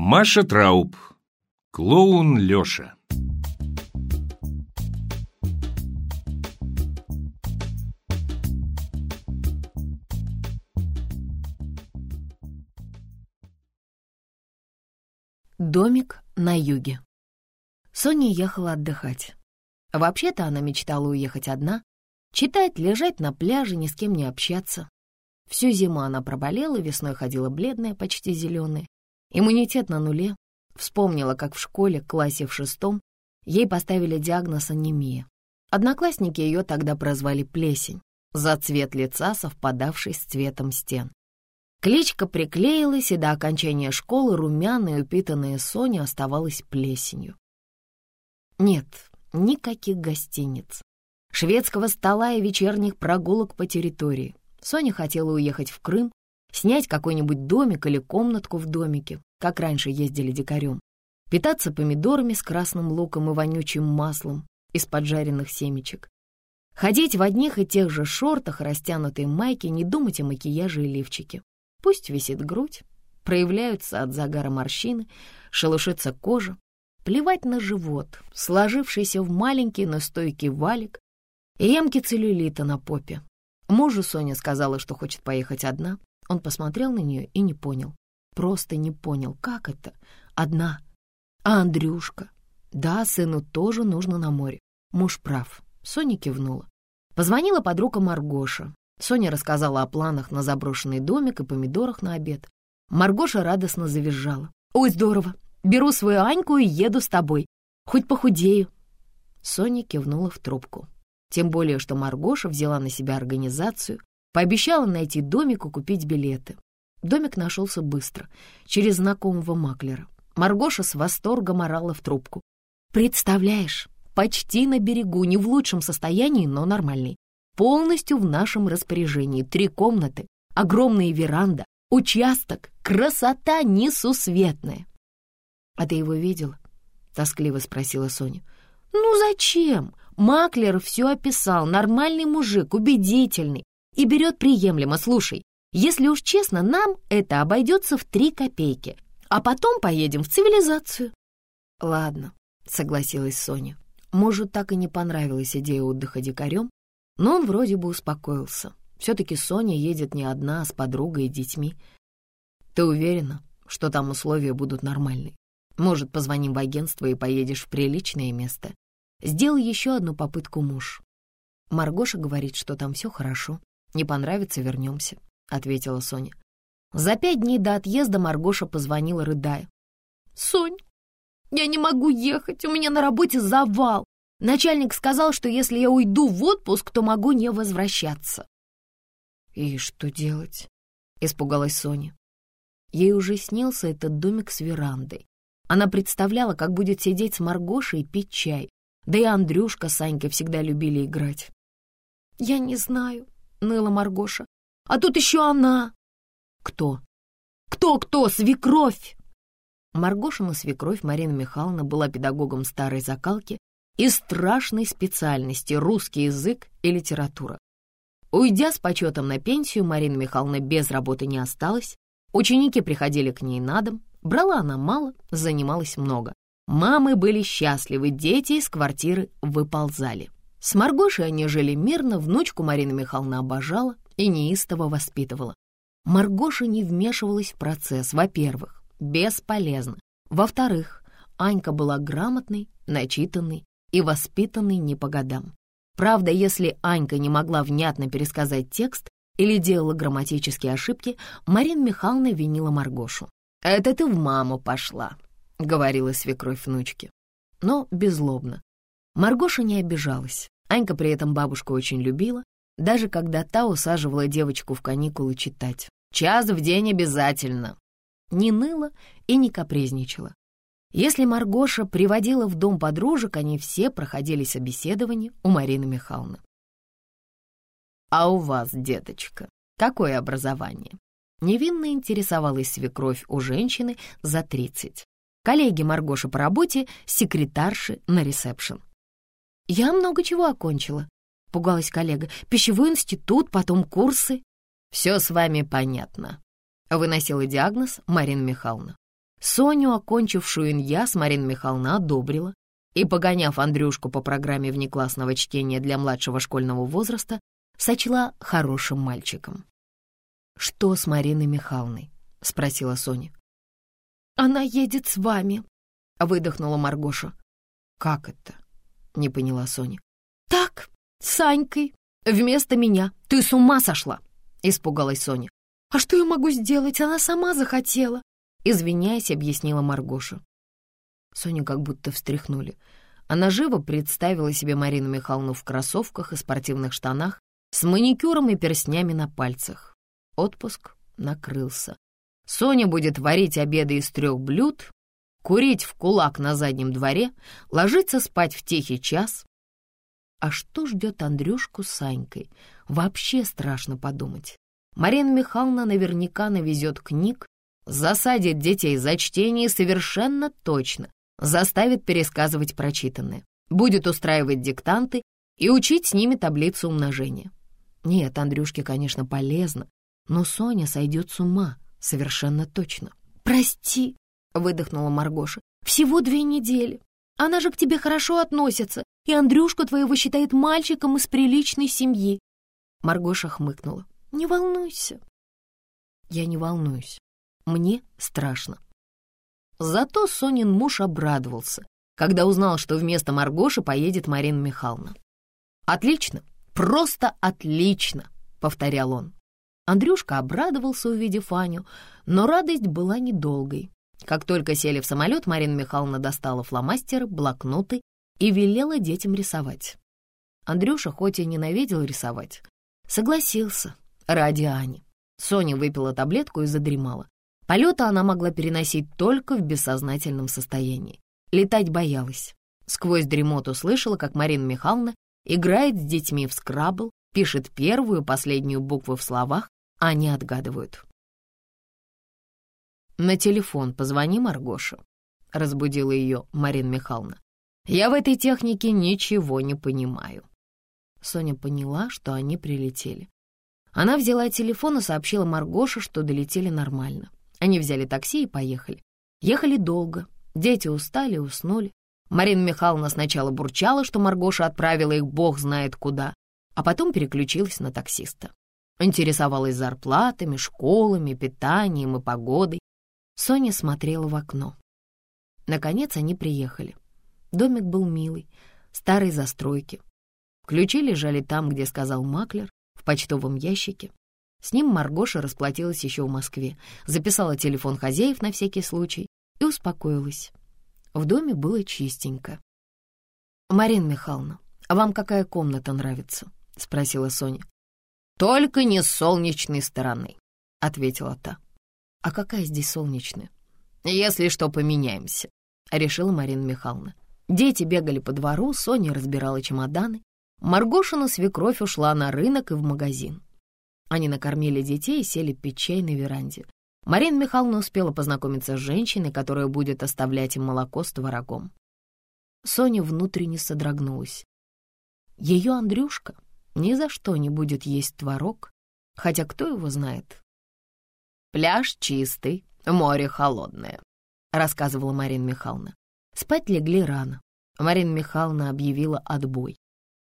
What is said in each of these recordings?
Маша Трауб. Клоун Лёша. Домик на юге. Соня ехала отдыхать. Вообще-то она мечтала уехать одна, читать, лежать на пляже, ни с кем не общаться. Всю зиму она проболела, весной ходила бледная, почти зеленая. Иммунитет на нуле. Вспомнила, как в школе, классе в шестом, ей поставили диагноз анемия. Одноклассники ее тогда прозвали «плесень» за цвет лица, совпадавший с цветом стен. Кличка приклеилась, и до окончания школы румяная и упитанная Соня оставалась плесенью. Нет, никаких гостиниц, шведского стола и вечерних прогулок по территории. Соня хотела уехать в Крым, снять какой-нибудь домик или комнатку в домике, как раньше ездили дикарем, питаться помидорами с красным луком и вонючим маслом из поджаренных семечек, ходить в одних и тех же шортах, растянутой майке, не думать о макияже и лифчике. Пусть висит грудь, проявляются от загара морщины, шелушится кожа, плевать на живот, сложившийся в маленький, но стойкий валик и ямки целлюлита на попе. Мужу Соня сказала, что хочет поехать одна. Он посмотрел на нее и не понял. Просто не понял, как это? Одна. А Андрюшка? Да, сыну тоже нужно на море. Муж прав. Соня кивнула. Позвонила подруга Маргоша. Соня рассказала о планах на заброшенный домик и помидорах на обед. Маргоша радостно завизжала. «Ой, здорово! Беру свою Аньку и еду с тобой. Хоть похудею». Соня кивнула в трубку. Тем более, что Маргоша взяла на себя организацию, пообещала найти домик и купить билеты. Домик нашелся быстро, через знакомого маклера. Маргоша с восторгом орала в трубку. «Представляешь, почти на берегу, не в лучшем состоянии, но нормальный полностью в нашем распоряжении. Три комнаты, огромная веранда, участок, красота несусветная. — А ты его видела? — тоскливо спросила Соня. — Ну зачем? Маклер все описал, нормальный мужик, убедительный и берет приемлемо. Слушай, если уж честно, нам это обойдется в три копейки, а потом поедем в цивилизацию. — Ладно, — согласилась Соня. Может, так и не понравилась идея отдыха дикарем, но он вроде бы успокоился. Все-таки Соня едет не одна, а с подругой и детьми. Ты уверена, что там условия будут нормальные? Может, позвоним в агентство и поедешь в приличное место? Сделал еще одну попытку муж. Маргоша говорит, что там все хорошо. Не понравится, вернемся, — ответила Соня. За пять дней до отъезда Маргоша позвонила, рыдая. «Сонь, я не могу ехать, у меня на работе завал. Начальник сказал, что если я уйду в отпуск, то могу не возвращаться. «И что делать?» — испугалась Соня. Ей уже снился этот домик с верандой. Она представляла, как будет сидеть с Маргошей и пить чай. Да и Андрюшка с Анькой всегда любили играть. «Я не знаю», — ныла Маргоша. «А тут еще она!» «Кто?» «Кто-кто? Свекровь!» Маргошина свекровь Марина Михайловна была педагогом старой закалки и страшной специальности русский язык и литература. Уйдя с почетом на пенсию, Марина Михайловна без работы не осталась. Ученики приходили к ней на дом. Брала она мало, занималась много. Мамы были счастливы, дети из квартиры выползали. С Маргошей они жили мирно, внучку Марина Михайловна обожала и неистово воспитывала. Маргоша не вмешивалась в процесс, во-первых, бесполезно. Во-вторых, Анька была грамотной, начитанной и воспитанный не по годам. Правда, если Анька не могла внятно пересказать текст или делала грамматические ошибки, Марина Михайловна винила Маргошу. «Это ты в маму пошла», — говорила свекровь внучке. Но беззлобно. Маргоша не обижалась. Анька при этом бабушку очень любила, даже когда та усаживала девочку в каникулы читать. «Час в день обязательно!» Не ныла и не капризничала. Если Маргоша приводила в дом подружек, они все проходили собеседование у Марины Михайловны. «А у вас, деточка, какое образование?» Невинно интересовалась свекровь у женщины за тридцать. Коллеги Маргоши по работе, секретарши на ресепшн. «Я много чего окончила», — пугалась коллега. «Пищевой институт, потом курсы». «Все с вами понятно», — выносила диагноз Марина Михайловна. Соню, окончившую иньяс, Марина Михайловна одобрила и, погоняв Андрюшку по программе внеклассного чтения для младшего школьного возраста, сочла хорошим мальчиком. «Что с Мариной Михайловной?» — спросила Соня. «Она едет с вами», — выдохнула Маргоша. «Как это?» — не поняла Соня. «Так, Санькой, вместо меня. Ты с ума сошла!» — испугалась Соня. «А что я могу сделать? Она сама захотела!» Извиняясь, объяснила Маргоша. Соню как будто встряхнули. Она живо представила себе Марину Михайловну в кроссовках и спортивных штанах с маникюром и перстнями на пальцах. Отпуск накрылся. Соня будет варить обеды из трех блюд, курить в кулак на заднем дворе, ложиться спать в тихий час. А что ждет Андрюшку с Санькой? Вообще страшно подумать. Марина Михайловна наверняка навезет книг, засадит детей за чтение совершенно точно, заставит пересказывать прочитанное, будет устраивать диктанты и учить с ними таблицу умножения. Нет, Андрюшке, конечно, полезно, но Соня сойдет с ума, совершенно точно. «Прости», — выдохнула Маргоша, — «всего две недели. Она же к тебе хорошо относится, и Андрюшку твоего считает мальчиком из приличной семьи». Маргоша хмыкнула. «Не волнуйся». «Я не волнуюсь. Мне страшно». Зато Сонин муж обрадовался, когда узнал, что вместо Маргоши поедет Марина Михайловна. «Отлично, просто отлично», — повторял он. Андрюшка обрадовался, увидев Аню, но радость была недолгой. Как только сели в самолет, Марина Михайловна достала фломастеры, блокноты и велела детям рисовать. Андрюша хоть и ненавидел рисовать, согласился ради Ани. Соня выпила таблетку и задремала. Полета она могла переносить только в бессознательном состоянии. Летать боялась. Сквозь дремоту слышала, как Марина Михайловна играет с детьми в скрабл, пишет первую и последнюю букву в словах, они отгадывают. «На телефон позвони Маргоша», — разбудила ее Марина Михайловна. «Я в этой технике ничего не понимаю». Соня поняла, что они прилетели. Она взяла телефон и сообщила Маргоше, что долетели нормально. Они взяли такси и поехали. Ехали долго. Дети устали уснули. Марина Михайловна сначала бурчала, что Маргоша отправила их бог знает куда, а потом переключилась на таксиста. Интересовалась зарплатами, школами, питанием и погодой. Соня смотрела в окно. Наконец они приехали. Домик был милый, старой застройки. Ключи лежали там, где сказал маклер, в почтовом ящике. С ним Маргоша расплатилась еще в Москве, записала телефон хозяев на всякий случай и успокоилась. В доме было чистенько. «Марина Михайловна, а вам какая комната нравится?» — спросила Соня. «Только не с солнечной стороны», — ответила та. «А какая здесь солнечная?» «Если что, поменяемся», — решила Марина Михайловна. Дети бегали по двору, Соня разбирала чемоданы. Маргошина свекровь ушла на рынок и в магазин. Они накормили детей и сели пить чай на веранде. Марина Михайловна успела познакомиться с женщиной, которая будет оставлять им молоко с творогом. Соня внутренне содрогнулась. Ее Андрюшка ни за что не будет есть творог, хотя кто его знает. «Пляж чистый, море холодное», — рассказывала Марина Михайловна. Спать легли рано. Марина Михайловна объявила отбой.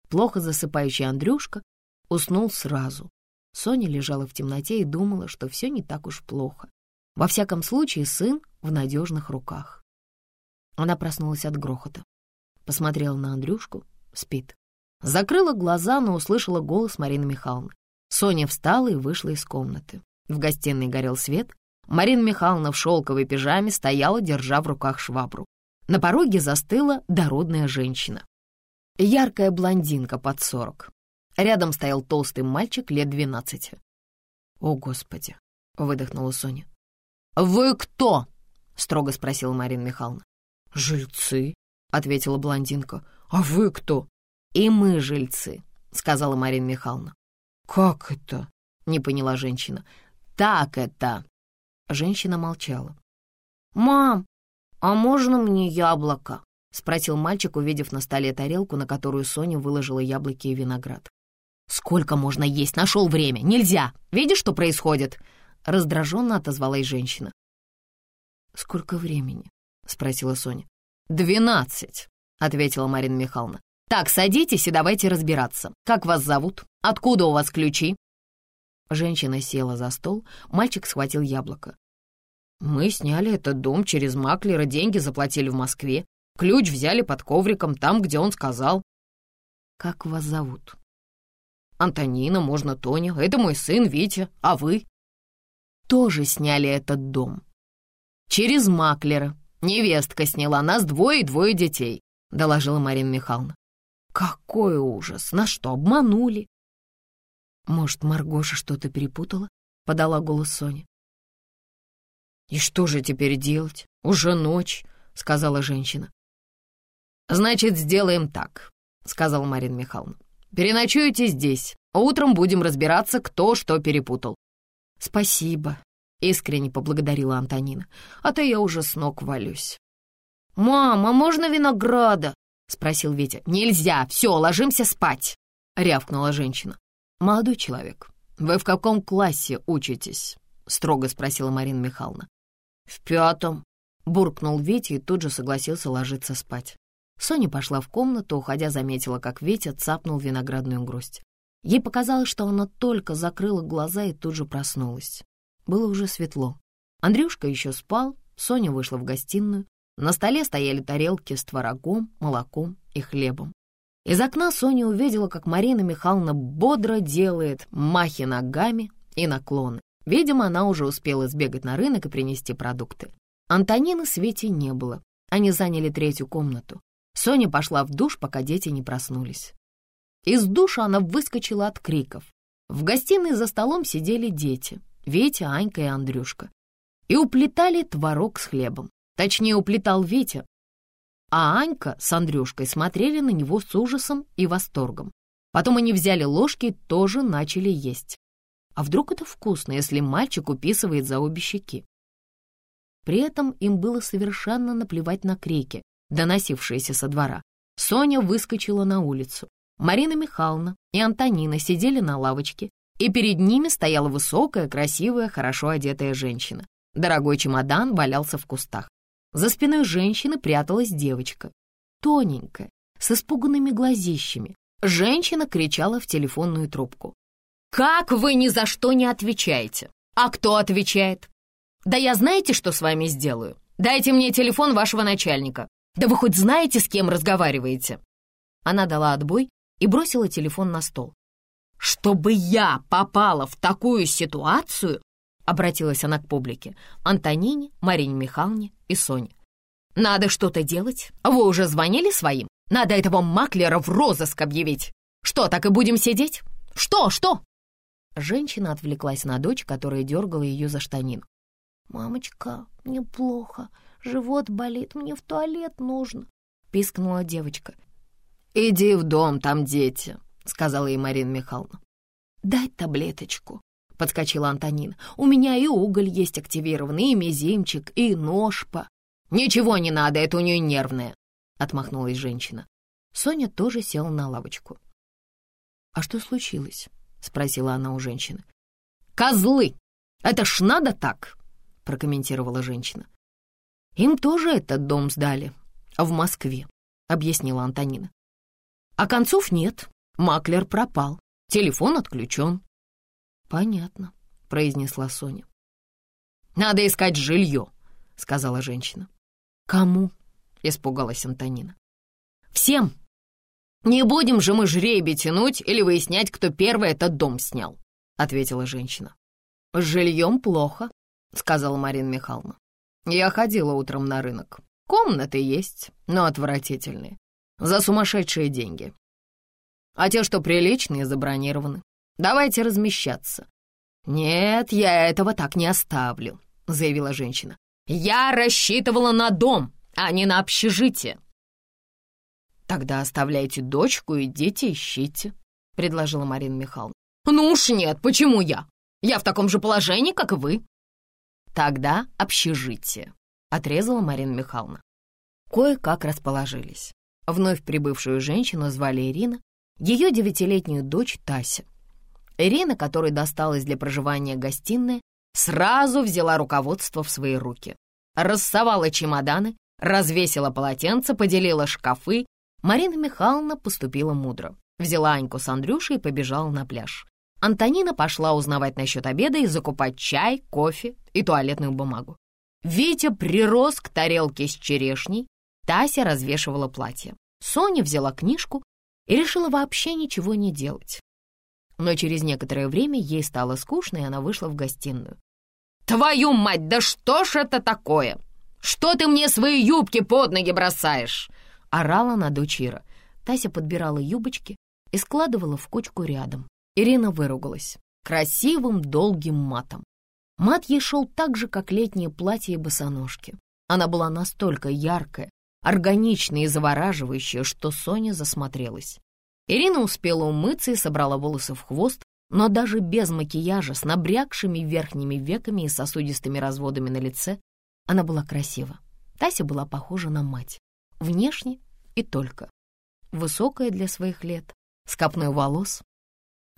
Плохо засыпающий Андрюшка уснул сразу. Соня лежала в темноте и думала, что все не так уж плохо. Во всяком случае, сын в надежных руках. Она проснулась от грохота. Посмотрела на Андрюшку, спит. Закрыла глаза, но услышала голос Марины Михайловны. Соня встала и вышла из комнаты. В гостиной горел свет. Марина Михайловна в шелковой пижаме стояла, держа в руках швабру. На пороге застыла дородная женщина. Яркая блондинка под сорок. Рядом стоял толстый мальчик лет двенадцати. «О, Господи!» — выдохнула Соня. «Вы кто?» — строго спросила Марина Михайловна. «Жильцы», — ответила блондинка. «А вы кто?» «И мы жильцы», — сказала Марина Михайловна. «Как это?» — не поняла женщина. «Так это!» Женщина молчала. «Мам, а можно мне яблоко?» — спросил мальчик, увидев на столе тарелку, на которую Соня выложила яблоки и виноград. «Сколько можно есть? Нашел время! Нельзя! Видишь, что происходит?» Раздраженно отозвалась женщина. «Сколько времени?» — спросила Соня. «Двенадцать», — ответила Марина Михайловна. «Так, садитесь и давайте разбираться. Как вас зовут? Откуда у вас ключи?» Женщина села за стол, мальчик схватил яблоко. «Мы сняли этот дом через маклера, деньги заплатили в Москве. Ключ взяли под ковриком, там, где он сказал». «Как вас зовут?» «Антонина, можно Тоня. Это мой сын Витя. А вы?» «Тоже сняли этот дом». «Через маклера. Невестка сняла. Нас двое и двое детей», — доложила Марина Михайловна. «Какой ужас! Нас что, обманули?» «Может, Маргоша что-то перепутала?» — подала голос Соня. «И что же теперь делать? Уже ночь», — сказала женщина. «Значит, сделаем так», — сказала Марина Михайловна. «Переночуете здесь, а утром будем разбираться, кто что перепутал». «Спасибо», — искренне поблагодарила Антонина, «а то я уже с ног валюсь». «Мама, можно винограда?» — спросил Витя. «Нельзя, все, ложимся спать», — рявкнула женщина. «Молодой человек, вы в каком классе учитесь?» — строго спросила Марина Михайловна. «В пятом», — буркнул Витя и тут же согласился ложиться спать. Соня пошла в комнату, уходя заметила, как Витя цапнул виноградную гроздь. Ей показалось, что она только закрыла глаза и тут же проснулась. Было уже светло. Андрюшка еще спал, Соня вышла в гостиную. На столе стояли тарелки с творогом, молоком и хлебом. Из окна Соня увидела, как Марина Михайловна бодро делает махи ногами и наклоны. Видимо, она уже успела сбегать на рынок и принести продукты. Антонины с Витей не было. Они заняли третью комнату. Соня пошла в душ, пока дети не проснулись. Из душа она выскочила от криков. В гостиной за столом сидели дети — Витя, Анька и Андрюшка. И уплетали творог с хлебом. Точнее, уплетал Витя, а Анька с Андрюшкой смотрели на него с ужасом и восторгом. Потом они взяли ложки и тоже начали есть. А вдруг это вкусно, если мальчик уписывает за обе щеки? При этом им было совершенно наплевать на крики, доносившиеся со двора. Соня выскочила на улицу. Марина Михайловна и Антонина сидели на лавочке, и перед ними стояла высокая, красивая, хорошо одетая женщина. Дорогой чемодан валялся в кустах. За спиной женщины пряталась девочка, тоненькая, с испуганными глазищами. Женщина кричала в телефонную трубку. «Как вы ни за что не отвечаете? А кто отвечает? Да я знаете, что с вами сделаю? Дайте мне телефон вашего начальника. Да вы хоть знаете, с кем разговариваете?» Она дала отбой и бросила телефон на стол. «Чтобы я попала в такую ситуацию, обратилась она к публике, Антонине, Марине Михайловне и Соне. «Надо что-то делать. Вы уже звонили своим? Надо этого маклера в розыск объявить. Что, так и будем сидеть? Что, что?» Женщина отвлеклась на дочь, которая дергала ее за штанину. «Мамочка, мне плохо. Живот болит, мне в туалет нужно», — пискнула девочка. «Иди в дом, там дети», — сказала ей Марина Михайловна. «Дай таблеточку», подскочила Антонина. «У меня и уголь есть активированный, и мизинчик, и ножпа». «Ничего не надо, это у нее нервное», — отмахнулась женщина. Соня тоже села на лавочку. «А что случилось?» — спросила она у женщины. «Козлы! Это ж надо так!» — прокомментировала женщина. «Им тоже этот дом сдали, в Москве», — объяснила Антонина. «А концов нет, маклер пропал, телефон отключен. «Понятно», — произнесла Соня. «Надо искать жилье», — сказала женщина. «Кому?» — испугалась Антонина. «Всем! Не будем же мы жребий тянуть или выяснять, кто первый этот дом снял», — ответила женщина. «С жильем плохо», — сказала Марина Михайловна. «Я ходила утром на рынок. Комнаты есть, но отвратительные. За сумасшедшие деньги. А те, что приличные, забронированы. Давайте размещаться». «Нет, я этого так не оставлю», — заявила женщина. «Я рассчитывала на дом, а не на общежитие». «Тогда оставляйте дочку, идите ищите», — предложила Марина Михайловна. «Ну уж нет, почему я? Я в таком же положении, как и вы». «Тогда общежитие», — отрезала Марина Михайловна. Кое-как расположились. Вновь прибывшую женщину звали Ирина, ее девятилетнюю дочь Тася. Ирина, которой досталась для проживания гостиная, сразу взяла руководство в свои руки. рассовала чемоданы, развесила полотенце, поделила шкафы. Марина Михайловна поступила мудро. Взяла Аньку с Андрюшей и побежала на пляж. Антонина пошла узнавать насчет обеда и закупать чай, кофе и туалетную бумагу. Витя прирос к тарелке с черешней, Тася развешивала платье. Соня взяла книжку и решила вообще ничего не делать. Но через некоторое время ей стало скучно, и она вышла в гостиную. «Твою мать, да что ж это такое? Что ты мне свои юбки под ноги бросаешь?» — орала на дочь Ира. Тася подбирала юбочки и складывала в кучку рядом. Ирина выругалась красивым долгим матом. Мат ей шел так же, как летнее платье и босоножки. Она была настолько яркая, органичная и завораживающая, что Соня засмотрелась. Ирина успела умыться и собрала волосы в хвост, но даже без макияжа, с набрякшими верхними веками и сосудистыми разводами на лице, она была красива. Тася была похожа на мать. Внешне и только. Высокая для своих лет, с копной волос.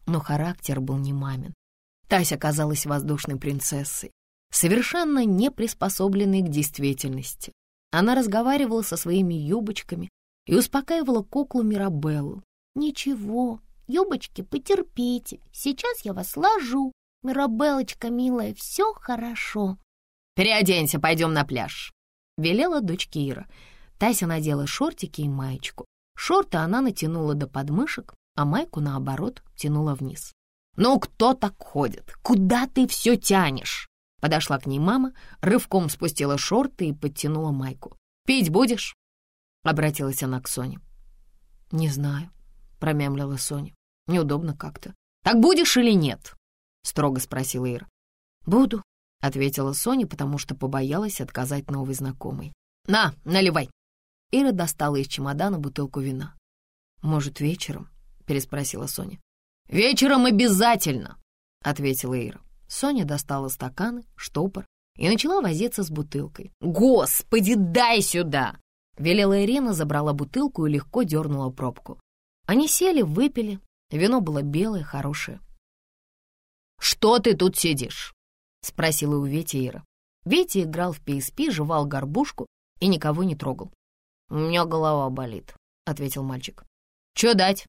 Но характер был не мамин. Тася казалась воздушной принцессой, совершенно не приспособленной к действительности. Она разговаривала со своими юбочками и успокаивала куклу Мирабеллу. «Ничего, юбочки, потерпите, сейчас я вас сложу. Мирабеллочка, милая, все хорошо». «Переоденься, пойдем на пляж», — велела дочке Ира. Тася надела шортики и маечку. Шорты она натянула до подмышек, а майку, наоборот, тянула вниз. «Ну, кто так ходит? Куда ты все тянешь?» Подошла к ней мама, рывком спустила шорты и подтянула майку. «Пить будешь?» Обратилась она к Соне. «Не знаю», — промямлила Соня. «Неудобно как-то». «Так будешь или нет?» — строго спросила Ира. «Буду», — ответила Соня, потому что побоялась отказать новой знакомой. «На, наливай!» Ира достала из чемодана бутылку вина. «Может, вечером?» — переспросила Соня. «Вечером обязательно!» — ответила Ира. Соня достала стаканы, штопор и начала возиться с бутылкой. «Господи, дай сюда!» Велела Ирина, забрала бутылку и легко дернула пробку. Они сели, выпили. Вино было белое, хорошее. «Что ты тут сидишь?» — спросила у Вети Ира. Ветя играл в PSP, жевал горбушку и никого не трогал. «У меня голова болит», — ответил мальчик. «Чё дать?»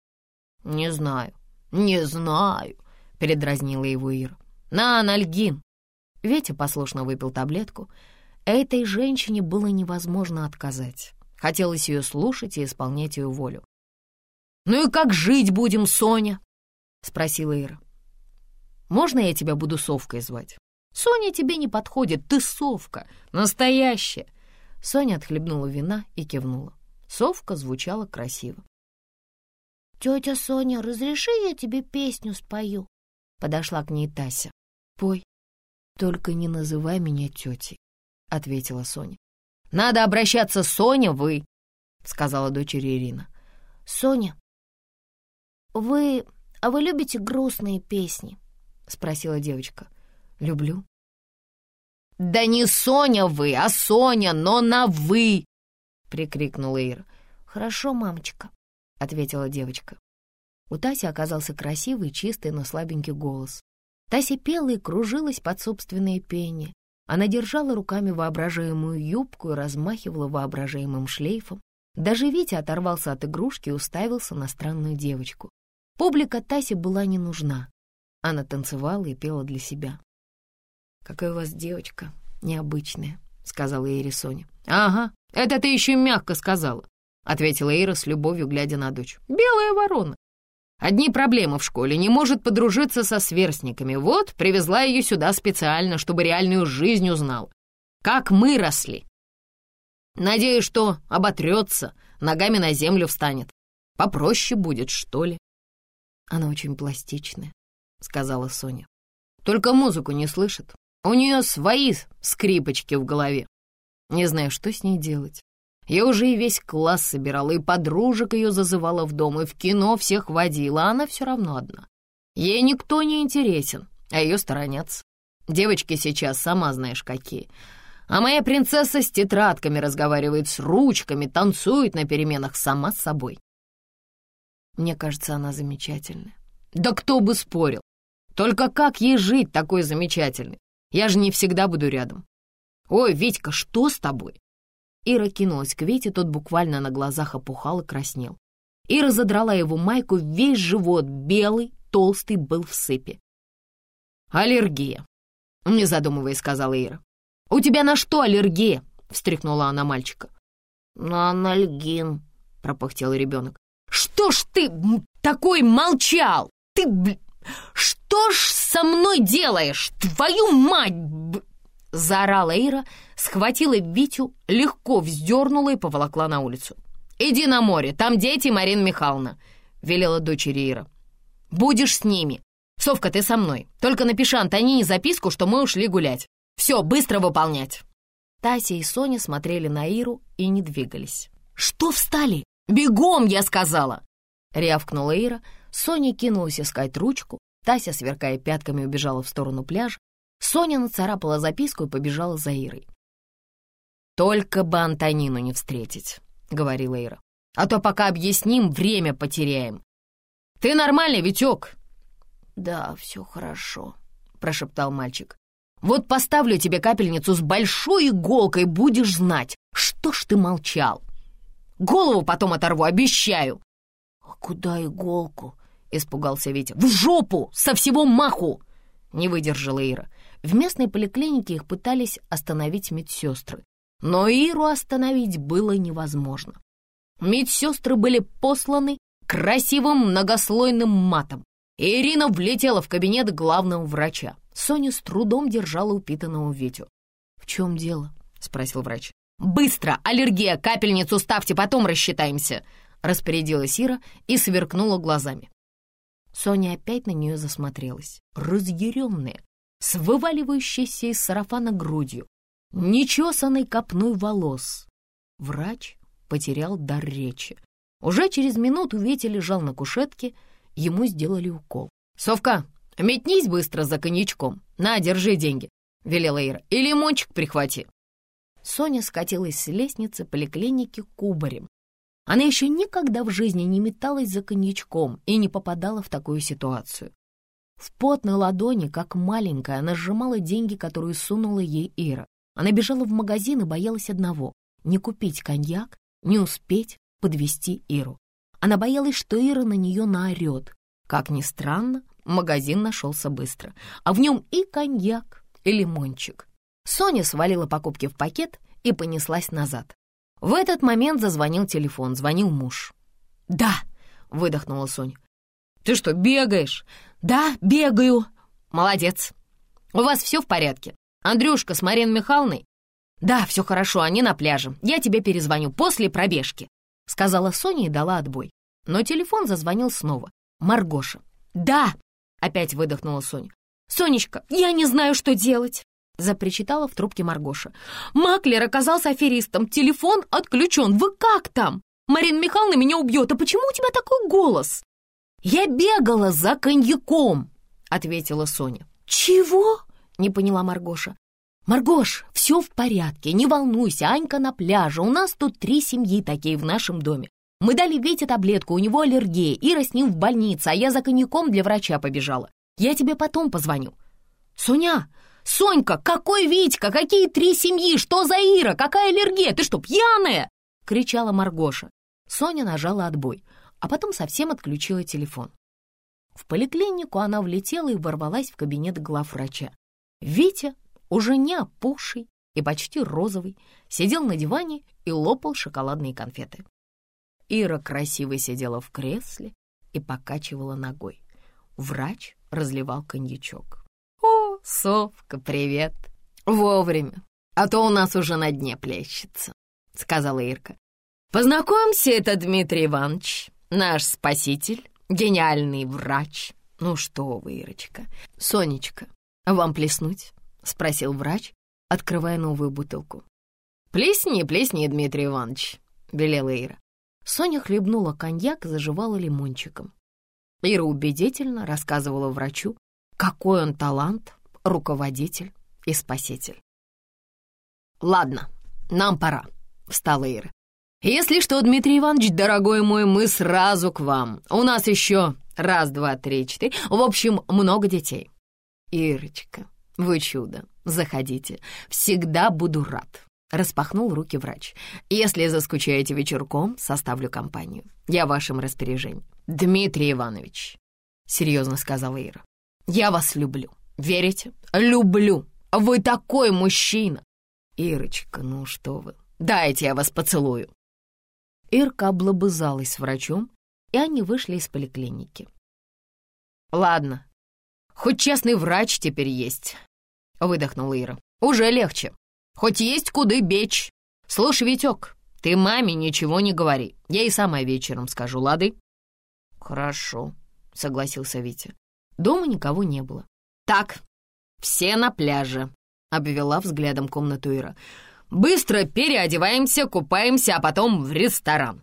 «Не знаю». «Не знаю», — передразнила его Ира. «На, анальгин!» Ветя послушно выпил таблетку. Этой женщине было невозможно отказать. Хотелось ее слушать и исполнять ее волю. «Ну и как жить будем, Соня?» — спросила Ира. «Можно я тебя буду Совкой звать?» «Соня тебе не подходит, ты Совка, настоящая!» Соня отхлебнула вина и кивнула. Совка звучала красиво. «Тетя Соня, разреши я тебе песню спою?» Подошла к ней Тася. «Пой, только не называй меня тетей», — ответила Соня. «Надо обращаться Соня, вы», — сказала дочери Ирина. «Соня, вы... а вы любите грустные песни?» — спросила девочка. «Люблю». «Да не Соня вы, а Соня, но на «вы», — прикрикнула Ира. «Хорошо, мамочка», ответила девочка. У Таси оказался красивый, чистый, но слабенький голос. Тася пела и кружилась под собственное пение. Она держала руками воображаемую юбку и размахивала воображаемым шлейфом. Даже Витя оторвался от игрушки и уставился на странную девочку. Публика Таси была не нужна. Она танцевала и пела для себя. «Какая у вас девочка необычная», — сказала Ире Соня. «Ага, это ты еще мягко сказала. — ответила Ира с любовью, глядя на дочь. «Белая ворона. Одни проблемы в школе, не может подружиться со сверстниками. Вот, привезла ее сюда специально, чтобы реальную жизнь узнал. Как мы росли. Надеюсь, что оботрется, ногами на землю встанет. Попроще будет, что ли?» «Она очень пластичная», — сказала Соня. «Только музыку не слышит. У нее свои скрипочки в голове. Не знаю, что с ней делать. Я уже и весь класс собирала, и подружек ее зазывала в дом, и в кино всех водила, а она все равно одна. Ей никто не интересен, а ее сторонятся. Девочки сейчас сама знаешь какие. А моя принцесса с тетрадками разговаривает, с ручками, танцует на переменах сама с собой. Мне кажется, она замечательная. Да кто бы спорил. Только как ей жить такой замечательной? Я же не всегда буду рядом. «Ой, Витька, что с тобой?» Ира кинулась к Вите, тот буквально на глазах опухал и краснел. Ира задрала его майку, весь живот белый, толстый, был в сыпи. «Аллергия», — не задумываясь, сказала Ира. «У тебя на что аллергия?» — встряхнула она мальчика. «На анальгин», — пропыхтел ребенок. «Что ж ты такой молчал? Ты, б... что ж со мной делаешь? Твою мать!» б... Заорала Ира, схватила Витю, легко вздернула и поволокла на улицу. «Иди на море, там дети, Марина Михайловна», — велела дочери Ира. «Будешь с ними. Совка, ты со мной. Только напиши Антонине записку, что мы ушли гулять. Все, быстро выполнять». Тася и Соня смотрели на Иру и не двигались. «Что встали? Бегом, я сказала!» Рявкнула Ира, Соня кинулась искать ручку, Тася, сверкая пятками, убежала в сторону пляжа, Соня нацарапала записку и побежала за Ирой. «Только бы Антонину не встретить», — говорила Ира. «А то пока объясним, время потеряем. Ты нормальный, Витек?» «Да, все хорошо», — прошептал мальчик. «Вот поставлю тебе капельницу с большой иголкой, будешь знать, что ж ты молчал. Голову потом оторву, обещаю». «А куда иголку?» — испугался Витя. «В жопу! Со всего маху!» — не выдержала Ира. В местной поликлинике их пытались остановить медсестры, но Иру остановить было невозможно. Медсестры были посланы красивым многослойным матом, Ирина влетела в кабинет главного врача. Соня с трудом держала упитанного Витю. «В чем дело?» — спросил врач. «Быстро! Аллергия! Капельницу ставьте, потом рассчитаемся!» Распорядилась Ира и сверкнула глазами. Соня опять на нее засмотрелась, разъяренная, с вываливающейся из сарафана грудью, нечесанной копной волос. Врач потерял дар речи. Уже через минуту Витя лежал на кушетке, ему сделали укол. «Совка, метнись быстро за коньячком. На, держи деньги», — велела Ира. «И лимончик прихвати». Соня скатилась с лестницы поликлиники кубарем. Она еще никогда в жизни не металась за коньячком и не попадала в такую ситуацию. В потной ладони, как маленькая, она сжимала деньги, которые сунула ей Ира. Она бежала в магазин и боялась одного — не купить коньяк, не успеть подвести Иру. Она боялась, что Ира на нее наорет. Как ни странно, магазин нашелся быстро, а в нем и коньяк, и лимончик. Соня свалила покупки в пакет и понеслась назад. В этот момент зазвонил телефон, звонил муж. «Да!» — выдохнула Соня. «Ты что, бегаешь?» «Да, бегаю». «Молодец. У вас все в порядке? Андрюшка с Мариной Михайловной?» «Да, все хорошо, они на пляже. Я тебе перезвоню после пробежки», — сказала Соня и дала отбой. Но телефон зазвонил снова. Маргоша. «Да!» — опять выдохнула Соня. «Сонечка, я не знаю, что делать!» — запричитала в трубке Маргоша. «Маклер оказался аферистом, телефон отключен. Вы как там? Марина Михайловна меня убьет, а почему у тебя такой голос?» «Я бегала за коньяком», — ответила Соня. «Чего?» — не поняла Маргоша. «Маргош, все в порядке, не волнуйся, Анька на пляже, у нас тут три семьи такие в нашем доме. Мы дали Вете таблетку, у него аллергия, Ира с ним в больнице, а я за коньяком для врача побежала. Я тебе потом позвоню». «Соня, Сонька, какой Витька, какие три семьи, что за Ира, какая аллергия, ты что, пьяная?» — кричала Маргоша. Соня нажала отбой а потом совсем отключила телефон. В поликлинику она влетела и ворвалась в кабинет главврача. Витя, уже не опухший и почти розовый, сидел на диване и лопал шоколадные конфеты. Ира красиво сидела в кресле и покачивала ногой. Врач разливал коньячок. «О, Совка, привет! Вовремя, а то у нас уже на дне плещется», — сказала Ирка. «Познакомься, это Дмитрий Иванович, Наш спаситель, гениальный врач. Ну что вы, Ирочка. Сонечка, вам плеснуть? Спросил врач, открывая новую бутылку. Плесни, плесни, Дмитрий Иванович, велела Ира. Соня хлебнула коньяк и заживала лимончиком. Ира убедительно рассказывала врачу, какой он талант, руководитель и спаситель. «Ладно, нам пора», — встала Ира. «Если что, Дмитрий Иванович, дорогой мой, мы сразу к вам. У нас еще раз, два, три, четыре. В общем, много детей». «Ирочка, вы чудо. заходите. Всегда буду рад. Распахнул руки врач. «Если заскучаете вечерком, составлю компанию. Я в вашем распоряжении». «Дмитрий Иванович», — серьезно сказала Ира, — «я вас люблю. Верите? Люблю. Вы такой мужчина!» «Ирочка, ну что вы, дайте я вас поцелую». Ирка облобызалась с врачом, и они вышли из поликлиники. «Ладно, хоть честный врач теперь есть», — выдохнула Ира. «Уже легче. Хоть есть куда бечь. Слушай, Витек, ты маме ничего не говори. Я и сама вечером скажу, лады?» «Хорошо», — согласился Витя. Дома никого не было. «Так, все на пляже», — обвела взглядом комнату Ира. «Быстро переодеваемся, купаемся, а потом в ресторан».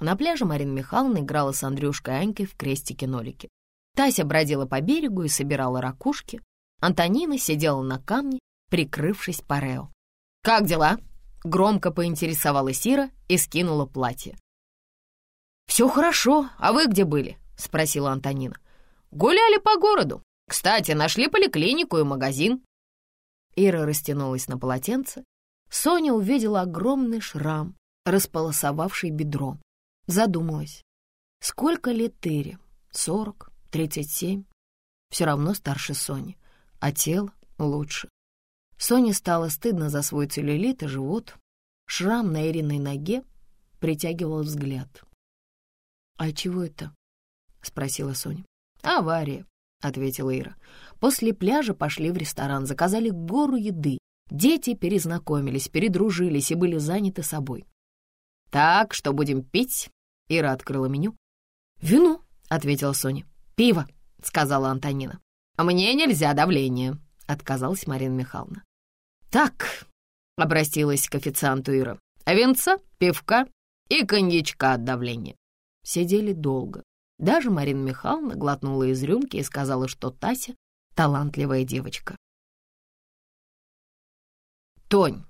На пляже Марина Михайловна играла с Андрюшкой Анькой в крестике-нолике. Тася бродила по берегу и собирала ракушки. Антонина сидела на камне прикрывшись парео. «Как дела?» — громко поинтересовалась Ира и скинула платье. «Все хорошо, а вы где были?» — спросила Антонина. «Гуляли по городу. Кстати, нашли поликлинику и магазин». Ира растянулась на полотенце. Соня увидела огромный шрам, располосовавший бедро. Задумалась. Сколько лет Ире? Сорок? Тридцать семь? Все равно старше Сони, а тело лучше. Соне стало стыдно за свой целлюлит и живот. Шрам на Ириной ноге притягивал взгляд. «А чего это?» — спросила Соня. «Авария», — ответила Ира. После пляжа пошли в ресторан, заказали гору еды. Дети перезнакомились, передружились и были заняты собой. «Так, что будем пить?» — Ира открыла меню. «Вино», — ответила Соня. «Пиво», — сказала Антонина. «Мне нельзя давление», — отказалась Марина Михайловна. «Так», — обратилась к официанту Ира, «венца, пивка и коньячка от давления». Сидели долго. Даже Марина Михайловна глотнула из рюмки и сказала, что Тася — талантливая девочка. «Тонь,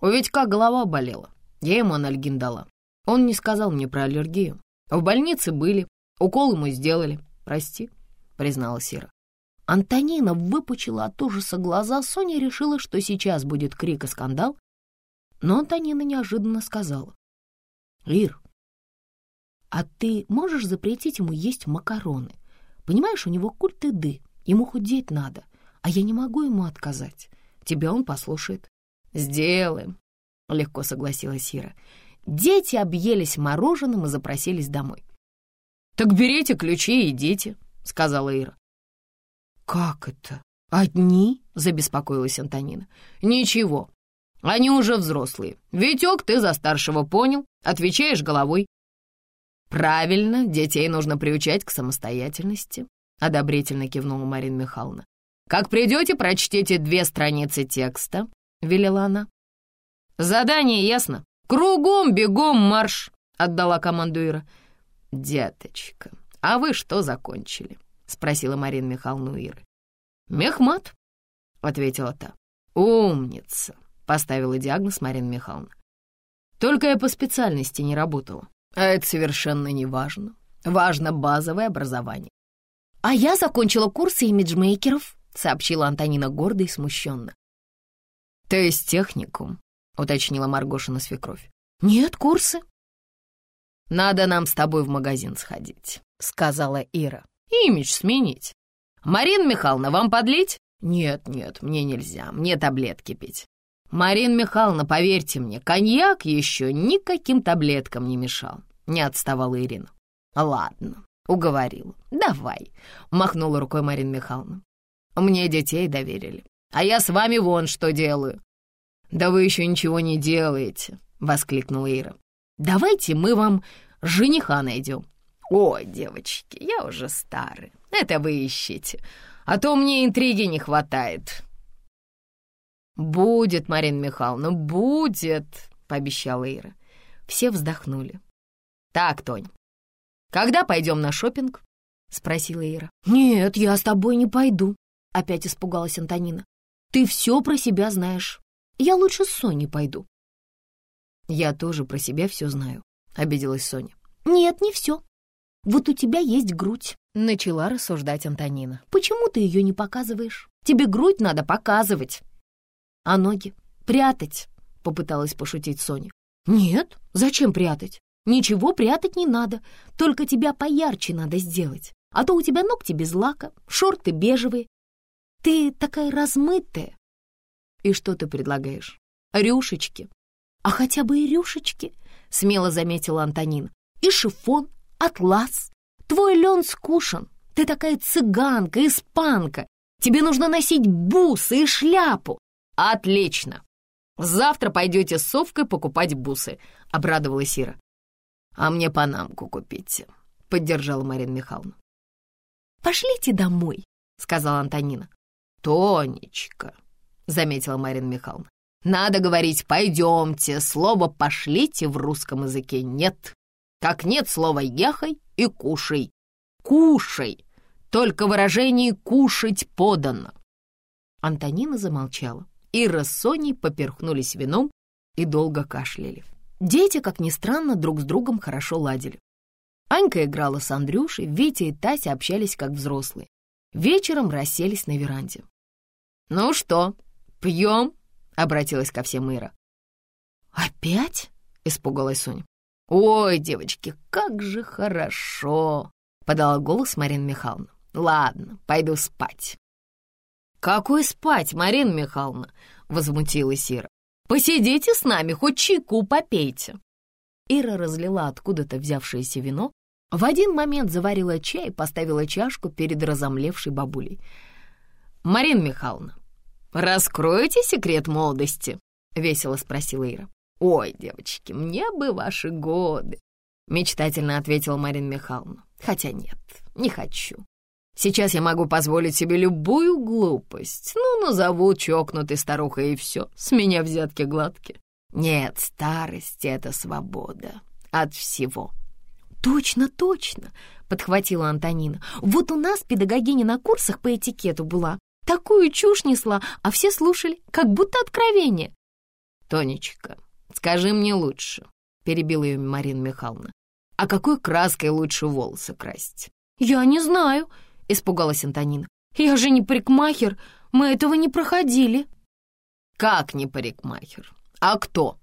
у Витька голова болела. Я ему анальгин дала. Он не сказал мне про аллергию. В больнице были, укол ему сделали. Прости», — признала Сира. Антонина выпучила от ужаса глаза, Соня решила, что сейчас будет крик и скандал. Но Антонина неожиданно сказала. «Ир, а ты можешь запретить ему есть макароны? Понимаешь, у него культ еды, ему худеть надо, а я не могу ему отказать. Тебя он послушает». «Сделаем», — легко согласилась Ира. Дети объелись мороженым и запросились домой. «Так берите ключи и идите», — сказала Ира. «Как это? Одни?» — забеспокоилась Антонина. «Ничего, они уже взрослые. Витек, ты за старшего понял, отвечаешь головой». «Правильно, детей нужно приучать к самостоятельности», — одобрительно кивнула Марина Михайловна. «Как придете, прочтите две страницы текста», — велела она. «Задание ясно. Кругом, бегом, марш!» — отдала команду Ира. «Деточка, а вы что закончили?» — спросила Марина Михайловна Иры. «Мехмат», — ответила та. «Умница», — поставила диагноз Марина Михайловна. «Только я по специальности не работала, а это совершенно не важно. Важно базовое образование». «А я закончила курсы имиджмейкеров», — сообщила Антонина гордо и смущенно. «То есть техникум?» — уточнила Маргошина свекровь. «Нет, курсы». «Надо нам с тобой в магазин сходить», — сказала Ира имидж сменить. Марина Михайловна, вам подлить? Нет, нет, мне нельзя, мне таблетки пить. Марина Михайловна, поверьте мне, коньяк еще никаким таблеткам не мешал. Не отставала Ирина. Ладно, уговорила. Давай, махнула рукой Марина Михайловна. Мне детей доверили, а я с вами вон что делаю. Да вы еще ничего не делаете, воскликнула Ира. Давайте мы вам жениха найдем. «Ой, девочки, я уже старый, это вы ищите, а то мне интриги не хватает». «Будет, Марина Михайловна, будет», — пообещала Ира. Все вздохнули. «Так, Тонь, когда пойдем на шопинг? спросила Ира. «Нет, я с тобой не пойду», — опять испугалась Антонина. «Ты все про себя знаешь. Я лучше с Соней пойду». «Я тоже про себя все знаю», — обиделась Соня. «Нет, не все. Вот у тебя есть грудь, — начала рассуждать Антонина. «Почему ты ее не показываешь? Тебе грудь надо показывать. А ноги прятать, попыталась пошутить Соня. Нет, зачем прятать? Ничего прятать не надо, только тебя поярче надо сделать. А то у тебя ногти без лака, шорты бежевые. Ты такая размытая. И что ты предлагаешь? Рюшечки. А хотя бы и рюшечки, смело заметила Антонина. И шифон, атлас. Твой лен скушен. Ты такая цыганка, испанка. Тебе нужно носить бусы и шляпу. Отлично. Завтра пойдете с Совкой покупать бусы, обрадовалась Ира. А мне панамку купите, поддержала Марина Михайловна. Пошлите домой, сказала Антонина. Тонечка, заметила Марина Михайловна. Надо говорить «пойдемте», слово «пошлите» в русском языке нет. Как нет слова «ехай» и «кушай». «Кушай», только выражение «кушать подано». Антонина замолчала. Ира с Соней поперхнулись вином и долго кашляли. Дети, как ни странно, друг с другом хорошо ладили. Анька играла с Андрюшей, Витя и Тася общались как взрослые. Вечером расселись на веранде. «Ну что, пьем?» — обратилась ко всем Ира. «Опять?» — испугалась Соня. «Ой, девочки, как же хорошо!» — подала голос Марина Михайловна. «Ладно, пойду спать». «Какой спать, Марина Михайловна?» — возмутилась Ира. Посидите с нами, хоть чайку попейте». Ира разлила откуда-то взявшееся вино, в один момент заварила чай и поставила чашку перед разомлевшей бабулей. «Марина Михайловна, раскроете секрет молодости?» — весело спросила Ира. «Ой, девочки, мне бы ваши годы!» — мечтательно ответила Марина Михайловна. «Хотя нет, не хочу. Сейчас я могу позволить себе любую глупость. Ну, назову чокнутой старухой и все. С меня взятки гладкие. Нет, старость — это свобода от всего. «Точно, точно!» — подхватила Антонина. «Вот у нас педагогиня на курсах по этикету была. Такую чушь несла, а все слушали, как будто откровение». «Тонечка, скажи мне лучше», — перебила ее Марина Михайловна. «А какой краской лучше волосы красить?» «Я не знаю», испугалась Антонина. «Я же не парикмахер, мы этого не проходили». «Как не парикмахер? А кто?»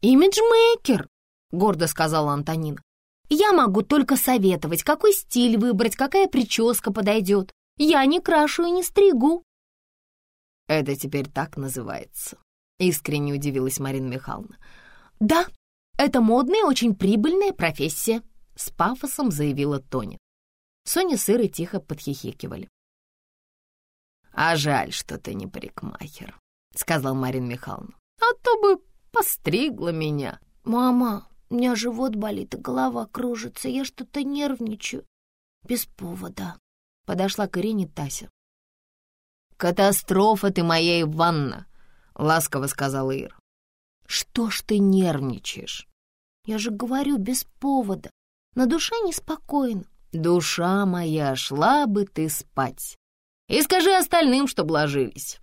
«Имиджмейкер», — гордо сказала Антонина. «Я могу только советовать, какой стиль выбрать, какая прическа подойдет. Я не крашу и не стригу». «Это теперь так называется», — искренне удивилась Марина Михайловна. «Да, это модная, очень прибыльная профессия», — с пафосом заявила Тоня. Соня с Ирой тихо подхихикивали. «А жаль, что ты не парикмахер», — сказал Марина Михайловна. «А то бы постригла меня». «Мама, у меня живот болит и голова кружится, я что-то нервничаю. Без повода». Подошла к Ирине Тася. «Катастрофа ты моя Иванна», — ласково сказала Ира. «Что ж ты нервничаешь?» «Я же говорю, без повода. На душе неспокойно. Душа моя, шла бы ты спать. И скажи остальным, чтоб ложились.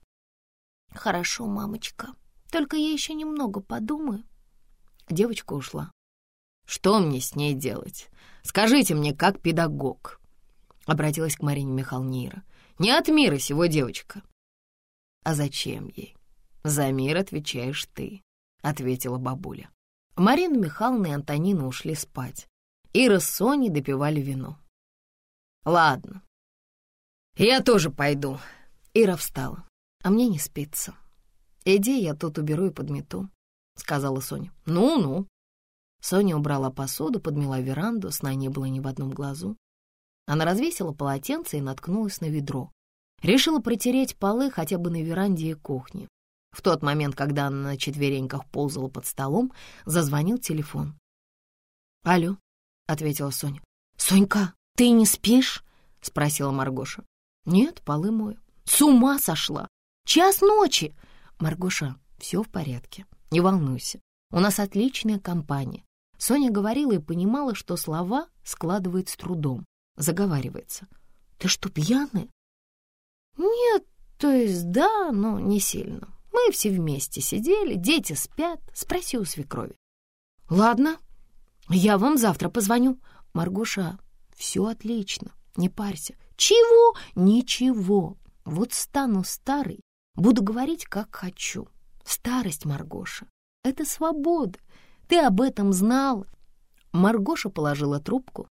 Хорошо, мамочка. Только я еще немного подумаю. Девочка ушла. Что мне с ней делать? Скажите мне, как педагог. Обратилась к Марине Михайловне Не от мира сего девочка. А зачем ей? За мир отвечаешь ты, ответила бабуля. Марина Михайловна и Антонина ушли спать. Ира с Соней допивали вино. «Ладно, я тоже пойду». Ира встала. «А мне не спится. Иди, я тут уберу и подмету», — сказала Соня. «Ну-ну». Соня убрала посуду, подмела веранду, сна не было ни в одном глазу. Она развесила полотенце и наткнулась на ведро. Решила протереть полы хотя бы на веранде и кухне. В тот момент, когда она на четвереньках ползала под столом, зазвонил телефон. «Алло», — ответила Соня. «Сонька, ты не спишь?» — спросила Маргоша. «Нет, полы мою». «С ума сошла! Час ночи!» «Маргоша, все в порядке, не волнуйся. У нас отличная компания». Соня говорила и понимала, что слова складывает с трудом, заговаривается. «Ты что, пьяная?» «Нет, то есть да, но не сильно. Мы все вместе сидели, дети спят. Спроси у свекрови». «Ладно, я вам завтра позвоню. Маргоша, все отлично, не парься. Чего? Ничего. Вот стану старой, буду говорить, как хочу. Старость, Маргоша, — это свобода. Ты об этом знала. Маргоша положила трубку,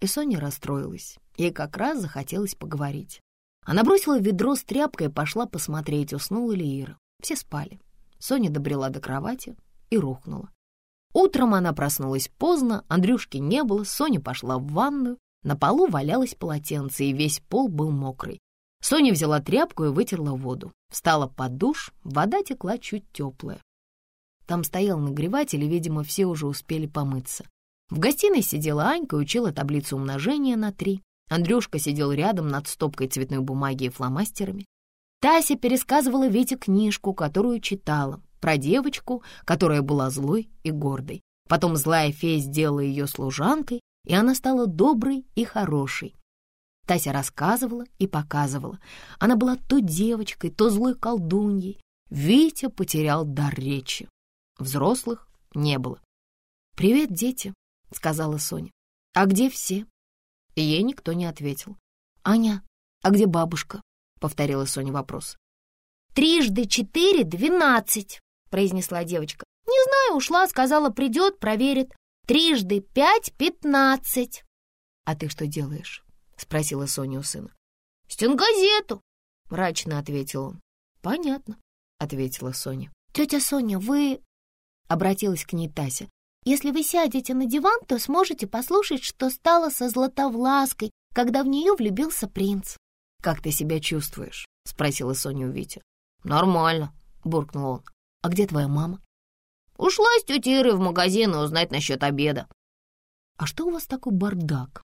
и Соня расстроилась. Ей как раз захотелось поговорить. Она бросила ведро с тряпкой и пошла посмотреть, уснула ли Ира. Все спали. Соня добрела до кровати и рухнула. Утром она проснулась поздно, Андрюшки не было, Соня пошла в ванную. На полу валялось полотенце, и весь пол был мокрый. Соня взяла тряпку и вытерла воду. Встала под душ, вода текла чуть теплая. Там стоял нагреватель, и, видимо, все уже успели помыться. В гостиной сидела Анька и учила таблицу умножения на три. Андрюшка сидел рядом над стопкой цветной бумаги и фломастерами. Тася пересказывала Вите книжку, которую читала, про девочку, которая была злой и гордой. Потом злая фея сделала ее служанкой, и она стала доброй и хорошей. Тася рассказывала и показывала. Она была то девочкой, то злой колдуньей. Витя потерял дар речи. Взрослых не было. «Привет, дети», — сказала Соня. «А где все?» Ей никто не ответил. «Аня, а где бабушка?» — повторила Соня вопрос. «Трижды четыре — двенадцать», — произнесла девочка. «Не знаю, ушла, сказала, придет, проверит. Трижды пять — пятнадцать». «А ты что делаешь?» — спросила Соня у сына. «Стенгазету», — мрачно ответил он. «Понятно», — ответила Соня. «Тетя Соня, вы...» — обратилась к ней Тася. Если вы сядете на диван, то сможете послушать, что стало со Златовлаской, когда в нее влюбился принц. «Как ты себя чувствуешь?» — спросила Соня у Вити. «Нормально», — буркнул он. «А где твоя мама?» «Ушла с тетей Ирой в магазин и узнать насчет обеда». «А что у вас такой бардак?»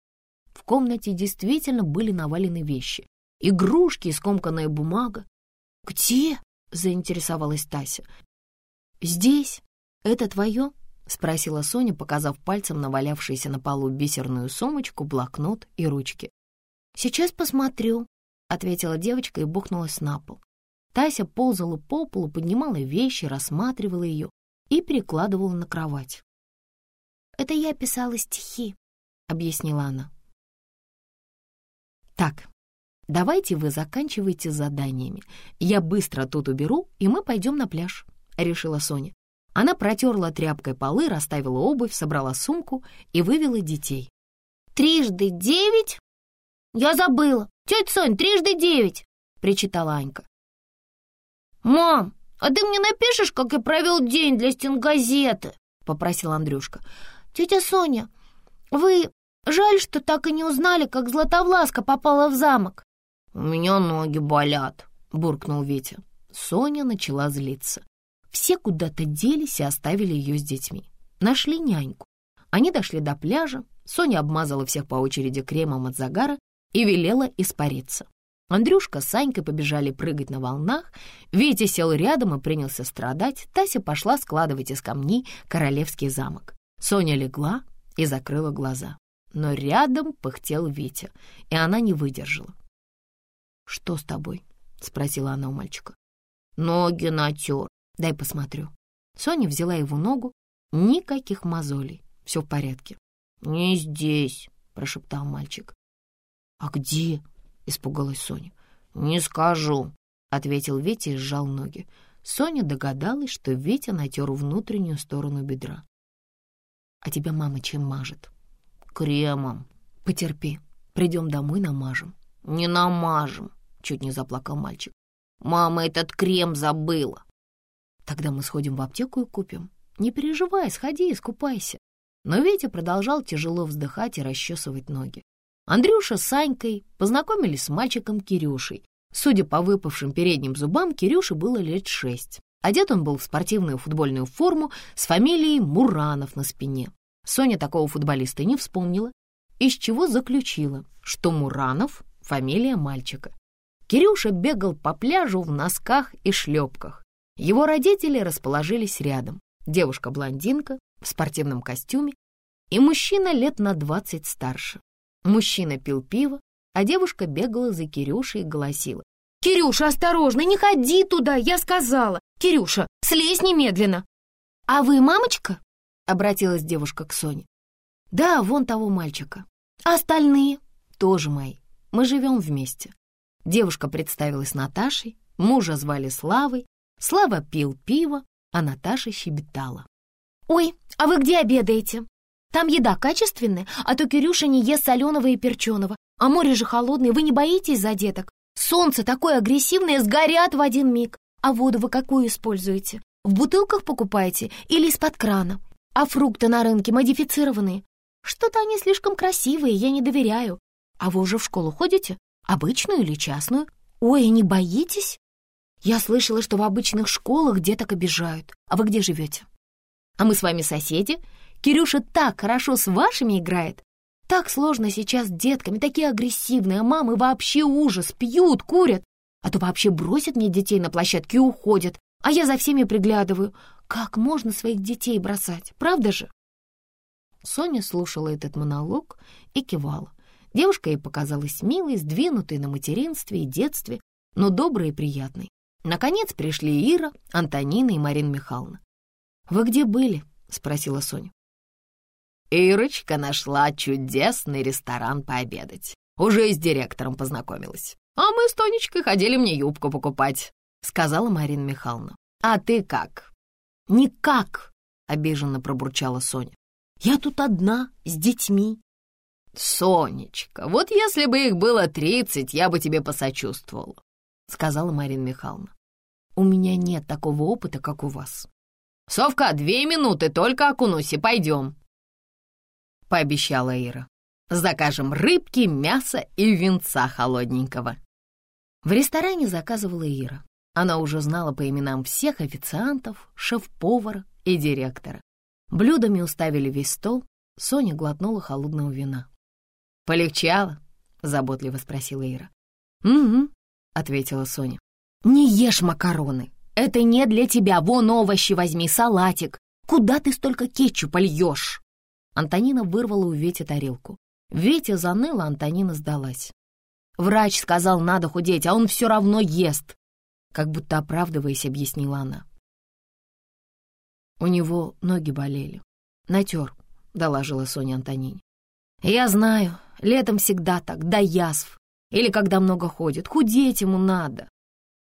В комнате действительно были навалены вещи. Игрушки и скомканная бумага. «Где?» — заинтересовалась Тася. «Здесь. Это твое?» — спросила Соня, показав пальцем на валявшуюся на полу бисерную сумочку, блокнот и ручки. «Сейчас посмотрю», — ответила девочка и бухнулась на пол. Тася ползала по полу, поднимала вещи, рассматривала ее и перекладывала на кровать. «Это я писала стихи», — объяснила она. «Так, давайте вы заканчивайте заданиями. Я быстро тут уберу, и мы пойдем на пляж», — решила Соня. Она протерла тряпкой полы, расставила обувь, собрала сумку и вывела детей. «Трижды девять? Я забыла. Тетя Сонь, трижды девять!» — причитала Анька. «Мам, а ты мне напишешь, как я провел день для стенгазеты?» — попросил Андрюшка. «Тетя Соня, вы жаль, что так и не узнали, как Златовласка попала в замок». «У меня ноги болят», — буркнул Витя. Соня начала злиться. Все куда-то делись и оставили ее с детьми. Нашли няньку. Они дошли до пляжа, Соня обмазала всех по очереди кремом от загара и велела испариться. Андрюшка с Санькой побежали прыгать на волнах, Витя сел рядом и принялся страдать, Тася пошла складывать из камней королевский замок. Соня легла и закрыла глаза. Но рядом пыхтел Витя, и она не выдержала. «Что с тобой?» — спросила она у мальчика. «Ноги натер», Дай посмотрю. Соня взяла его ногу. Никаких мозолей. Все в порядке. «Не здесь», — прошептал мальчик. «А где?» — испугалась Соня. «Не скажу», — ответил Витя и сжал ноги. Соня догадалась, что Витя натер внутреннюю сторону бедра. «А тебя мама чем мажет?» «Кремом». «Потерпи. Придем домой, намажем». «Не намажем», — чуть не заплакал мальчик. «Мама этот крем забыла». Тогда мы сходим в аптеку и купим. Не переживай, сходи, искупайся. Но Витя продолжал тяжело вздыхать и расчесывать ноги. Андрюша с Санькой познакомились с мальчиком Кирюшей. Судя по выпавшим передним зубам, Кирюше было лет шесть. Одет он был в спортивную футбольную форму с фамилией Муранов на спине. Соня такого футболиста не вспомнила, из чего заключила, что Муранов — фамилия мальчика. Кирюша бегал по пляжу в носках и шлепках. Его родители расположились рядом. Девушка-блондинка в спортивном костюме и мужчина лет на двадцать старше. Мужчина пил пиво, а девушка бегала за Кирюшей и голосила. «Кирюша, осторожно, не ходи туда, я сказала! Кирюша, слезь немедленно!» «А вы мамочка?» — обратилась девушка к Соне. «Да, вон того мальчика. А остальные?» «Тоже мои. Мы живем вместе». Девушка представилась Наташей, мужа звали Славой. Слава пил пиво, а Наташа щебетала. «Ой, а вы где обедаете? Там еда качественная, а то Кирюша не ест соленого и перченого. А море же холодное, вы не боитесь за деток? Солнце такое агрессивное, сгорят в один миг. А воду вы какую используете? В бутылках покупаете или из-под крана? А фрукты на рынке модифицированные? Что-то они слишком красивые, я не доверяю. А вы уже в школу ходите? Обычную или частную? Ой, не боитесь? Я слышала, что в обычных школах деток обижают. А вы где живете? А мы с вами соседи. Кирюша так хорошо с вашими играет. Так сложно сейчас с детками, такие агрессивные, а мамы вообще ужас, пьют, курят. А то вообще бросят мне детей на площадке и уходят, а я за всеми приглядываю. Как можно своих детей бросать, правда же? Соня слушала этот монолог и кивала. Девушка ей показалась милой, сдвинутой на материнстве и детстве, но доброй и приятной. Наконец пришли Ира, Антонина и Марина Михайловна. «Вы где были?» — спросила Соня. Ирочка нашла чудесный ресторан пообедать. Уже и с директором познакомилась. А мы с Тонечкой ходили мне юбку покупать, сказала Марина Михайловна. А ты как? Никак, обиженно пробурчала Соня. Я тут одна, с детьми. Сонечка, вот если бы их было тридцать, я бы тебе посочувствовала, сказала Марина Михайловна. У меня нет такого опыта, как у вас. Совка, две минуты, только окунусь и пойдем, — пообещала Ира. «Закажем рыбки, мясо и винца холодненького». В ресторане заказывала Ира. Она уже знала по именам всех официантов, шеф-повара и директора. Блюдами уставили весь стол. Соня глотнула холодного вина. «Полегчало?» — заботливо спросила Ира. «Угу», — ответила Соня. «Не ешь макароны. Это не для тебя. Вон овощи возьми, салатик. Куда ты столько кетчупа льешь?» Антонина вырвала у Вети тарелку. Ветя заныла, Антонина сдалась. «Врач сказал, надо худеть, а он все равно ест!» Как будто оправдываясь, объяснила она. У него ноги болели. «Натер», — доложила Соня Антонине. «Я знаю, летом всегда так, до язв. Или когда много ходит, худеть ему надо».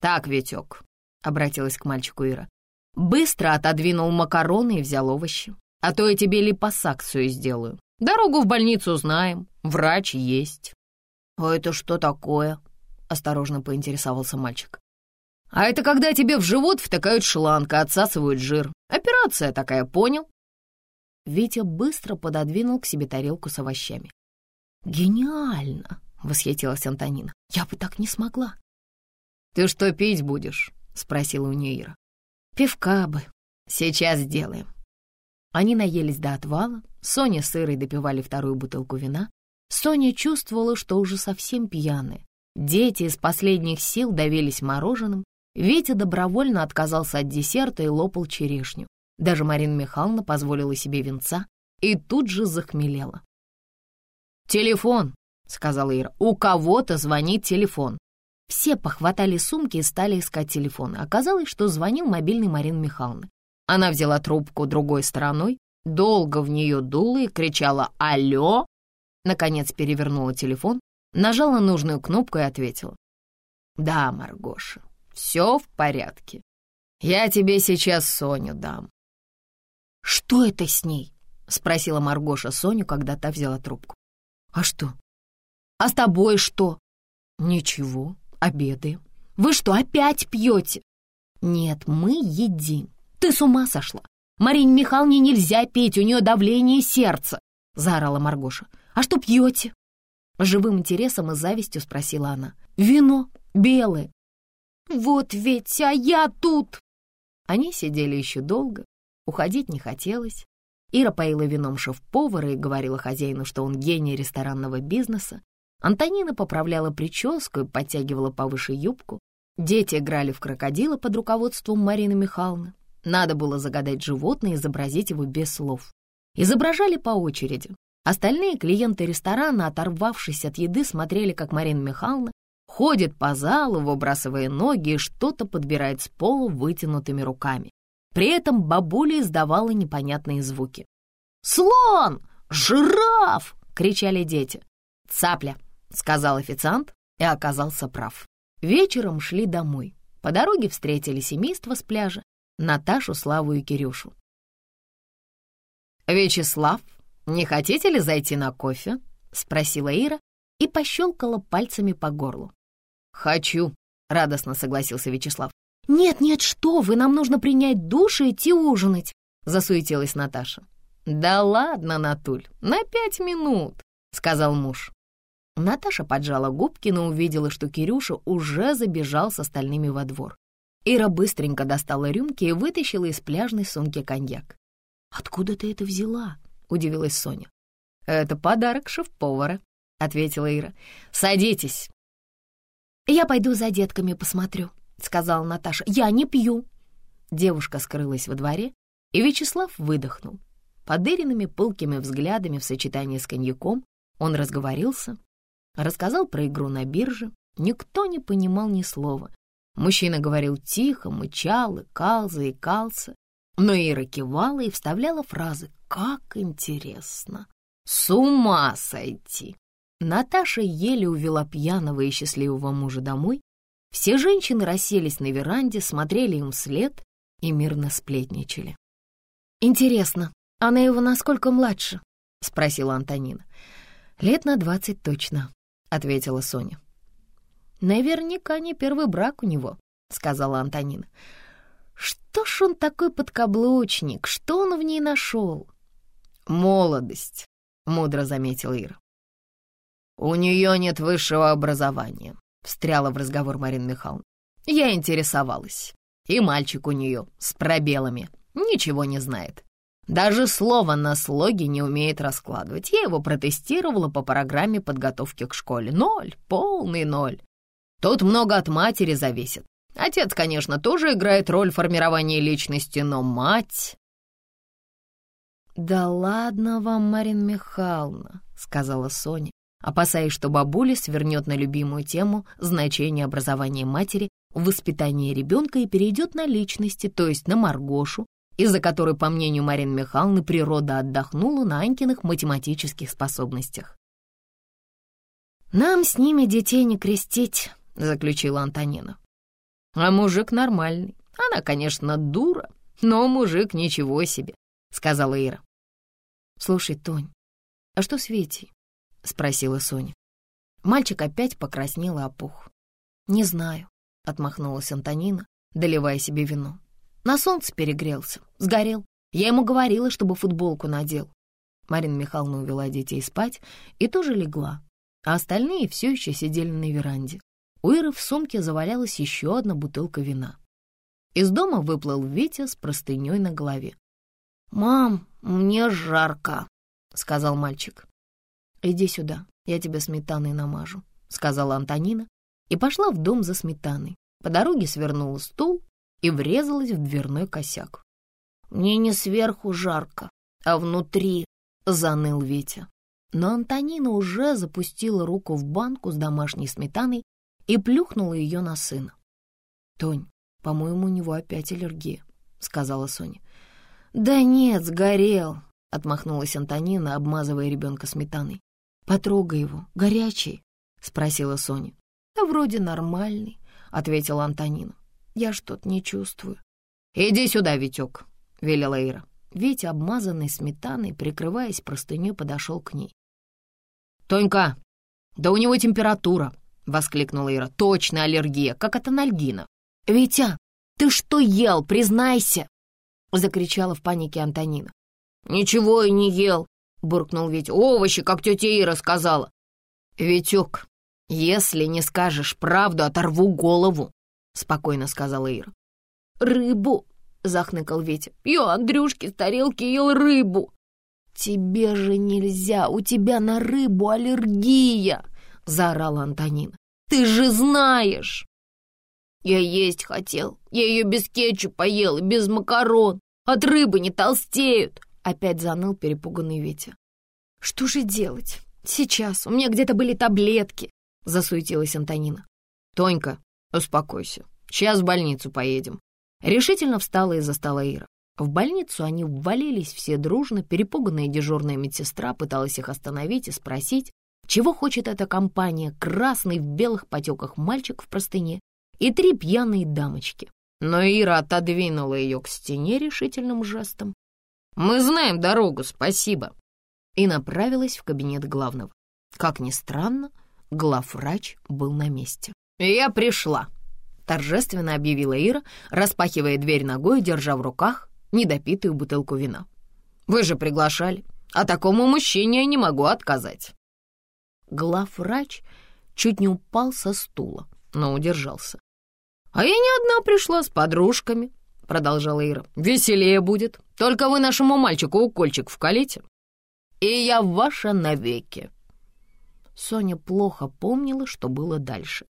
«Так, Витек», — обратилась к мальчику Ира. Быстро отодвинул макароны и взял овощи. А то я тебе липосакцию сделаю. Дорогу в больницу знаем, врач есть». «А это что такое?» — осторожно поинтересовался мальчик. «А это когда тебе в живот втыкают шланг и отсасывают жир. Операция такая, понял?» Витя быстро пододвинул к себе тарелку с овощами. «Гениально!» — восхитилась Антонина. «Я бы так не смогла». «Ты что пить будешь?» — спросила у нее Ира. «Пивка бы. Сейчас сделаем». Они наелись до отвала, Соня с Ирой допивали вторую бутылку вина. Соня чувствовала, что уже совсем пьяная. Дети из последних сил давились мороженым. Витя добровольно отказался от десерта и лопал черешню. Даже Марина Михайловна позволила себе винца и тут же захмелела. «Телефон», — сказала Ира, — «у кого-то звонит телефон». Все похватали сумки и стали искать телефоны. Оказалось, что звонил мобильный Марины Михайловны. Она взяла трубку другой стороной, долго в нее дула и кричала «Алло!». Наконец перевернула телефон, нажала нужную кнопку и ответила. «Да, Маргоша, все в порядке. Я тебе сейчас Соню дам». «Что это с ней?» — спросила Маргоша Соню, когда та взяла трубку. «А что? А с тобой что?» «Ничего, обедаем. Вы что, опять пьете?» «Нет, мы едим. «Ты с ума сошла! Марине Михайловне нельзя петь, у нее давление сердца!» — заорала Маргоша. «А что пьете?» Живым интересом и завистью спросила она. «Вино белое». «Вот ведь, а я тут!» Они сидели еще долго, уходить не хотелось. Ира поила вином шеф-повара и говорила хозяину, что он гений ресторанного бизнеса. Антонина поправляла прическу и подтягивала повыше юбку. Дети играли в крокодила под руководством Марины Михайловны. Надо было загадать животное и изобразить его без слов. Изображали по очереди. Остальные клиенты ресторана, оторвавшись от еды, смотрели, как Марина Михайловна ходит по залу, выбрасывая ноги и что-то подбирает с пола вытянутыми руками. При этом бабуля издавала непонятные звуки. «Слон! Жираф!» — кричали дети. «Цапля!» — сказал официант и оказался прав. Вечером шли домой. По дороге встретили семейство с пляжа, Наташу, Славу и Кирюшу. «Вячеслав, не хотите ли зайти на кофе?» — спросила Ира и пощелкала пальцами по горлу. «Хочу», — радостно согласился Вячеслав. «Нет, нет, что вы, нам нужно принять душ и идти ужинать», — засуетилась Наташа. «Да ладно, Натуль, на пять минут», — сказал муж. Наташа поджала губки, но увидела, что Кирюша уже забежал с остальными во двор. Ира быстренько достала рюмки и вытащила из пляжной сумки коньяк. «Откуда ты это взяла?» — удивилась Соня. «Это подарок шеф-повара», — ответила Ира. «Садитесь». «Я пойду за детками посмотрю», — сказала Наташа. «Я не пью». Девушка скрылась во дворе, и Вячеслав выдохнул. Под пылкими взглядами в сочетании с коньяком он разговорился, рассказал про игру на бирже. Никто не понимал ни слова. Мужчина говорил тихо, мычал, икал, заикался. Но Ира кивала и вставляла фразы «Как интересно!» «С ума сойти!» Наташа еле увела пьяного и счастливого мужа домой. Все женщины расселись на веранде, смотрели им вслед и мирно сплетничали. «Интересно, она его насколько младше?» — спросила Антонина. «Лет на двадцать точно», — ответила Соня. «Наверняка не первый брак у него», — сказала Антонина. «Что ж он такой подкаблучник? Что он в ней нашел?» «Молодость», — мудро заметил Ира. «У нее нет высшего образования», — встряла в разговор Марина Михайловна. «Я интересовалась. И мальчик у нее с пробелами ничего не знает. Даже слово на слоге не умеет раскладывать. Я его протестировала по программе подготовки к школе. Ноль, полный ноль. Тут много от матери зависит. Отец, конечно, тоже играет роль формирования личности, но мать... «Да ладно вам, Марин Михайловна», — сказала Соня, опасаясь, что бабуля свернет на любимую тему значение образования матери в воспитании ребенка и перейдет на личности, то есть на Маргошу, из-за которой, по мнению Марины Михайловны, природа отдохнула на Анькиных математических способностях. «Нам с ними детей не крестить», — заключила Антонина. «А мужик нормальный. Она, конечно, дура, но мужик ничего себе», — сказала Ира. «Слушай, Тонь, а что с Витей?» — спросила Соня. Мальчик опять покраснел и опух. «Не знаю», — отмахнулась Антонина, доливая себе вино. На солнце перегрелся, сгорел. Я ему говорила, чтобы футболку надел. Марина Михайловна увела детей спать и тоже легла, а остальные все еще сидели на веранде. У Иры в сумке завалялась еще одна бутылка вина. Из дома выплыл Витя с простыней на голове. «Мам, мне жарко», — сказал мальчик. «Иди сюда, я тебе сметаной намажу», — сказала Антонина и пошла в дом за сметаной. По дороге свернула стул и врезалась в дверной косяк. «Мне не сверху жарко, а внутри», — заныл Витя. Но Антонина уже запустила руку в банку с домашней сметаной и плюхнула ее на сына. «Тонь, по-моему, у него опять аллергия», — сказала Соня. «Да нет, сгорел», — отмахнулась Антонина, обмазывая ребенка сметаной. «Потрогай его, горячий», — спросила Соня. «Да вроде нормальный», — ответила Антонина. Я что-то не чувствую. «Иди сюда, Витек», — велела Ира. Витя, обмазанный сметаной, прикрываясь простыней, подошел к ней. «Тонька, да у него температура!» — воскликнула Ира. «Точно аллергия, как от анальгина!» «Витя, ты что ел, признайся!» — закричала в панике Антонина. «Ничего и не ел!» — буркнул Витя. «Овощи, как тетя Ира сказала!» «Витек, если не скажешь правду, оторву голову!» — спокойно сказала Ира. «Рыбу!» — захныкал Витя. «Я, Андрюшки, с тарелки ел рыбу!» «Тебе же нельзя, у тебя на рыбу аллергия!» — заорала Антонина. «Ты же знаешь!» «Я есть хотел. Я ее без кетчупа ел и без макарон. От рыбы не толстеют!» Опять заныл перепуганный Витя. «Что же делать? Сейчас. У меня где-то были таблетки!» — засуетилась Антонина. «Тонька, «Успокойся. Сейчас в больницу поедем». Решительно встала из-за стола Ира. В больницу они ввалились все дружно, перепуганная дежурная медсестра пыталась их остановить и спросить, чего хочет эта компания, красный в белых потеках мальчик в простыне и три пьяные дамочки. Но Ира отодвинула ее к стене решительным жестом. «Мы знаем дорогу, спасибо!» И направилась в кабинет главного. Как ни странно, главврач был на месте. «Я пришла!» — торжественно объявила Ира, распахивая дверь ногой и держа в руках недопитую бутылку вина. «Вы же приглашали, а такому мужчине я не могу отказать!» Главврач чуть не упал со стула, но удержался. «А я не одна пришла с подружками», — продолжала Ира. «Веселее будет. Только вы нашему мальчику укольчик вкалите, и я ваша навеки». Соня плохо помнила, что было дальше.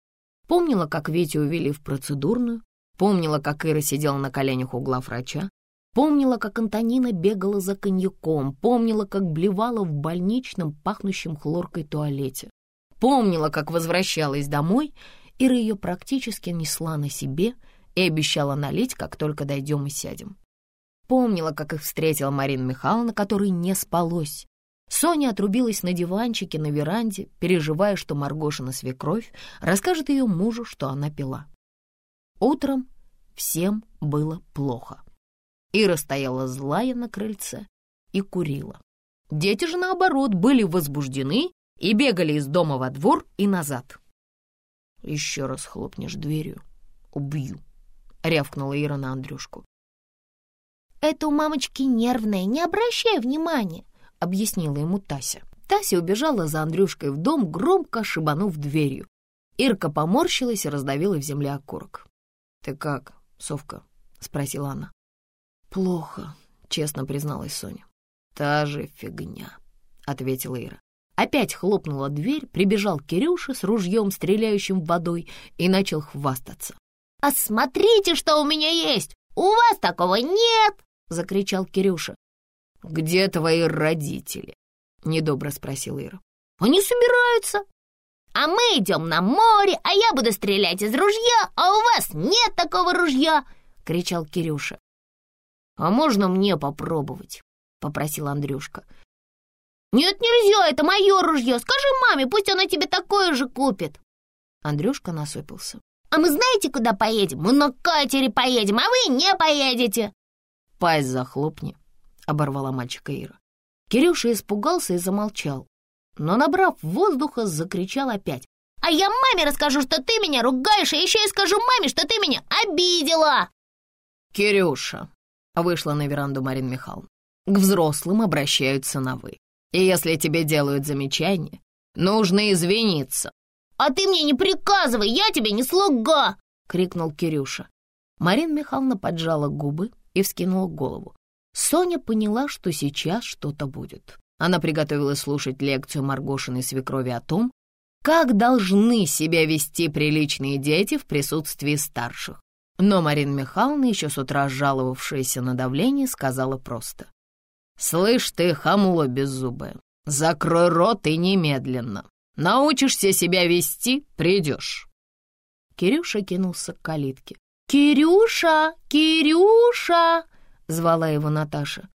Помнила, как Витю увели в процедурную, помнила, как Ира сидела на коленях у главврача, помнила, как Антонина бегала за коньяком, помнила, как блевала в больничном, пахнущем хлоркой туалете, помнила, как возвращалась домой — Ира ее практически несла на себе и обещала налить, как только дойдем и сядем. Помнила, как их встретила Марина Михайловна, которой не спалось. Соня отрубилась на диванчике на веранде, переживая, что Маргошина свекровь расскажет ее мужу, что она пила. Утром всем было плохо. Ира стояла злая на крыльце и курила. Дети же, наоборот, были возбуждены и бегали из дома во двор и назад. Еще раз хлопнешь дверью — убью, — рявкнула Ира на Андрюшку. «Это у мамочки нервная, не обращай внимания», — объяснила ему Тася. Тася убежала за Андрюшкой в дом, громко шибанув дверью. Ирка поморщилась и раздавила в земле окурок. «Ты как, совка?» — спросила она. «Плохо», — честно призналась Соня. «Та же фигня», — ответила Ира. Опять хлопнула дверь, прибежал Кирюша с ружьем, стреляющим водой, и начал хвастаться. «А смотрите, что у меня есть! У вас такого нет!» — закричал Кирюша. «Где твои родители?» — недобро спросил Ира. «Они собираются. А мы идем на море, а я буду стрелять из ружья, а у вас нет такого ружья!» — кричал Кирюша. «А можно мне попробовать?» — попросил Андрюшка. «Нет, нельзя, это мое ружье. Скажи маме, пусть она тебе такое же купит». Андрюшка насупился. «А мы знаете, куда поедем? Мы на катере поедем, а вы не поедете!» «Пасть захлопни», — оборвала мальчика Ира. Кирюша испугался и замолчал, но, набрав воздуха, закричал опять. «А я маме расскажу, что ты меня ругаешь, и еще и скажу маме, что ты меня обидела!» «Кирюша», — вышла на веранду Марин Михайловна, — «к взрослым обращаются на «вы». И если тебе делают замечание, нужно извиниться». «А ты мне не приказывай, я тебе не слуга!» — крикнул Кирюша. Марина Михайловна поджала губы и вскинула голову. Соня поняла, что сейчас что-то будет. Она приготовилась слушать лекцию Маргошиной свекрови о том, как должны себя вести приличные дети в присутствии старших. Но Марина Михайловна, еще с утра жаловавшаяся на давление, сказала просто. «Слышь ты, хамло беззубое, закрой рот и немедленно. Научишься себя вести — придешь». Кирюша кинулся к калитке. «Кирюша! Кирюша!» — звала его Наташа.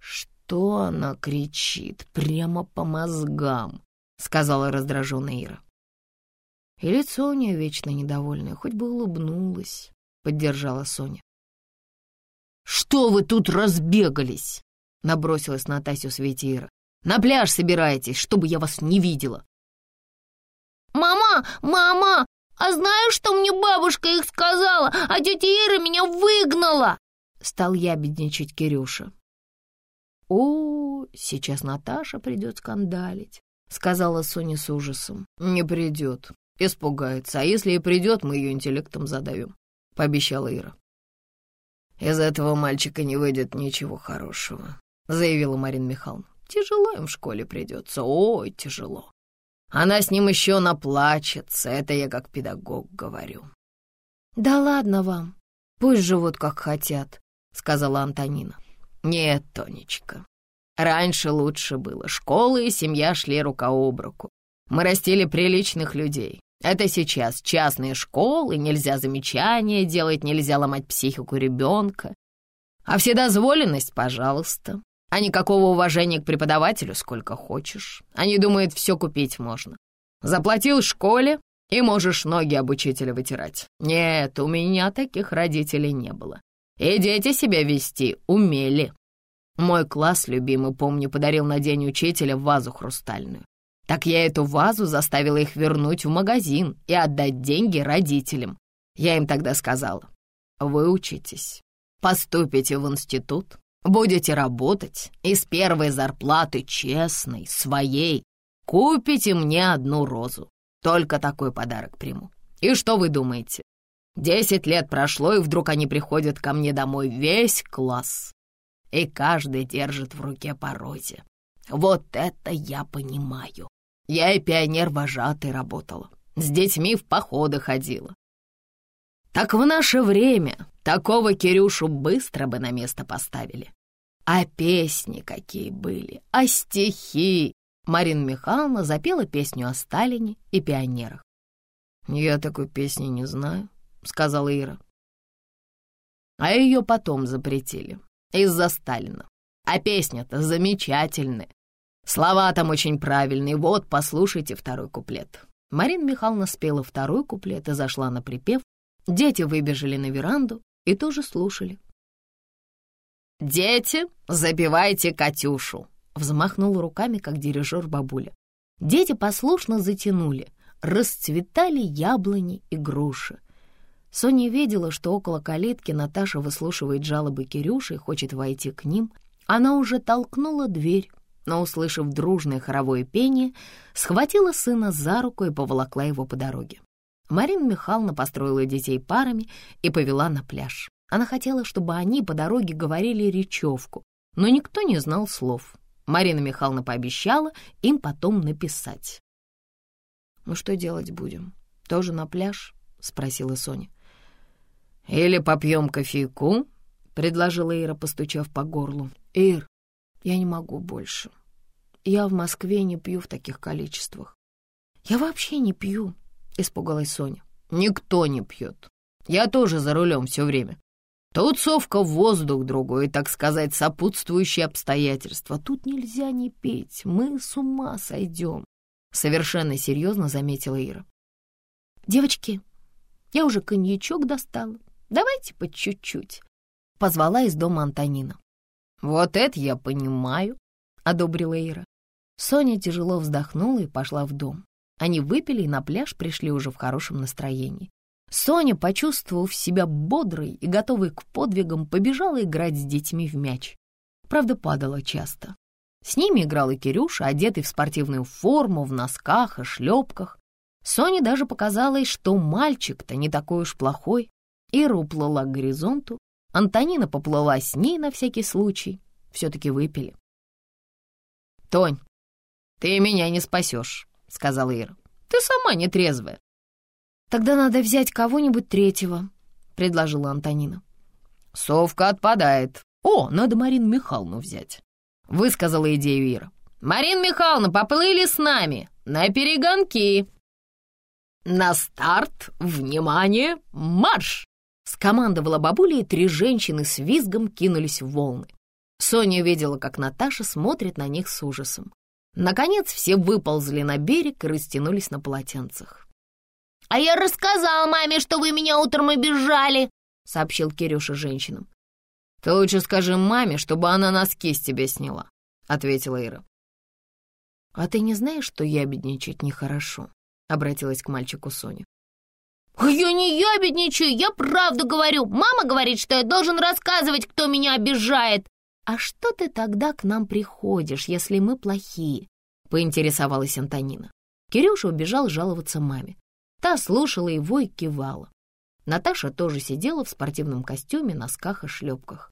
«Что она кричит? Прямо по мозгам!» — сказала раздраженная Ира. И лицо у нее вечно недовольное, хоть бы улыбнулась, — поддержала Соня. «Что вы тут разбегались?» Набросилась на Тасю Светира. «На пляж собирайтесь, чтобы я вас не видела!» «Мама, мама, а знаешь, что мне бабушка их сказала, а тетя Ира меня выгнала?» Стал ябедничать Кирюша. «О, сейчас Наташа придет скандалить», — сказала Соня с ужасом. «Не придет, испугается, а если и придет, мы ее интеллектом задавим», — пообещала Ира. «Из этого мальчика не выйдет ничего хорошего», — заявила Марина Михайловна. «Тяжело им в школе придется, ой, тяжело. Она с ним еще наплачется, это я как педагог говорю». «Да ладно вам, пусть живут как хотят», — сказала Антонина. «Нет, Тонечка, раньше лучше было. Школа и семья шли рука об руку. Мы растили приличных людей. Это сейчас частные школы, нельзя замечания делать, нельзя ломать психику ребенка. А вседозволенность, пожалуйста. А никакого уважения к преподавателю сколько хочешь. Они думают, все купить можно. Заплатил школе, и можешь ноги об учителя вытирать. Нет, у меня таких родителей не было. И дети себя вести умели. Мой класс любимый, помню, подарил на день учителя вазу хрустальную. Так я эту вазу заставила их вернуть в магазин и отдать деньги родителям. Я им тогда сказала, вы учитесь, поступите в институт, будете работать и с первой зарплаты честной, своей, купите мне одну розу. Только такой подарок приму. И что вы думаете? Десять лет прошло, и вдруг они приходят ко мне домой весь класс. И каждый держит в руке по розе. Вот это я понимаю. Я и пионер-вожатой работала. С детьми в походы ходила. Так в наше время такого Кирюшу быстро бы на место поставили. А песни какие были, а стихи. Марина Михайловна запела песню о Сталине и пионерах. «Я такой песни не знаю», — сказала Ира. А ее потом запретили. Из-за Сталина. А песня-то замечательная. Слова там очень правильные. Вот, послушайте второй куплет. Марина Михайловна спела второй куплет и зашла на припев. Дети выбежали на веранду и тоже слушали. «Дети, забивайте Катюшу!» Взмахнул руками, как дирижер бабуля. Дети послушно затянули. Расцветали яблони и груши. Соня видела, что около калитки Наташа выслушивает жалобы Кирюши и хочет войти к ним. Она уже толкнула дверь, но, услышав дружное хоровое пение, схватила сына за руку и поволокла его по дороге. Марина Михайловна построила детей парами и повела на пляж. Она хотела, чтобы они по дороге говорили речевку, но никто не знал слов. Марина Михайловна пообещала им потом написать. «Ну что делать будем? Тоже на пляж?» — спросила Соня. «Или попьем кофейку?» — предложила Ира, постучав по горлу. «Ир, я не могу больше. Я в Москве не пью в таких количествах». «Я вообще не пью», — испугалась Соня. «Никто не пьет. Я тоже за рулем все время. Тут совка воздух другой, так сказать, сопутствующие обстоятельства. Тут нельзя не петь, мы с ума сойдем», — совершенно серьезно заметила Ира. «Девочки, я уже коньячок достала. Давайте по чуть-чуть», — позвала из дома Антонина. «Вот это я понимаю», — одобрила Ира. Соня тяжело вздохнула и пошла в дом. Они выпили и на пляж пришли уже в хорошем настроении. Соня, почувствовав себя бодрой и готовой к подвигам, побежала играть с детьми в мяч. Правда, падала часто. С ними играл и Кирюша, одетый в спортивную форму, в носках и шлепках. Соне даже показалось, что мальчик-то не такой уж плохой. Ира уплыла к горизонту, Антонина поплыла с ней на всякий случай. Все-таки выпили. «Тонь, ты меня не спасешь», — сказала Ира. «Ты сама нетрезвая». «Тогда надо взять кого-нибудь третьего», — предложила Антонина. «Совка отпадает. О, надо Марину Михайловну взять», — высказала идею Ира. «Марина Михайловна, поплыли с нами на перегонки». «На старт! Внимание! Марш!» Скомандовала бабуля, и три женщины с визгом кинулись в волны. Соня видела, как Наташа смотрит на них с ужасом. Наконец все выползли на берег и растянулись на полотенцах. «А я рассказал маме, что вы меня утром обижали», — сообщил Кирюша женщинам. «Ты лучше скажи маме, чтобы она носки с тебя сняла», — ответила Ира. «А ты не знаешь, что ябедничать нехорошо?» — обратилась к мальчику Соня. «Я не ябедничаю, я правду говорю. Мама говорит, что я должен рассказывать, кто меня обижает». «А что ты тогда к нам приходишь, если мы плохие?» — поинтересовалась Антонина. Кирюша убежал жаловаться маме. Та слушала его и кивала. Наташа тоже сидела в спортивном костюме, носках и шлепках.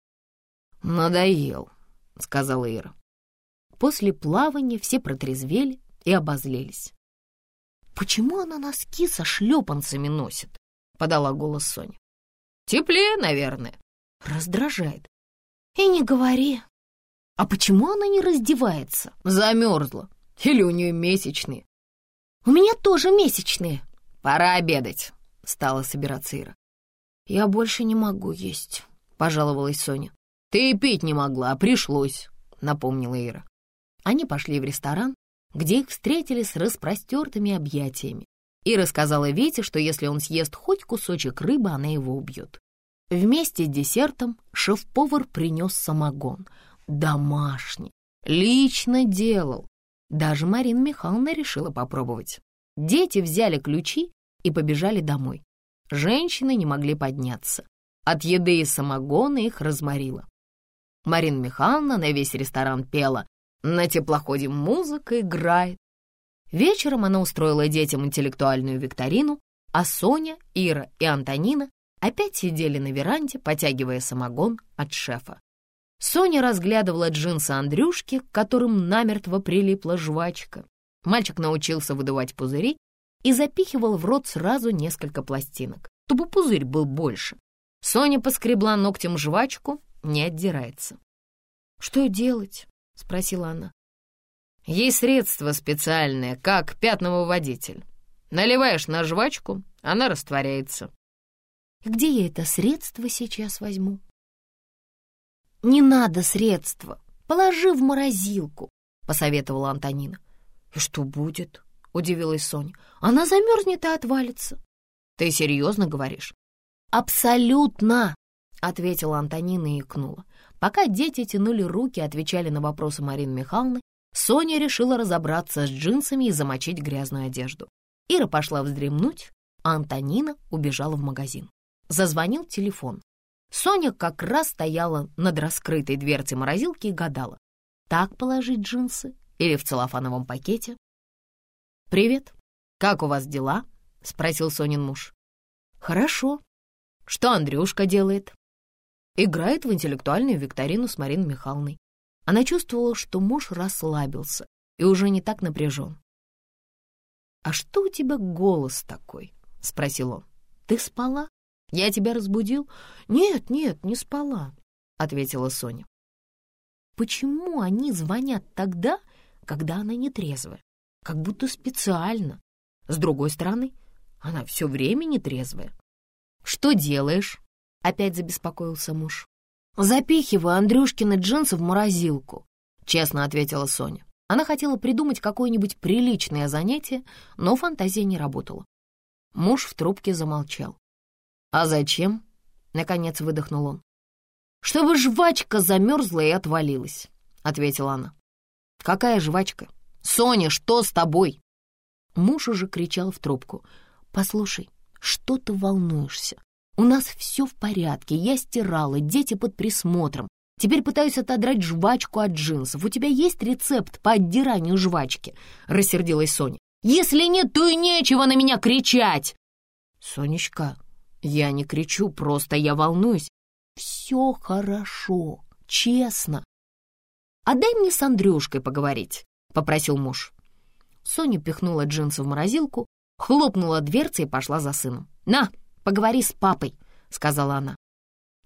«Надоел», — сказала Ира. После плавания все протрезвели и обозлились. «Почему она носки со шлепанцами носит?» — подала голос Соня. «Теплее, наверное». Раздражает. «И не говори. А почему она не раздевается? Замерзла. Или у нее месячные?» «У меня тоже месячные». «Пора обедать», — стала собираться Ира. «Я больше не могу есть», — пожаловалась Соня. «Ты и пить не могла, а пришлось. напомнила Ира. Они пошли в ресторан, где их встретили с распростертыми объятиями. Ира сказала Вите, что если он съест хоть кусочек рыбы, она его убьет. Вместе с десертом шеф-повар принес самогон. Домашний. Лично делал. Даже Марина Михайловна решила попробовать. Дети взяли ключи и побежали домой. Женщины не могли подняться. От еды и самогона их разморило. Марина Михайловна на весь ресторан пела «На теплоходе музыка играет». Вечером она устроила детям интеллектуальную викторину, а Соня, Ира и Антонина опять сидели на веранде, потягивая самогон от шефа. Соня разглядывала джинсы Андрюшки, к которым намертво прилипла жвачка. Мальчик научился выдувать пузыри и запихивал в рот сразу несколько пластинок, чтобы пузырь был больше. Соня поскребла ногтем жвачку, не отдирается. «Что делать?» — спросила она. «Есть средство специальное, как пятновыводитель. Наливаешь на жвачку, она растворяется». «И где я это средство сейчас возьму?» «Не надо средства, положи в морозилку», — посоветовала Антонина. «И что будет?» — удивилась Соня. «Она замерзнет и отвалится». «Ты серьезно говоришь?» «Абсолютно!» — ответила Антонина и икнула. Пока дети тянули руки и отвечали на вопросы Марины Михайловны, Соня решила разобраться с джинсами и замочить грязную одежду. Ира пошла вздремнуть, а Антонина убежала в магазин. Зазвонил телефон. Соня как раз стояла над раскрытой дверцей морозилки и гадала, так положить джинсы или в целлофановом пакете. «Привет, как у вас дела?» — спросил Сонин муж. «Хорошо. Что Андрюшка делает?» Играет в интеллектуальную викторину с Мариной Михайловной. Она чувствовала, что муж расслабился и уже не так напряжен. «А что у тебя голос такой?» — спросил он. «Ты спала? Я тебя разбудил?» «Нет, нет, не спала», — ответила Соня. «Почему они звонят тогда, когда она нетрезвая? Как будто специально. С другой стороны, она все время нетрезвая. «Что делаешь?» — опять забеспокоился муж. «Запихиваю Андрюшкины джинсы в морозилку», — честно ответила Соня. Она хотела придумать какое-нибудь приличное занятие, но фантазия не работала. Муж в трубке замолчал. «А зачем?» — наконец выдохнул он. «Чтобы жвачка замерзла и отвалилась», — ответила она. «Какая жвачка? Соня, что с тобой?» Муж уже кричал в трубку. «Послушай, что ты волнуешься? У нас все в порядке, я стирала, дети под присмотром. Теперь пытаюсь отодрать жвачку от джинсов. У тебя есть рецепт по отдиранию жвачки?» — рассердилась Соня. «Если нет, то и нечего на меня кричать!» «Сонечка, я не кричу, просто я волнуюсь. Все хорошо, честно. А дай мне с Андрюшкой поговорить», — попросил муж. Соня пихнула джинсы в морозилку, хлопнула дверцей и пошла за сыном. «На, поговори с папой», — сказала она.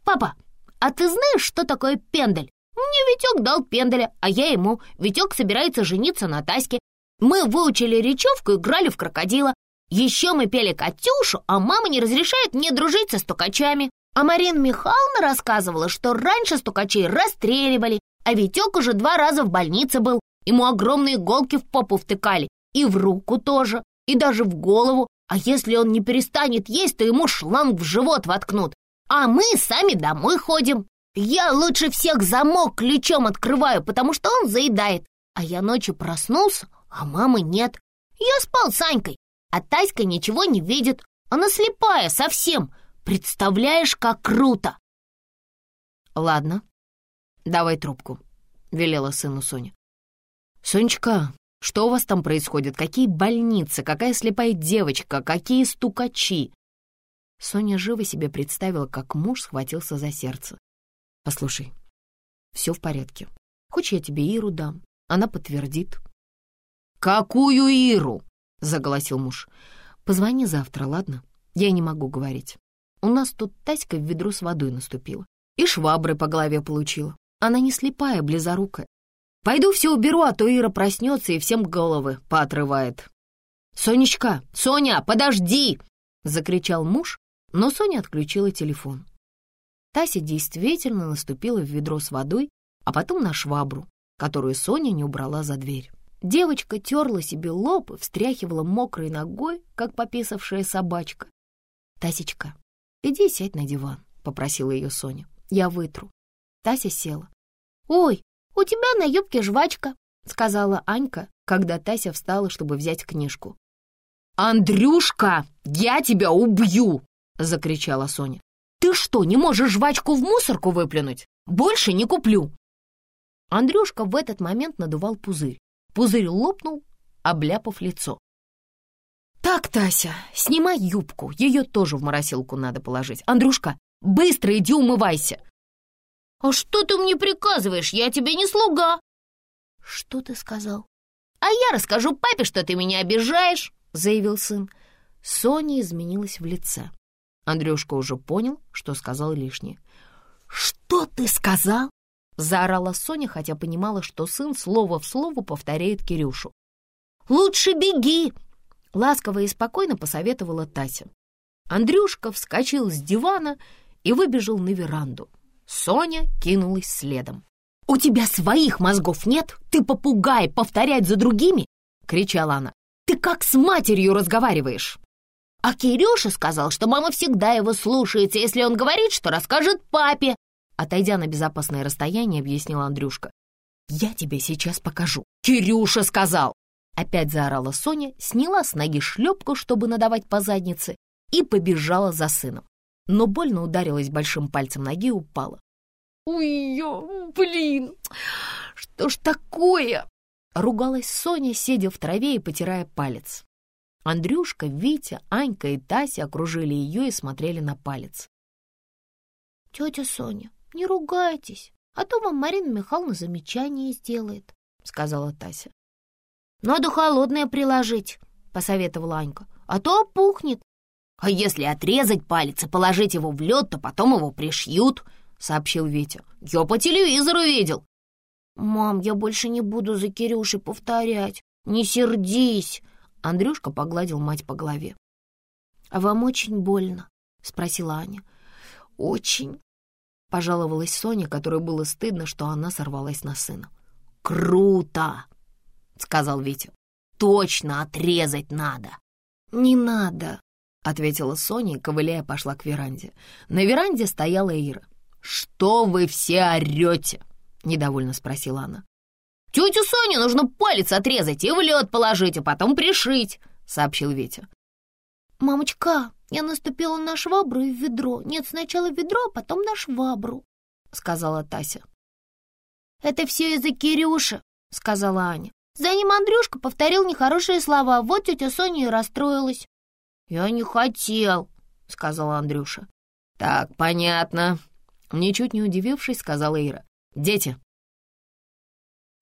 «Папа, а ты знаешь, что такое пендель? Мне Витек дал пенделя, а я ему. Витек собирается жениться на Таське. Мы выучили речевку, играли в крокодила. Еще мы пели Катюшу, а мама не разрешает мне дружить со стукачами. А Марина Михайловна рассказывала, что раньше стукачей расстреливали, а Витек уже два раза в больнице был. Ему огромные иголки в попу втыкали, и в руку тоже, и даже в голову. А если он не перестанет есть, то ему шланг в живот воткнут. А мы сами домой ходим. Я лучше всех замок ключом открываю, потому что он заедает. А я ночью проснулся, а мамы нет. Я спал с Анькой, а Таська ничего не видит. Она слепая совсем. Представляешь, как круто!» «Ладно, давай трубку», — велела сыну Соня. «Сонечка, что у вас там происходит? Какие больницы? Какая слепая девочка? Какие стукачи?» Соня живо себе представила, как муж схватился за сердце. «Послушай, все в порядке. Хочешь, я тебе Иру дам? Она подтвердит». «Какую Иру?» — заголосил муж. «Позвони завтра, ладно? Я не могу говорить. У нас тут Таська в ведро с водой наступила. И швабры по голове получила. Она не слепая, близорукая. Пойду все уберу, а то Ира проснется и всем головы поотрывает». «Сонечка! Соня, подожди!» — закричал муж, но Соня отключила телефон. Тася действительно наступила в ведро с водой, а потом на швабру. которую Соня не убрала за дверь. Девочка терла себе лоб и встряхивала мокрой ногой, как пописавшая собачка. «Тасечка, иди сядь на диван», — попросила ее Соня. «Я вытру». Тася села. «Ой, у тебя на юбке жвачка», — сказала Анька, когда Тася встала, чтобы взять книжку. «Андрюшка, я тебя убью!» — закричала Соня. «Ты что, не можешь жвачку в мусорку выплюнуть? Больше не куплю!» Андрюшка в этот момент надувал пузырь. Пузырь лопнул, обляпав лицо. «Так, Тася, снимай юбку, ее тоже в морозилку надо положить. Андрюшка, быстро иди умывайся!» «А что ты мне приказываешь? Я тебе не слуга!» «Что ты сказал?» «А я расскажу папе, что ты меня обижаешь!» — заявил сын. Соня изменилась в лице. Андрюшка уже понял, что сказал лишнее. «Что ты сказал?» Заорала Соня, хотя понимала, что сын слово в слово повторяет Кирюшу. «Лучше беги!» Ласково и спокойно посоветовала Тася. Андрюшка вскочил с дивана и выбежал на веранду. Соня кинулась следом. «У тебя своих мозгов нет? Ты попугай, повторять за другими?» — кричала она. «Ты как с матерью разговариваешь?» А Кирюша сказал, что мама всегда его слушается, если он говорит, что расскажет папе. Отойдя на безопасное расстояние, объяснил Андрюшка. «Я тебе сейчас покажу. Кирюша сказал!» Опять заорала Соня, сняла с ноги шлепку, чтобы надавать по заднице, и побежала за сыном. Но больно ударилась большим пальцем ноги и упала. «Ой, блин, что ж такое?» Ругалась Соня, сидя в траве и потирая палец. Андрюшка, Витя, Анька и Тася окружили ее и смотрели на палец. «Тетя Соня, не ругайтесь, а то вам Марина Михайловна замечание сделает», — сказала Тася. «Надо холодное приложить», — посоветовала Анька, «а то опухнет». «А если отрезать палец и положить его в лед, то потом его пришьют», — сообщил Витя. «Я по телевизору видел». «Мам, я больше не буду за Кирюшей повторять. Не сердись», — Андрюшка погладил мать по голове. «А вам очень больно?» — спросила Аня. «Очень», — пожаловалась Соня, которой было стыдно, что она сорвалась на сына. «Круто!» — сказал Витя. «Точно отрезать надо!» «Не надо!» — ответила Соня и, ковыляя, пошла к веранде. На веранде стояла Ира. «Что вы все орете?» — недовольно спросила она. «Тетю Соню нужно палец отрезать и в лед положить, а потом пришить», — сообщил Витя. «Мамочка, я наступила на швабру и в ведро. Нет, сначала в ведро, а потом на швабру», — сказала Тася. «Это все из-за Кирюши», — сказала Аня. «За ним Андрюшка повторил нехорошие слова, вот тетя Соня и расстроилась». «Я не хотел», — сказал Андрюша. «Так, понятно», — ничуть не удивившись, сказала Ира. «Дети,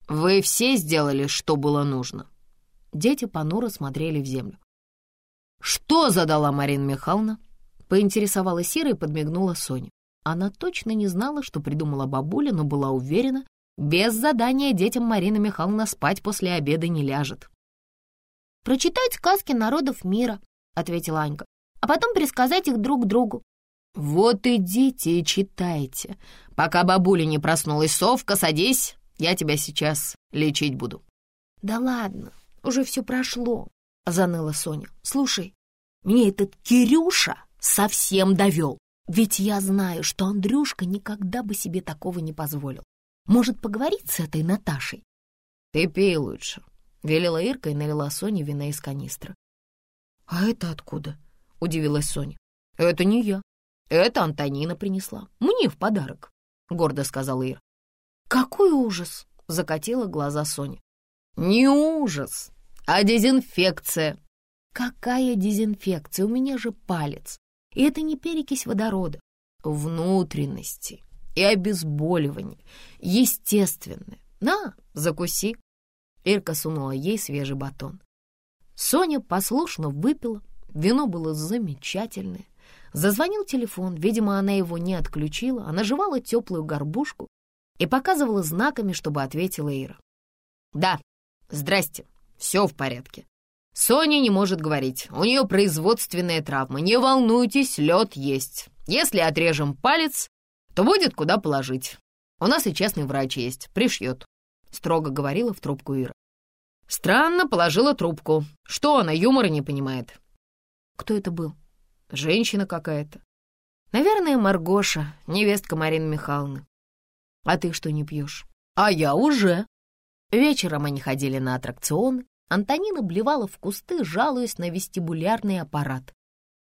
вы все сделали, что было нужно?» Дети понуро смотрели в землю. «Что задала Марина Михайловна?» Поинтересовалась Ира и подмигнула Соне. Она точно не знала, что придумала бабуля, но была уверена, без задания детям Марина Михайловна спать после обеда не ляжет. «Прочитать сказки народов мира», — ответила Анька, «а потом пересказать их друг другу». «Вот идите и читайте. Пока бабуля не проснулась, совка, садись, я тебя сейчас лечить буду». «Да ладно, уже все прошло», — заныла Соня. «Слушай, мне этот Кирюша совсем довел. Ведь я знаю, что Андрюшка никогда бы себе такого не позволил. Может, поговорить с этой Наташей?» «Ты пей лучше», — велела Ирка и налила Соне вина из канистры. «А это откуда?» — удивилась Соня. «Это не я. Это Антонина принесла. Мне в подарок», — гордо сказала Ира. «Какой ужас!» — закатила глаза Соня. «Не ужас, а дезинфекция». «Какая дезинфекция? У меня же палец. И это не перекись водорода. Внутренности и обезболивание. Естественное. На, закуси». Ирка сунула ей свежий батон. Соня послушно выпила. Вино было замечательное. Зазвонил телефон. Видимо, она его не отключила. Она жевала теплую горбушку и показывала знаками, чтобы ответила Ира. «Да, здрасте, все в порядке. Соня не может говорить, у нее производственная травма. Не волнуйтесь, лед есть. Если отрежем палец, то будет куда положить. У нас и частный врач есть, пришьет. — строго говорила в трубку Ира. Странно положила трубку. Что она, юмора не понимает? Кто это был? Женщина какая-то. Наверное, Маргоша, невестка Марины Михайловны. А ты что не пьешь? А я уже. Вечером они ходили на аттракционы. Антонина блевала в кусты, жалуясь на вестибулярный аппарат.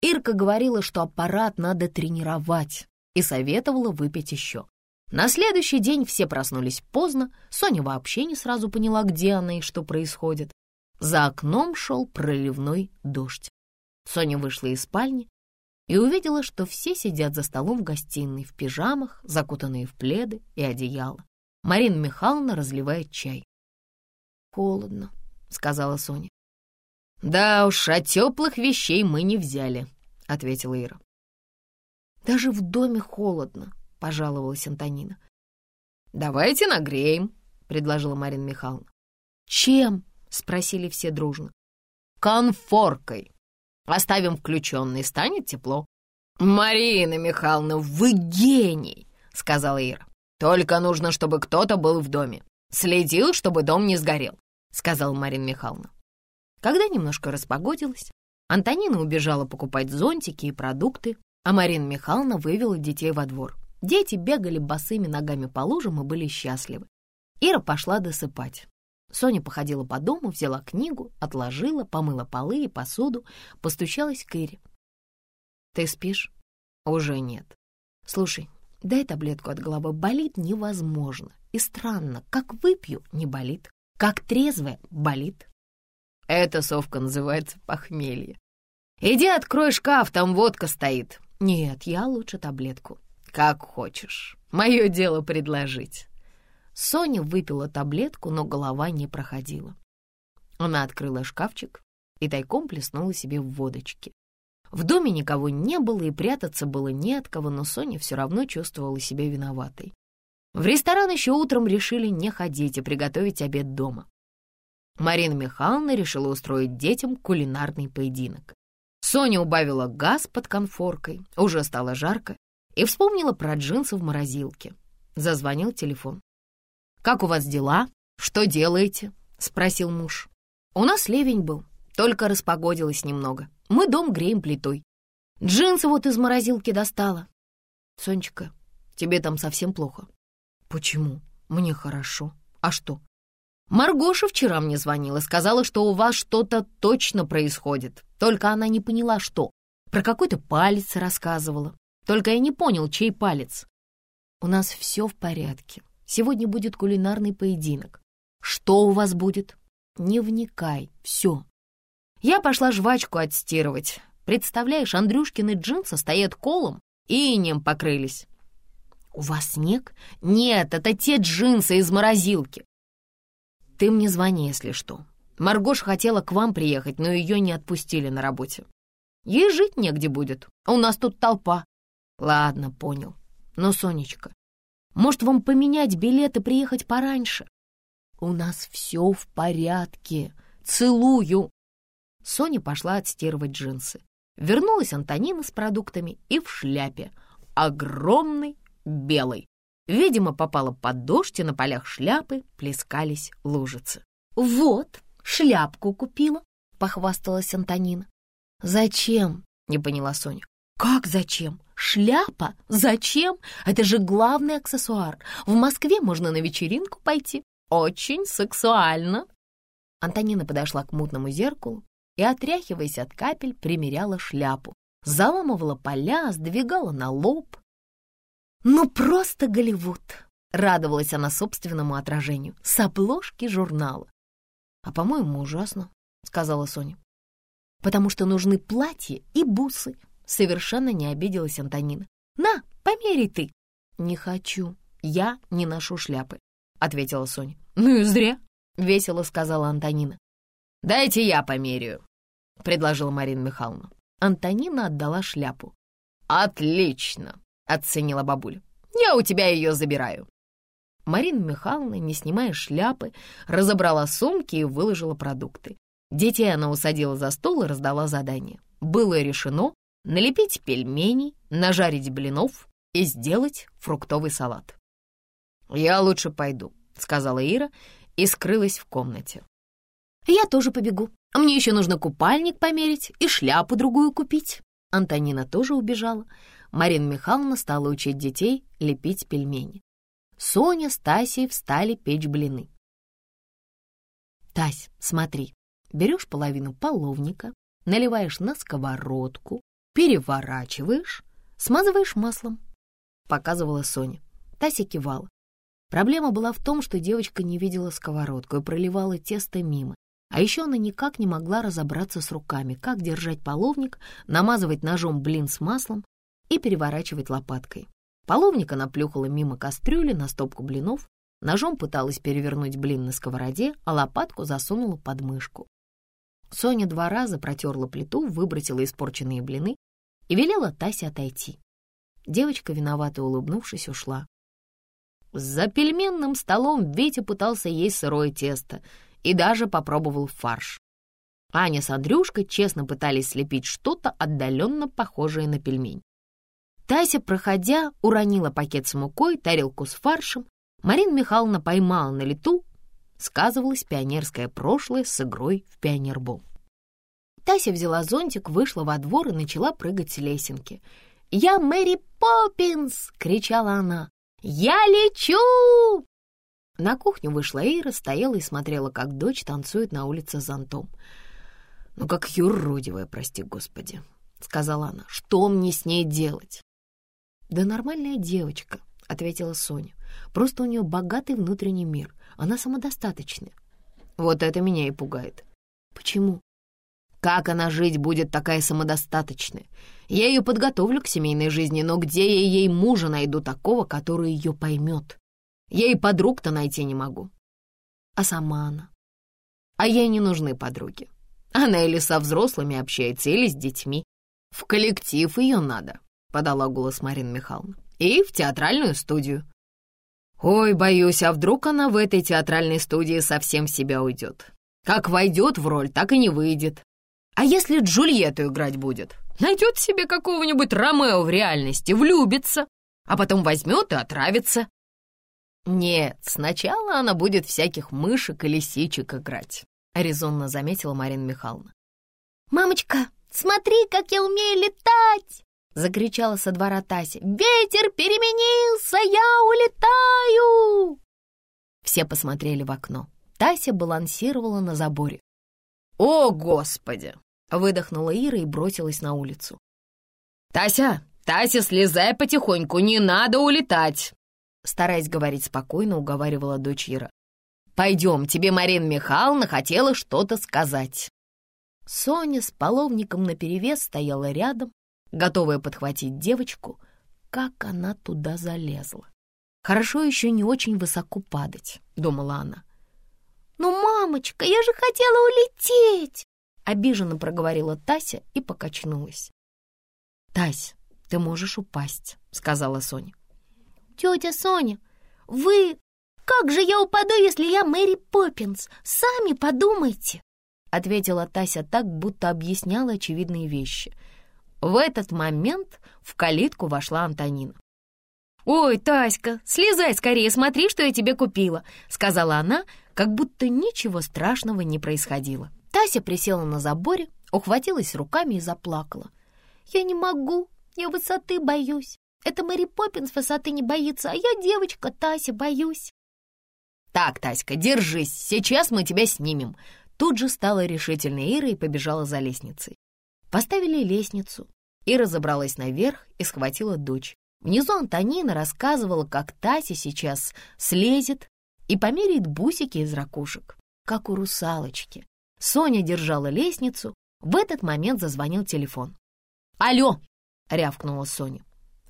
Ирка говорила, что аппарат надо тренировать, и советовала выпить еще. На следующий день все проснулись поздно, Соня вообще не сразу поняла, где она и что происходит. За окном шел проливной дождь. Соня вышла из спальни и увидела, что все сидят за столом в гостиной в пижамах, закутанные в пледы и одеяло. Марина Михайловна разливает чай. «Холодно», — сказала Соня. «Да уж, а теплых вещей мы не взяли», — ответила Ира. «Даже в доме холодно», пожаловалась Антонина. «Давайте нагреем», — предложила Марина Михайловна. «Чем?» — спросили все дружно. «Конфоркой. Оставим включенный, станет тепло». «Марина Михайловна, вы гений!» — сказала Ира. «Только нужно, чтобы кто-то был в доме. Следил, чтобы дом не сгорел», — сказала Марина Михайловна. Когда немножко распогодилось, Антонина убежала покупать зонтики и продукты, а Марина Михайловна вывела детей во двор. Дети бегали босыми ногами по лужам и были счастливы. Ира пошла досыпать. Соня походила по дому, взяла книгу, отложила, помыла полы и посуду, постучалась к Ире. «Ты спишь?» «Уже нет. Слушай, дай таблетку от головы. Болит невозможно. И странно, как выпью, не болит. Как трезвая, болит. Эта совка называется похмелье. Иди открой шкаф, там водка стоит. Нет, я лучше таблетку. «Как хочешь. Мое дело предложить». Соня выпила таблетку, но голова не проходила. Она открыла шкафчик и тайком плеснула себе в водочки. В доме никого не было и прятаться было не от кого, но Соня все равно чувствовала себя виноватой. В ресторан еще утром решили не ходить и приготовить обед дома. Марина Михайловна решила устроить детям кулинарный поединок. Соня убавила газ под конфоркой, уже стало жарко, и вспомнила про джинсы в морозилке. Зазвонил телефон. «Как у вас дела? Что делаете?» — спросил муж. «У нас ливень был, только распогодилось немного. Мы дом греем плитой. Джинсы вот из морозилки достала». «Сонечка, тебе там совсем плохо?» «Почему? Мне хорошо. А что?» «Маргоша вчера мне звонила, сказала, что у вас что-то точно происходит. Только она не поняла, что. Про какой-то палец рассказывала. Только я не понял, чей палец. У нас все в порядке. Сегодня будет кулинарный поединок. Что у вас будет? Не вникай, все. Я пошла жвачку отстирывать. Представляешь, Андрюшкины джинсы стоят колом и инем покрылись. У вас снег? Нет, это те джинсы из морозилки. Ты мне звони, если что. Маргош хотела к вам приехать, но ее не отпустили на работе. Ей жить негде будет. У нас тут толпа. Ладно, понял. Но, Сонечка, может, вам поменять билет и приехать пораньше? У нас все в порядке. Целую. Соня пошла отстирывать джинсы. Вернулась Антонина с продуктами и в шляпе. Огромной, белой. Видимо, попала под дождь, и на полях шляпы плескались лужицы. «Вот, шляпку купила», — похвасталась Антонина. «Зачем?» — не поняла Соня. «Как зачем? Шляпа? Зачем? Это же главный аксессуар. В Москве можно на вечеринку пойти. Очень сексуально». Антонина подошла к мутному зеркалу и, отряхиваясь от капель, примеряла шляпу, заламывала поля, сдвигала на лоб. «Ну, просто Голливуд!» — радовалась она собственному отражению с обложки журнала. «А, по-моему, ужасно», — сказала Соня. «Потому что нужны платья и бусы, Совершенно не обиделась Антонина. «На, померяй ты!» «Не хочу, я не ношу шляпы», — ответила Соня. «Ну и зря», — весело сказала Антонина. «Дайте я померяю», — предложила Марина Михайловна. Антонина отдала шляпу. «Отлично!» — оценила бабуля. «Я у тебя ее забираю». Марина Михайловна, не снимая шляпы, разобрала сумки и выложила продукты. Детей она усадила за стол и раздала задание. Было решено, налепить пельменей, нажарить блинов и сделать фруктовый салат. «Я лучше пойду. — сказала Ира и скрылась в комнате. «Я тоже побегу. Мне еще нужно купальник померить и шляпу другую купить». Антонина тоже убежала. Марина Михайловна стала учить детей лепить пельмени. Соня с Тасей встали печь блины. «Тась, смотри, берешь половину половника, наливаешь на сковородку, переворачиваешь, смазываешь маслом», — показывала Соня. Тася кивала. Проблема была в том, что девочка не видела сковородку и проливала тесто мимо. А еще она никак не могла разобраться с руками, как держать половник, намазывать ножом блин с маслом и переворачивать лопаткой. Половник она плюхала мимо кастрюли на стопку блинов, ножом пыталась перевернуть блин на сковороде, а лопатку засунула под мышку. Соня два раза протерла плиту, выбросила испорченные блины и велела Тасе отойти. Девочка, виновато улыбнувшись, ушла. За пельменным столом Витя пытался есть сырое тесто — и даже попробовал фарш. Аня с Андрюшкой честно пытались слепить что-то отдаленно похожее на пельмень. Тася, проходя, уронила пакет с мукой, тарелку с фаршем. Марина Михайловна поймала на лету. Сказывалось пионерское прошлое с игрой в пионербол. Тася взяла зонтик, вышла во двор и начала прыгать с лесенки. «Я Мэри Поппинс!» — кричала она. «Я лечу!» На кухню вышла Ира, стояла и смотрела, как дочь танцует на улице с зонтом. «Ну, как юродивая, прости господи», — сказала она. «Что мне с ней делать?» «Да нормальная девочка», — ответила Соня. «Просто у нее богатый внутренний мир. Она самодостаточная». «Вот это меня и пугает». «Почему?» «Как она жить будет такая самодостаточная? Я ее подготовлю к семейной жизни, но где я ей мужа найду такого, который ее поймет?» Я и подруг-то найти не могу. А сама она? А ей не нужны подруги. Она или со взрослыми общается, или с детьми. В коллектив ее надо, подала голос Марина Михайловна. И в театральную студию. Ой, боюсь, а вдруг она в этой театральной студии совсем себя уйдет? Как войдет в роль, так и не выйдет. А если Джульетту играть будет? Найдет себе какого-нибудь Ромео в реальности, влюбится, а потом возьмет и отравится. «Нет, сначала она будет всяких мышек и лисичек играть», — резонно заметила Марина Михайловна. «Мамочка, смотри, как я умею летать!» — закричала со двора Тася. «Ветер переменился, я улетаю!» Все посмотрели в окно. Тася балансировала на заборе. «О, Господи!» — выдохнула Ира и бросилась на улицу. «Тася, Тася, слезай потихоньку, не надо улетать!» Стараясь говорить спокойно, уговаривала дочь Ира. «Пойдем, тебе Марина Михайловна хотела что-то сказать». Соня с половником наперевес стояла рядом, готовая подхватить девочку. Как она туда залезла? Хорошо еще не очень высоко падать, думала она. «Ну, мамочка, я же хотела улететь!» Обиженно проговорила Тася и покачнулась. «Тась, ты можешь упасть», — сказала Соня. «Тетя Соня, вы... Как же я упаду, если я Мэри Поппинс? Сами подумайте!» Ответила Тася так, будто объясняла очевидные вещи. В этот момент в калитку вошла Антонина. «Ой, Таська, слезай скорее, смотри, что я тебе купила», — сказала она, как будто ничего страшного не происходило. Тася присела на заборе, ухватилась руками и заплакала. «Я не могу, я высоты боюсь. Это Мэри Поппинс высоты не боится, а я девочка Тася боюсь. Так, Таська, держись, сейчас мы тебя снимем. Тут же стала решительной Ира и побежала за лестницей. Поставили лестницу. Ира забралась наверх и схватила дочь. Внизу Антонина рассказывала, как Тася сейчас слезет и померяет бусики из ракушек, как у русалочки. Соня держала лестницу. В этот момент зазвонил телефон. «Алло!» — рявкнула Соня.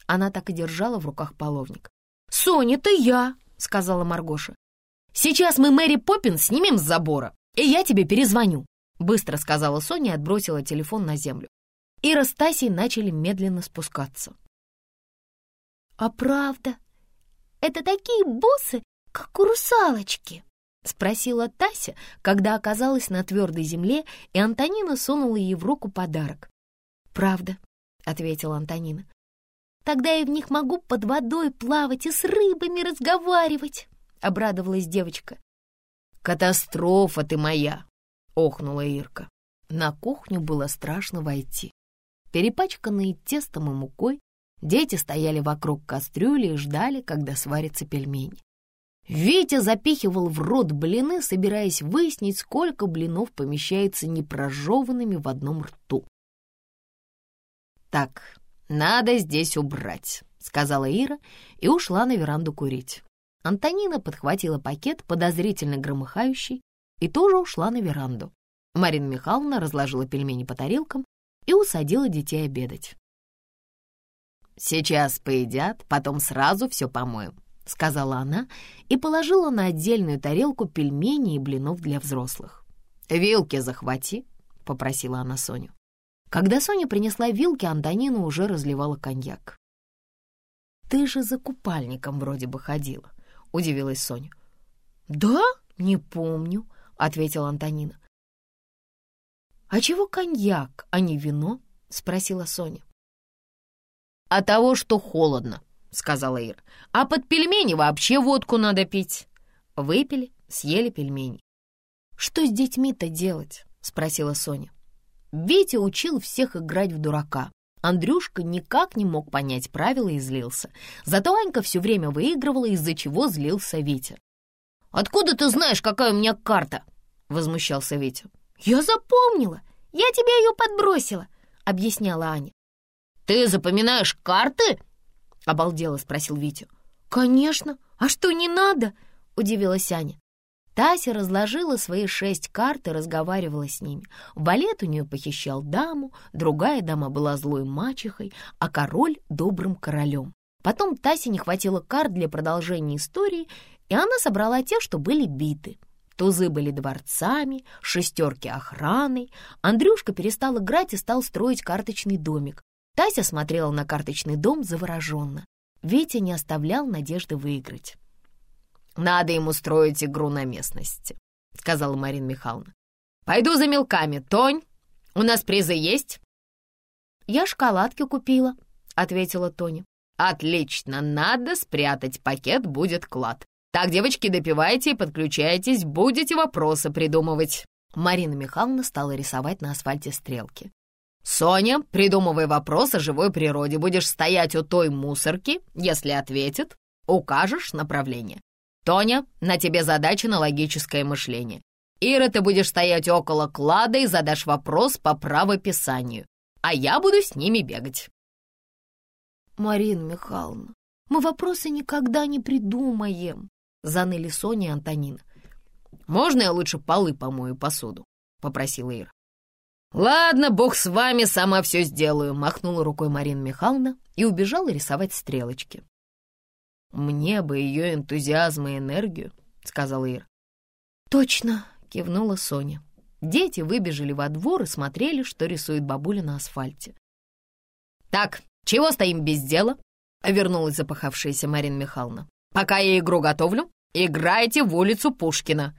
Она так и держала в руках половник. «Соня, это я!» — сказала Маргоша. «Сейчас мы Мэри Поппинс снимем с забора, и я тебе перезвоню», — быстро сказала Соня и отбросила телефон на землю. Ира с Тасей начали медленно спускаться. «А правда, это такие бусы, как у русалочки?» — спросила Тася, когда оказалась на твердой земле, и Антонина сунула ей в руку подарок. «Правда», — ответила Антонина. Тогда я в них могу под водой плавать и с рыбами разговаривать», обрадовалась девочка. «Катастрофа ты моя!» — охнула Ирка. На кухню было страшно войти. Перепачканные тестом и мукой, дети стояли вокруг кастрюли и ждали, когда сварятся пельмени. Витя запихивал в рот блины, собираясь выяснить, сколько блинов помещается непрожеванными в одном рту. «Так, надо здесь убрать», — сказала Ира и ушла на веранду курить. Антонина подхватила пакет, подозрительно громыхающий, и тоже ушла на веранду. Марина Михайловна разложила пельмени по тарелкам и усадила детей обедать. «Сейчас поедят, потом сразу все помоем», — сказала она и положила на отдельную тарелку пельмени и блинов для взрослых. «Вилки захвати», — попросила она Соню. Когда Соня принесла вилки, Антонина уже разливала коньяк. «Ты же за купальником вроде бы ходила», — удивилась Соня. «Да? Не помню», — ответила Антонина. «А чего коньяк, а не вино?» — спросила Соня. «А того, что холодно», — сказала Ира. «А под пельмени вообще водку надо пить». Выпили, съели пельмени. «Что с детьми-то делать?» — спросила Соня. Витя учил всех играть в дурака. Андрюшка никак не мог понять правила и злился. Зато Анька все время выигрывала, из-за чего злился Витя. «Откуда ты знаешь, какая у меня карта?» — возмущался Витя. «Я запомнила! Я тебе ее подбросила!» — объясняла Аня. «Ты запоминаешь карты?» — обалдело спросил Витя. «Конечно! А что, не надо?» — удивилась Аня. Тася разложила свои шесть карт и разговаривала с ними. Валет у нее похищал даму, другая дама была злой мачехой, а король — добрым королем. Потом Тасе не хватило карт для продолжения истории, и она собрала те, что были биты. Тузы были дворцами, шестерки охраной. Андрюшка перестал играть и стал строить карточный домик. Тася смотрела на карточный дом завороженно. Витя не оставлял надежды выиграть. «Надо ему строить игру на местности», — сказала Марина Михайловна. «Пойду за мелками. Тонь, у нас призы есть?» «Я шоколадки купила», — ответила Тоня. «Отлично, надо спрятать пакет, будет клад. Так, девочки, допивайте и подключайтесь, будете вопросы придумывать». Марина Михайловна стала рисовать на асфальте стрелки. «Соня, придумывай вопрос о живой природе. Будешь стоять у той мусорки, если ответит, укажешь направление. Тоня, на тебе задача на логическое мышление. Ира, ты будешь стоять около клада и задашь вопрос по правописанию, а я буду с ними бегать». «Марина Михайловна, мы вопросы никогда не придумаем», — заныли Соня и Антонина. «Можно я лучше полы помою посуду?» — попросила Ира. «Ладно, бог с вами, сама все сделаю», — махнула рукой Марина Михайловна и убежала рисовать стрелочки. «Мне бы ее энтузиазм и энергию», — сказала Ира. «Точно», — кивнула Соня. Дети выбежали во двор и смотрели, что рисует бабуля на асфальте. «Так, чего стоим без дела?» — вернулась запахавшаяся Марина Михайловна. «Пока я игру готовлю, играйте в улицу Пушкина».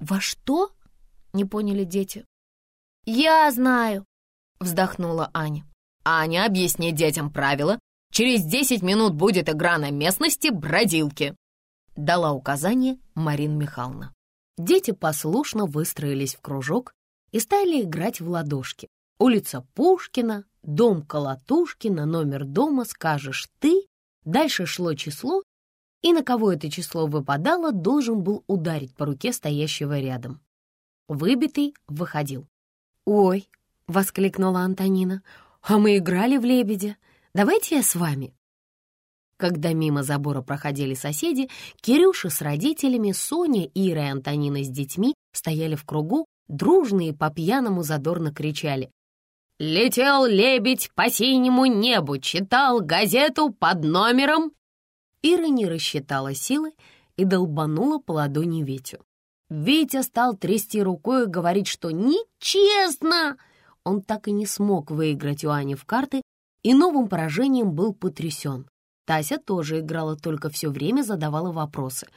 «Во что?» — не поняли дети. «Я знаю», — вздохнула Аня. «Аня, объясни детям правила. Через десять минут будет игра на местности бродилки», — дала указание Марина Михайловна. Дети послушно выстроились в кружок и стали играть в ладошки. Улица Пушкина, дом Колотушкина, номер дома скажешь ты. Дальше шло число, и на кого это число выпадало, должен был ударить по руке стоящего рядом. Выбитый выходил. «Ой!» — воскликнула Антонина. «А мы играли в лебедя. Давайте я с вами». Когда мимо забора проходили соседи, Кирюша с родителями, Соня, Ира и Антонина с детьми стояли в кругу, дружные по-пьяному задорно кричали. «Летел лебедь по синему небу, читал газету под номером...» Ира не рассчитала силы и долбанула по ладони Витю. Витя стал трясти рукой и говорить, что нечестно. Он так и не смог выиграть у Ани в карты и новым поражением был потрясен. Тася тоже играла, только все время задавала вопросы.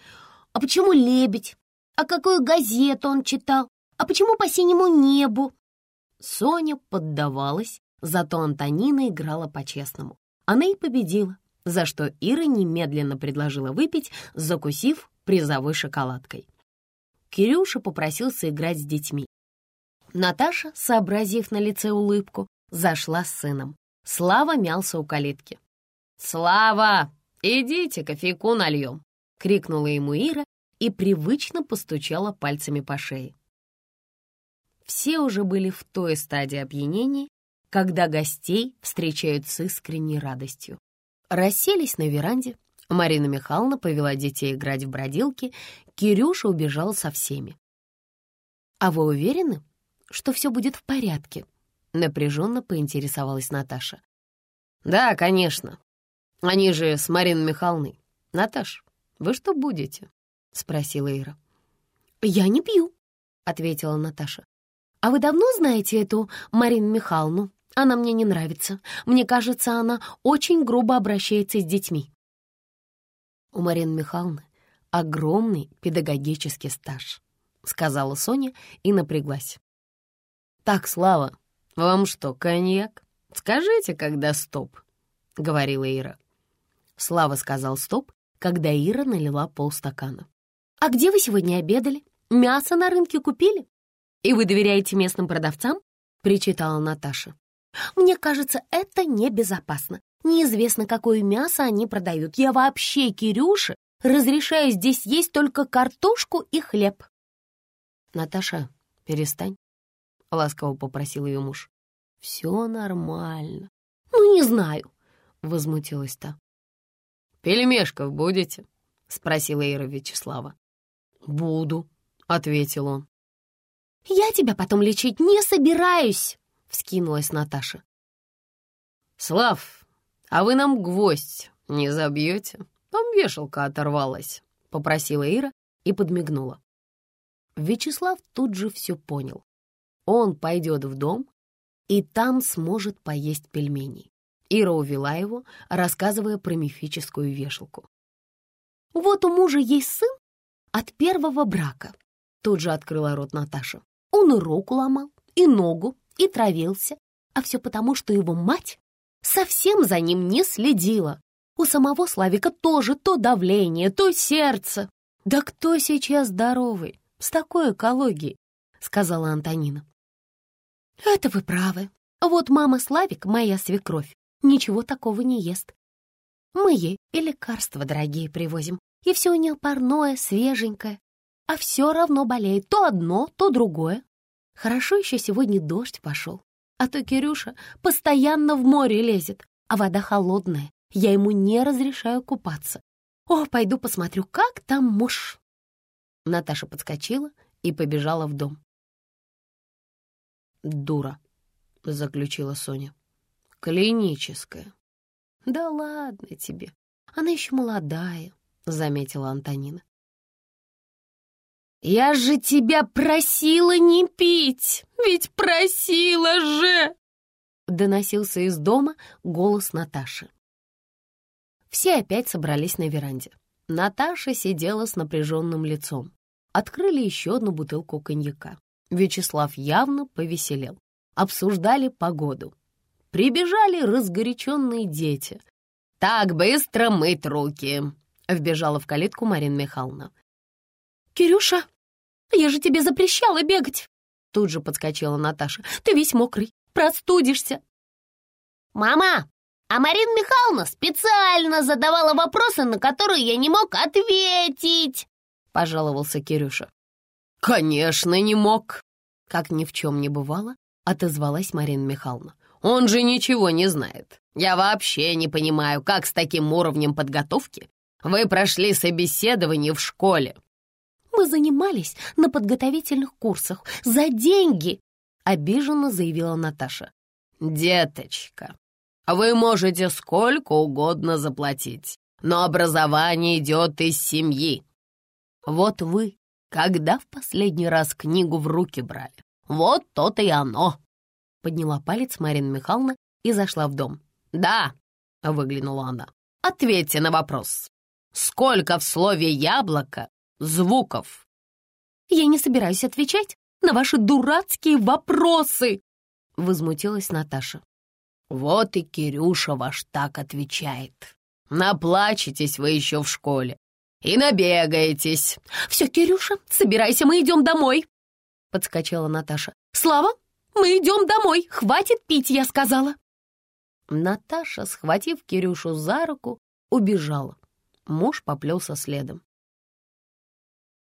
«А почему лебедь? А какую газету он читал? А почему по синему небу?» Соня поддавалась, зато Антонина играла по-честному. Она и победила, за что Ира немедленно предложила выпить, закусив призовой шоколадкой. Кирюша попросился играть с детьми. Наташа, сообразив на лице улыбку, зашла с сыном. Слава мялся у калитки. «Слава, идите, кофейку нальем!» — крикнула ему Ира и привычно постучала пальцами по шее. Все уже были в той стадии опьянения, когда гостей встречают с искренней радостью. Расселись на веранде, Марина Михайловна повела детей играть в бродилки, Кирюша убежал со всеми. «А вы уверены, что все будет в порядке?» — напряженно поинтересовалась Наташа. «Да, конечно. Они же с Мариной Михайловной. Наташ, вы что будете?» — спросила Ира. «Я не пью», — ответила Наташа. «А вы давно знаете эту Марину Михайловну? Она мне не нравится. Мне кажется, она очень грубо обращается с детьми». «У Марины Михайловны огромный педагогический стаж», — сказала Соня и напряглась. «Так, Слава, вам что, коньяк? Скажите, когда стоп», — говорила Ира. Слава сказал стоп, когда Ира налила полстакана. «А где вы сегодня обедали? Мясо на рынке купили? И вы доверяете местным продавцам?» — причитала Наташа. «Мне кажется, это небезопасно. Неизвестно, какое мясо они продают. Я вообще, Кирюше, разрешаю здесь есть только картошку и хлеб». «Наташа, перестань», — ласково попросил ее муж. «Все нормально». «Ну, не знаю», — возмутилась та. «Пельмешков будете?» — спросила Ира Вячеслава. «Буду», — ответил он. «Я тебя потом лечить не собираюсь», — вскинулась Наташа. «Слав, «А вы нам гвоздь не забьете? Там вешалка оторвалась», — попросила Ира и подмигнула. Вячеслав тут же все понял. Он пойдет в дом и там сможет поесть пельменей. Ира увела его, рассказывая про мифическую вешалку. «Вот у мужа есть сын от первого брака», — тут же открыла рот Наташа. «Он и руку ломал, и ногу, и травился, а все потому, что его мать совсем за ним не следила. У самого Славика тоже то давление, то сердце. «Да кто сейчас здоровый, с такой экологией?» — сказала Антонина. «Это вы правы. Вот мама Славик, моя свекровь, ничего такого не ест. Мы ей и лекарства дорогие привозим, и все у нее парное, свеженькое, а все равно болеет то одно, то другое. Хорошо еще сегодня дождь пошел, а то Кирюша постоянно в море лезет, а вода холодная, я ему не разрешаю купаться. О, пойду посмотрю, как там муж. Наташа подскочила и побежала в дом. «Дура», — заключила Соня. «Клиническая». «Да ладно тебе, она еще молодая», — заметила Антонина. «Я же тебя просила не пить! Ведь просила же!» Доносился из дома голос Наташи. Все опять собрались на веранде. Наташа сидела с напряженным лицом. Открыли еще одну бутылку коньяка. Вячеслав явно повеселел. Обсуждали погоду. Прибежали разгоряченные дети. «Так, быстро мыть руки!» — вбежала в калитку Марина Михайловна. «Кирюша, я же тебе запрещала бегать!» Тут же подскочила Наташа. «Ты весь мокрый, простудишься!» «Мама, а Марина Михайловна специально задавала вопросы, на которые я не мог ответить!» Пожаловался Кирюша. «Конечно, не мог!» Как ни в чем не бывало, отозвалась Марина Михайловна. «Он же ничего не знает. Я вообще не понимаю, как с таким уровнем подготовки вы прошли собеседование в школе. Мы занимались на подготовительных курсах за деньги!» — обиженно заявила Наташа. «Деточка, вы можете сколько угодно заплатить, но образование идет из семьи. Вот вы, когда в последний раз книгу в руки брали, вот то-то и оно!» Подняла палец Марина Михайловна и зашла в дом. «Да!» — выглянула она. «Ответьте на вопрос. Сколько в слове «яблоко» звуков. «Я не собираюсь отвечать на ваши дурацкие вопросы!» — возмутилась Наташа. «Вот и Кирюша ваш так отвечает. Наплачетесь вы еще в школе. и набегаетесь. Все, Кирюша, собирайся, мы идем домой, подскочила Наташа. Слава, мы идем домой, хватит пить, я сказала. Наташа, схватив Кирюшу за руку, убежала. Муж поплелся следом.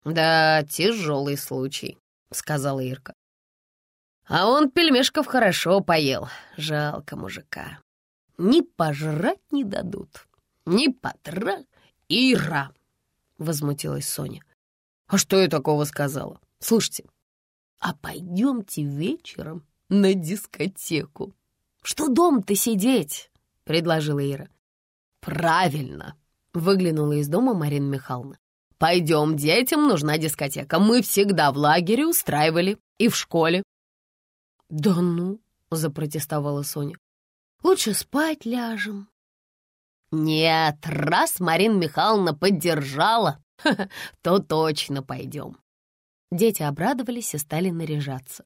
«Да, тяжелый случай», — сказала Ирка. «А он пельмешков хорошо поел. Жалко мужика. Ни пожрать не дадут, ни потра. Ира!» — возмутилась Соня. «А что я такого сказала? Слушайте, а пойдемте вечером на дискотеку. Что дом-то сидеть?» — предложила Ира. «Правильно!» — выглянула из дома Марина Михайловна. «Пойдем, детям нужна дискотека. Мы всегда в лагере устраивали и в школе». «Да ну!» — запротестовала Соня. «Лучше спать ляжем». «Нет, раз Марина Михайловна поддержала, то точно пойдем». Дети обрадовались и стали наряжаться.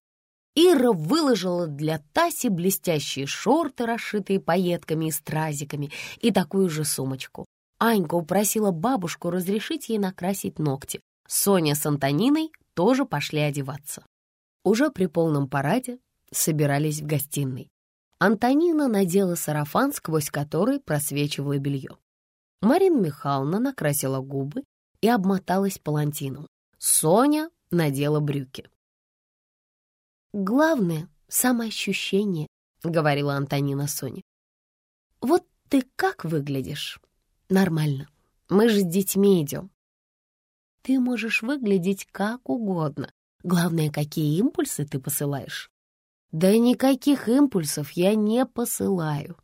Ира выложила для Таси блестящие шорты, расшитые пайетками и стразиками, и такую же сумочку. Анька упросила бабушку разрешить ей накрасить ногти. Соня с Антониной тоже пошли одеваться. Уже при полном параде собирались в гостиной. Антонина надела сарафан, сквозь который просвечивало белье. Марина Михайловна накрасила губы и обмоталась палантином. Соня надела брюки. «Главное — самоощущение», — говорила Антонина Соне. «Вот ты как выглядишь?» Нормально. Мы же с детьми идем. Ты можешь выглядеть как угодно. Главное, какие импульсы ты посылаешь. Да никаких импульсов я не посылаю.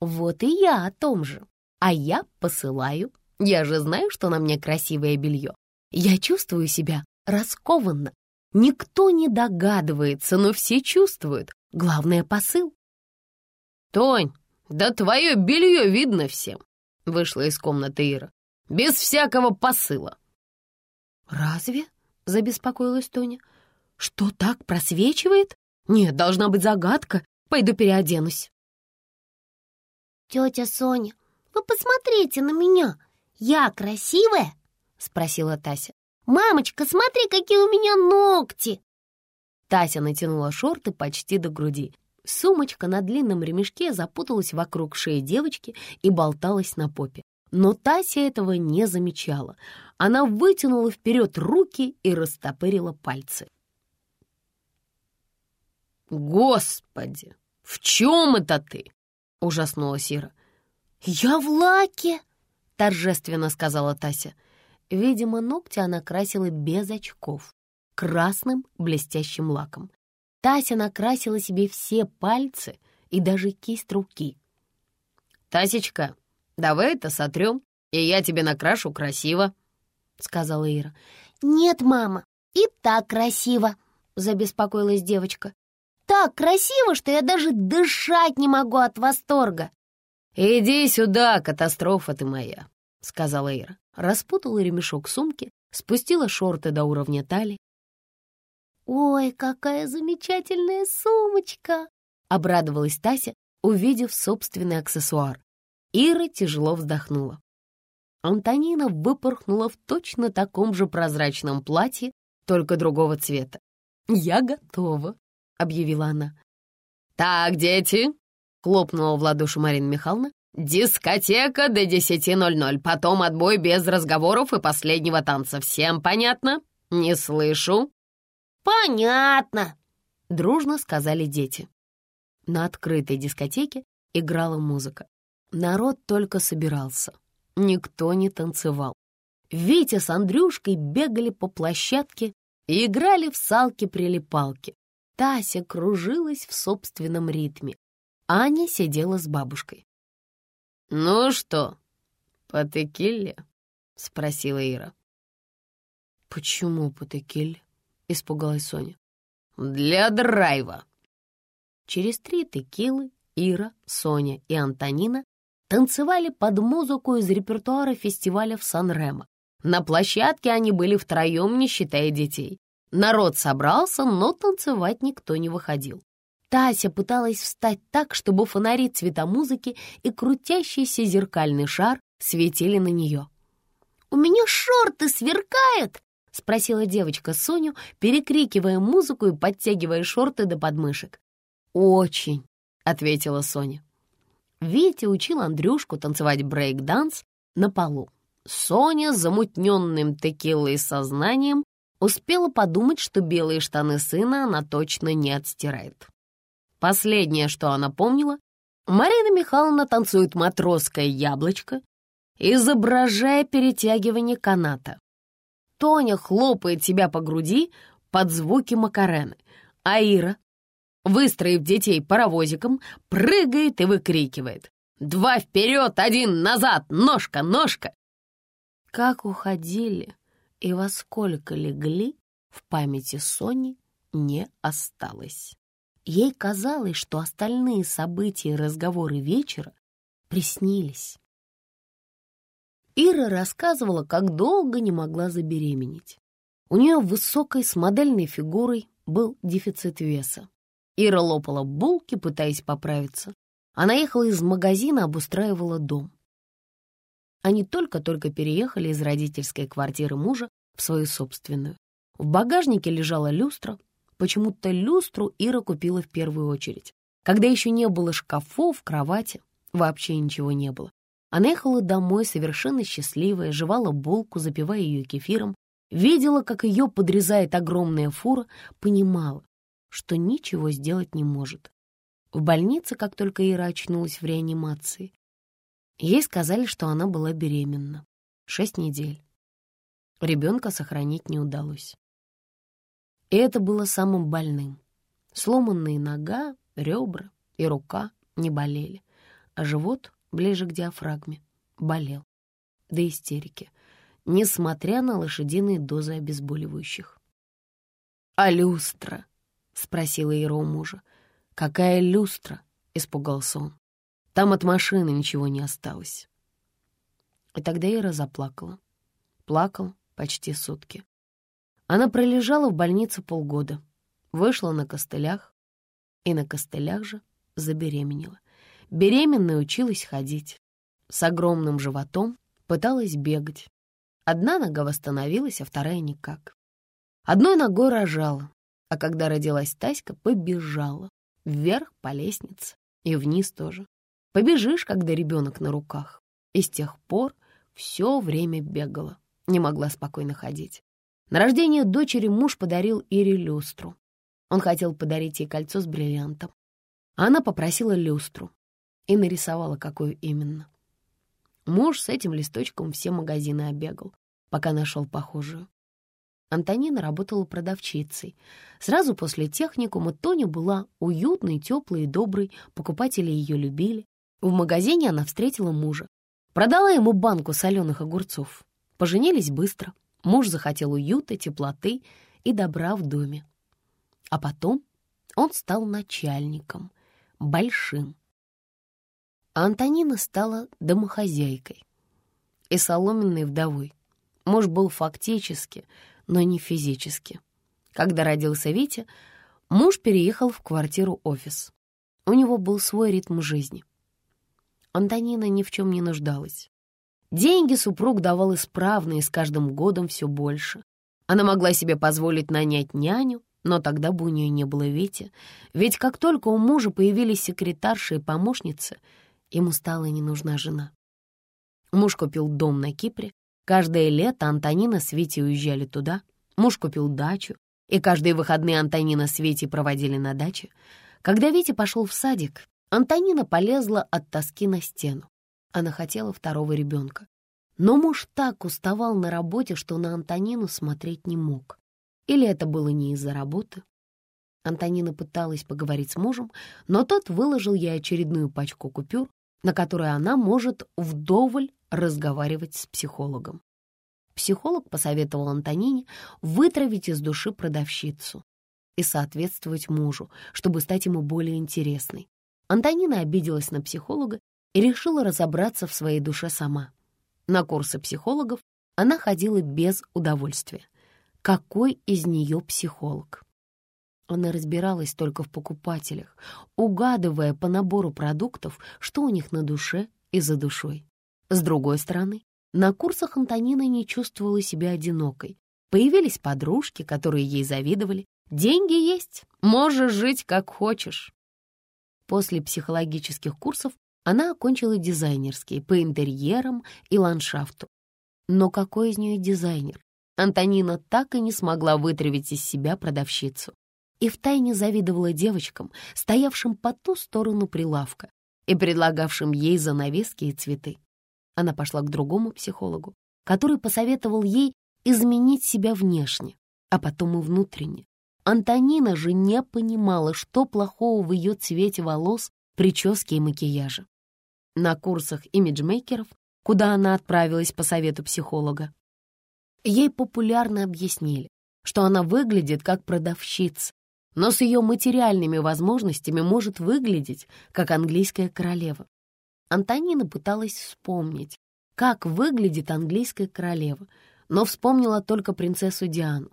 Вот и я о том же. А я посылаю. Я же знаю, что на мне красивое белье. Я чувствую себя раскованно. Никто не догадывается, но все чувствуют. Главное — посыл. Тонь, да твое белье видно всем. Вышла из комнаты Ира. «Без всякого посыла». «Разве?» — забеспокоилась Тоня. «Что так просвечивает? Нет, должна быть загадка. Пойду переоденусь». «Тетя Соня, вы посмотрите на меня. Я красивая?» — спросила Тася. «Мамочка, смотри, какие у меня ногти!» Тася натянула шорты почти до груди. Сумочка на длинном ремешке запуталась вокруг шеи девочки и болталась на попе. Но Тася этого не замечала. Она вытянула вперед руки и растопырила пальцы. «Господи, в чем это ты?» — ужаснулась Ира. «Я в лаке!» — торжественно сказала Тася. Видимо, ногти она красила без очков, красным блестящим лаком. Тася накрасила себе все пальцы и даже кисть руки. «Тасечка, давай это сотрем, и я тебе накрашу красиво», — сказала Ира. «Нет, мама, и так красиво», — забеспокоилась девочка. «Так красиво, что я даже дышать не могу от восторга». «Иди сюда, катастрофа ты моя», — сказала Ира. Распутала ремешок сумки, спустила шорты до уровня талии «Ой, какая замечательная сумочка!» — обрадовалась Тася, увидев собственный аксессуар. Ира тяжело вздохнула. Антонина выпорхнула в точно таком же прозрачном платье, только другого цвета. «Я готова», — объявила она. «Так, дети!» — хлопнула в ладоши Марина Михайловна. «Дискотека до 10.00, потом отбой без разговоров и последнего танца. Всем понятно? Не слышу». «Понятно», — дружно сказали дети. На открытой дискотеке играла музыка. Народ только собирался. Никто не танцевал. Витя с Андрюшкой бегали по площадке и играли в салки-прилипалки. Тася кружилась в собственном ритме. Аня сидела с бабушкой. «Ну что, по текилле?» — спросила Ира. «Почему по текилле?» — испугалась Соня. «Для драйва!» Через три текилы Ира, Соня и Антонина танцевали под музыку из репертуара фестиваля в Сан-Ремо. На площадке они были втроем, не считая детей. Народ собрался, но танцевать никто не выходил. Тася пыталась встать так, чтобы фонари цвета музыки и крутящийся зеркальный шар светили на нее. у меня шорты сверкают!» — спросила девочка Соню, перекрикивая музыку и подтягивая шорты до подмышек. «Очень», — ответила Соня. Витя учил Андрюшку танцевать брейк-данс на полу. Соня, замутненным текилой сознанием, успела подумать, что белые штаны сына она точно не отстирает. Последнее, что она помнила, Марина Михайловна танцует матросское яблочко, изображая перетягивание каната. Тоня хлопает себя по груди под звуки Макарены, а Ира, выстроив детей паровозиком, прыгает и выкрикивает «Два вперед, один назад, ножка, ножка!» Как уходили и во сколько легли, в памяти Сони не осталось. Ей казалось, что остальные события и разговоры вечера приснились. Ира рассказывала, как долго не могла забеременеть. У нее высокой с модельной фигурой был дефицит веса. Ира лопала булки, пытаясь поправиться. Она ехала из магазина, обустраивала дом. Они только-только переехали из родительской квартиры мужа в свою собственную. В багажнике лежала люстра. Почему-то люстру Ира купила в первую очередь. Когда еще не было шкафов, кровати, вообще ничего не было. Она ехала домой совершенно счастливая, жевала булку, запивая ее кефиром, видела, как ее подрезает огромная фура, понимала, что ничего сделать не может. В больнице, как только Ира очнулась в реанимации, ей сказали, что она была беременна. Шесть недель. Ребенка сохранить не удалось. И это было самым больным. Сломанные нога, ребра и рука не болели, а живот ближе к диафрагме, болел. До истерики, несмотря на лошадиные дозы обезболивающих. «А люстра?» — спросила Ира у мужа. «Какая люстра?» — испугался он. «Там от машины ничего не осталось». И тогда Ира заплакала. Плакал почти сутки. Она пролежала в больнице полгода, вышла на костылях и на костылях же забеременела. Беременная училась ходить. С огромным животом пыталась бегать. Одна нога восстановилась, а вторая никак. Одной ногой рожала, а когда родилась Таська, побежала. Вверх по лестнице и вниз тоже. Побежишь, когда ребенок на руках. И с тех пор все время бегала, не могла спокойно ходить. На рождение дочери муж подарил Ире люстру. Он хотел подарить ей кольцо с бриллиантом. Она попросила люстру и нарисовала, какую именно. Муж с этим листочком все магазины обегал, пока нашел похожую. Антонина работала продавщицей. Сразу после техникума Тоня была уютной, теплой и доброй, покупатели ее любили. В магазине она встретила мужа. Продала ему банку соленых огурцов. Поженились быстро. Муж захотел уюта, теплоты и добра в доме. А потом он стал начальником, большим, а Антонина стала домохозяйкой и соломенной вдовой. Муж был фактически, но не физически. Когда родился Витя, муж переехал в квартиру-офис. У него был свой ритм жизни. Антонина ни в чем не нуждалась. Деньги супруг давал исправно и с каждым годом все больше. Она могла себе позволить нанять няню, но тогда бы у нее не было Вити, ведь как только у мужа появились секретарши и помощницы — Ему стала не нужна жена. Муж купил дом на Кипре. Каждое лето Антонина с Витей уезжали туда. Муж купил дачу, и каждые выходные Антонина с Витей проводили на даче. Когда Витя пошел в садик, Антонина полезла от тоски на стену. Она хотела второго ребенка. Но муж так уставал на работе, что на Антонину смотреть не мог. Или это было не из-за работы? Антонина пыталась поговорить с мужем, но тот выложил ей очередную пачку купюр, на которой она может вдоволь разговаривать с психологом. Психолог посоветовал Антонине вытравить из души продавщицу и соответствовать мужу, чтобы стать ему более интересной. Антонина обиделась на психолога и решила разобраться в своей душе сама. На курсы психологов она ходила без удовольствия. Какой из нее психолог? Она разбиралась только в покупателях, угадывая по набору продуктов, что у них на душе и за душой. С другой стороны, На курсах Антонина не чувствовала себя одинокой. Появились подружки, которые ей завидовали. Деньги есть, можешь жить как хочешь. После психологических курсов она окончила дизайнерские по интерьерам и ландшафту. Но какой из нее дизайнер? Антонина так и не смогла вытравить из себя продавщицу. И втайне завидовала девочкам, стоявшим по ту сторону прилавка и предлагавшим ей занавески и цветы. Она пошла к другому психологу, который посоветовал ей изменить себя внешне, а потом и внутренне. Антонина же не понимала, что плохого в ее цвете волос, прическе и макияже. На курсах имиджмейкеров, куда она отправилась по совету психолога, ей популярно объяснили, что она выглядит как продавщица, но с ее материальными возможностями может выглядеть как английская королева. Антонина пыталась вспомнить, как выглядит английская королева, но вспомнила только принцессу Диану.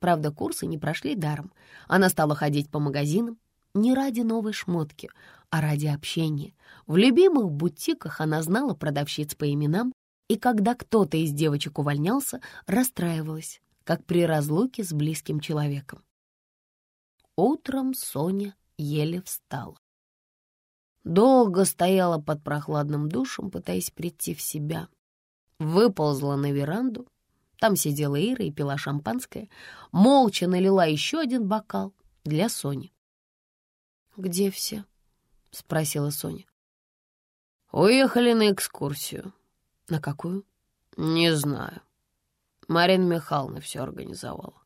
Правда, курсы не прошли даром. Она стала ходить по магазинам не ради новой шмотки, а ради общения. В любимых бутиках она знала продавщиц по именам, и когда кто-то из девочек увольнялся, расстраивалась, как при разлуке с близким человеком. Утром Соня еле встала. Долго стояла под прохладным душем, пытаясь прийти в себя. Выползла на веранду. Там сидела Ира и пила шампанское. Молча налила еще один бокал для Сони. «Где все?» — спросила Соня. «Уехали на экскурсию». «На какую?» «Не знаю. Марина Михайловна все организовала.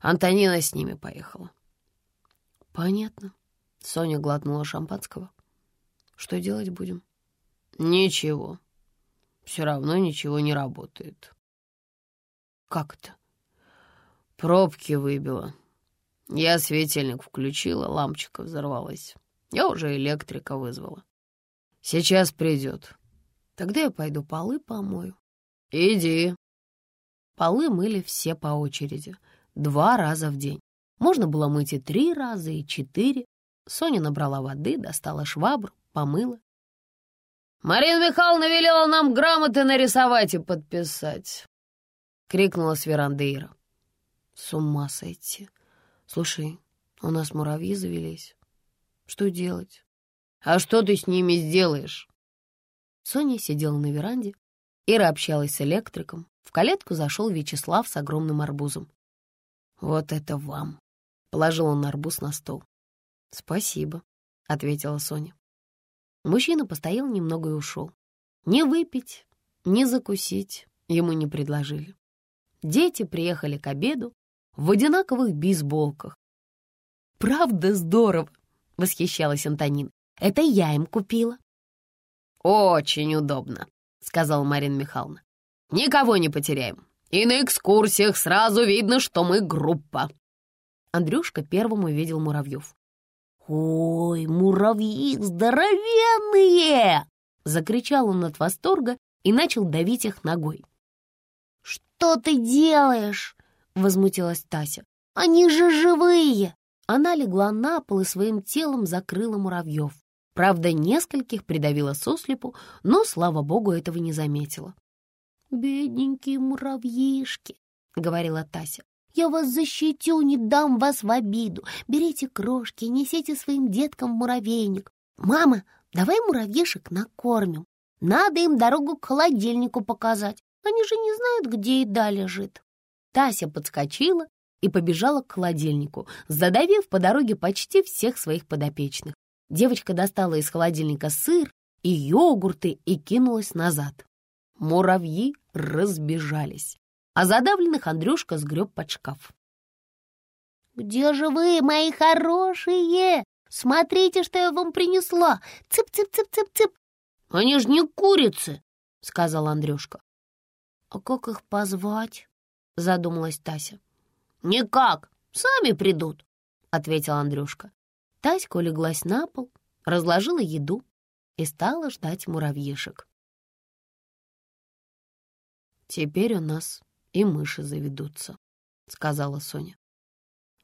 Антонина с ними поехала». «Понятно». Соня глотнула шампанского. Что делать будем? Ничего. Все равно ничего не работает. Как это? Пробки выбило. Я светильник включила, лампочка взорвалась. Я уже электрика вызвала. Сейчас придет. Тогда я пойду полы помою. Иди. Полы мыли все по очереди, два раза в день. Можно было мыть и три раза, и четыре. Соня набрала воды, достала швабру, помыла. «Марина Михайловна велела нам грамоты нарисовать и подписать!» — крикнула с веранды Ира. «С ума сойти! Слушай, у нас муравьи завелись. Что делать?» «А что ты с ними сделаешь?» Соня сидела на веранде. Ира общалась с электриком. В калетку зашел Вячеслав с огромным арбузом. «Вот это вам!» — положил он арбуз на стол. «Спасибо», — ответила Соня. Мужчина постоял немного и ушел. Ни выпить, ни закусить ему не предложили. Дети приехали к обеду в одинаковых бейсболках. «Правда здорово!» — восхищалась Антонина. «Это я им купила». «Очень удобно», — сказала Марина Михайловна. «Никого не потеряем. И на экскурсиях сразу видно, что мы группа». Андрюшка первым увидел муравьев. «Ой, муравьи здоровенные!» — закричал он от восторга и начал давить их ногой. «Что ты делаешь?» — возмутилась Тася. «Они же живые!» Она легла на пол и своим телом закрыла муравьев. Правда, нескольких придавила сослепу, но, слава богу, этого не заметила. «Бедненькие муравьишки», — говорила Тася. Я вас защитю, не дам вас в обиду. Берите крошки несите своим деткам муравейник. Мама, давай муравьишек накормим. Надо им дорогу к холодильнику показать. Они же не знают, где еда лежит. Тася подскочила и побежала к холодильнику, задавив по дороге почти всех своих подопечных. Девочка достала из холодильника сыр и йогурты и кинулась назад. Муравьи разбежались а задавленных Андрюшка сгреб под шкаф. «Где же вы, мои хорошие? Смотрите, что я вам принесла! Цып-цып-цып-цып-цып!» «Они же не курицы!» — сказал Андрюшка. «А как их позвать?» — задумалась Тася. «Никак, сами придут», — ответил Андрюшка. Таська улеглась на пол, разложила еду и стала ждать муравьишек. «Теперь у нас и мыши заведутся», — сказала Соня.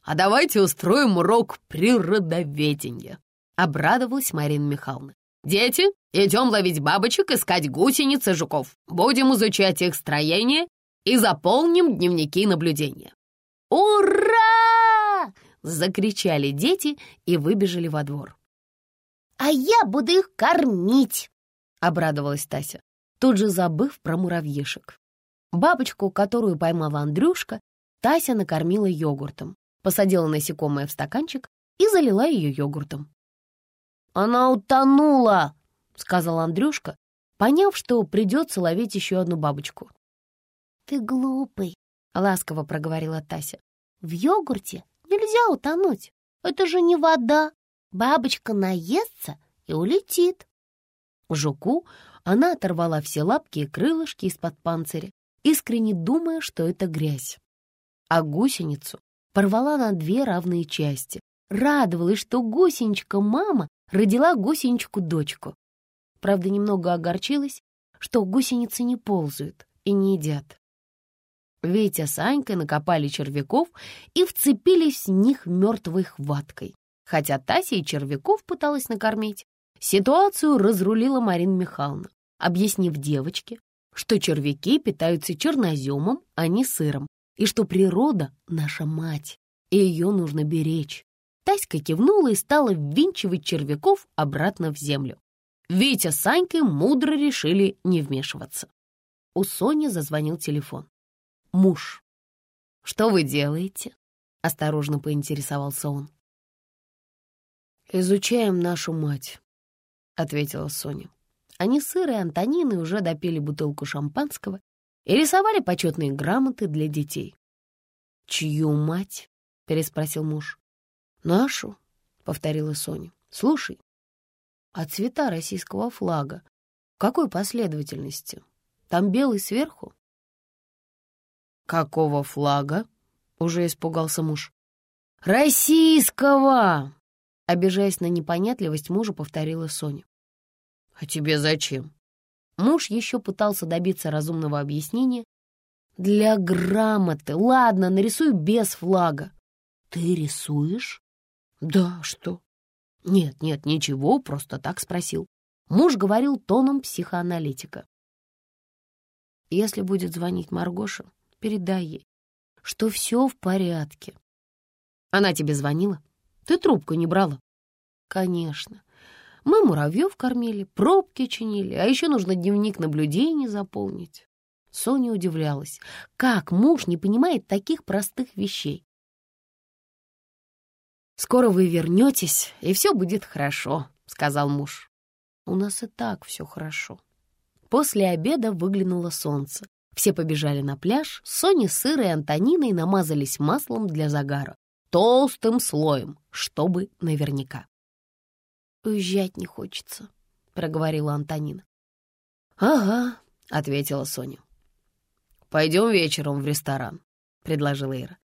«А давайте устроим урок природоведения», — обрадовалась Марина Михайловна. «Дети, Идем ловить бабочек, искать гусениц и жуков. Будем изучать их строение и заполним дневники наблюдения». «Ура!» — закричали дети и выбежали во двор. «А я буду их кормить!» — обрадовалась Тася, тут же забыв про муравьишек. Бабочку, которую поймала Андрюшка, Тася накормила йогуртом, посадила насекомое в стаканчик и залила ее йогуртом. «Она утонула!» — сказал Андрюшка, поняв, что придется ловить еще одну бабочку. «Ты глупый», — ласково проговорила Тася. «В йогурте нельзя утонуть. Это же не вода. Бабочка наестся и улетит». Жуку она оторвала все лапки и крылышки из-под панциря, искренне думая, что это грязь. А гусеницу порвала на две равные части. Радовалась, что гусеничка-мама родила гусеничку-дочку. Правда, немного огорчилась, что гусеницы не ползают и не едят. Витя с Анькой накопали червяков и вцепились в них мертвой хваткой. Хотя Тася и червяков пыталась накормить, ситуацию разрулила Марина Михайловна, объяснив девочке, что червяки питаются черноземом, а не сыром, и что природа — наша мать, и ее нужно беречь. Таська кивнула и стала ввинчивать червяков обратно в землю. Витя с Санькой мудро решили не вмешиваться. У Сони зазвонил телефон. Муж. «Что вы делаете?» — осторожно поинтересовался он. «Изучаем нашу мать», — ответила Соня. Они с Ирой Антониной уже допили бутылку шампанского и рисовали почетные грамоты для детей. «Чью мать?» — переспросил муж. «Нашу», — повторила Соня. «Слушай, а цвета российского флага в какой последовательности? Там белый сверху?» «Какого флага?» — уже испугался муж. «Российского!» Обижаясь на непонятливость мужа, повторила Соня. «А тебе зачем?» Муж еще пытался добиться разумного объяснения. «Для грамоты. Ладно, нарисую без флага». «Ты рисуешь?» «Да, что?» «Нет, нет, ничего, просто так спросил». Муж говорил тоном психоаналитика. «Если будет звонить Маргоша, передай ей, что все в порядке». «Она тебе звонила? Ты трубку не брала?» «Конечно. Мы муравьев кормили, пробки чинили, а еще нужно дневник наблюдений заполнить». Соня удивлялась, как муж не понимает таких простых вещей. «Скоро вы вернетесь, и все будет хорошо», — сказал муж. «У нас и так все хорошо». После обеда выглянуло солнце. Все побежали на пляж, Соня с Ирой и Антониной намазались маслом для загара, толстым слоем, чтобы наверняка. «Уезжать не хочется», — проговорила Антонина. «Ага», — ответила Соня. «Пойдем вечером в ресторан», — предложила Ира.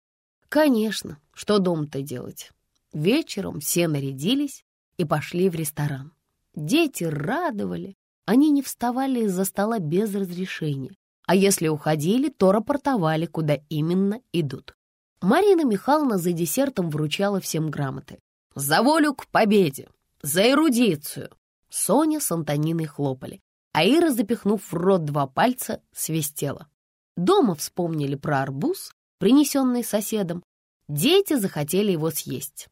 «Конечно, что дом-то делать?» Вечером все нарядились и пошли в ресторан. Дети радовали, они не вставали из-за стола без разрешения, а если уходили, то рапортовали, куда именно идут. Марина Михайловна за десертом вручала всем грамоты. «За волю к победе! За эрудицию!» Соня с Антониной хлопали, а Ира, запихнув в рот два пальца, свистела. Дома вспомнили про арбуз, принесенный соседом. Дети захотели его съесть.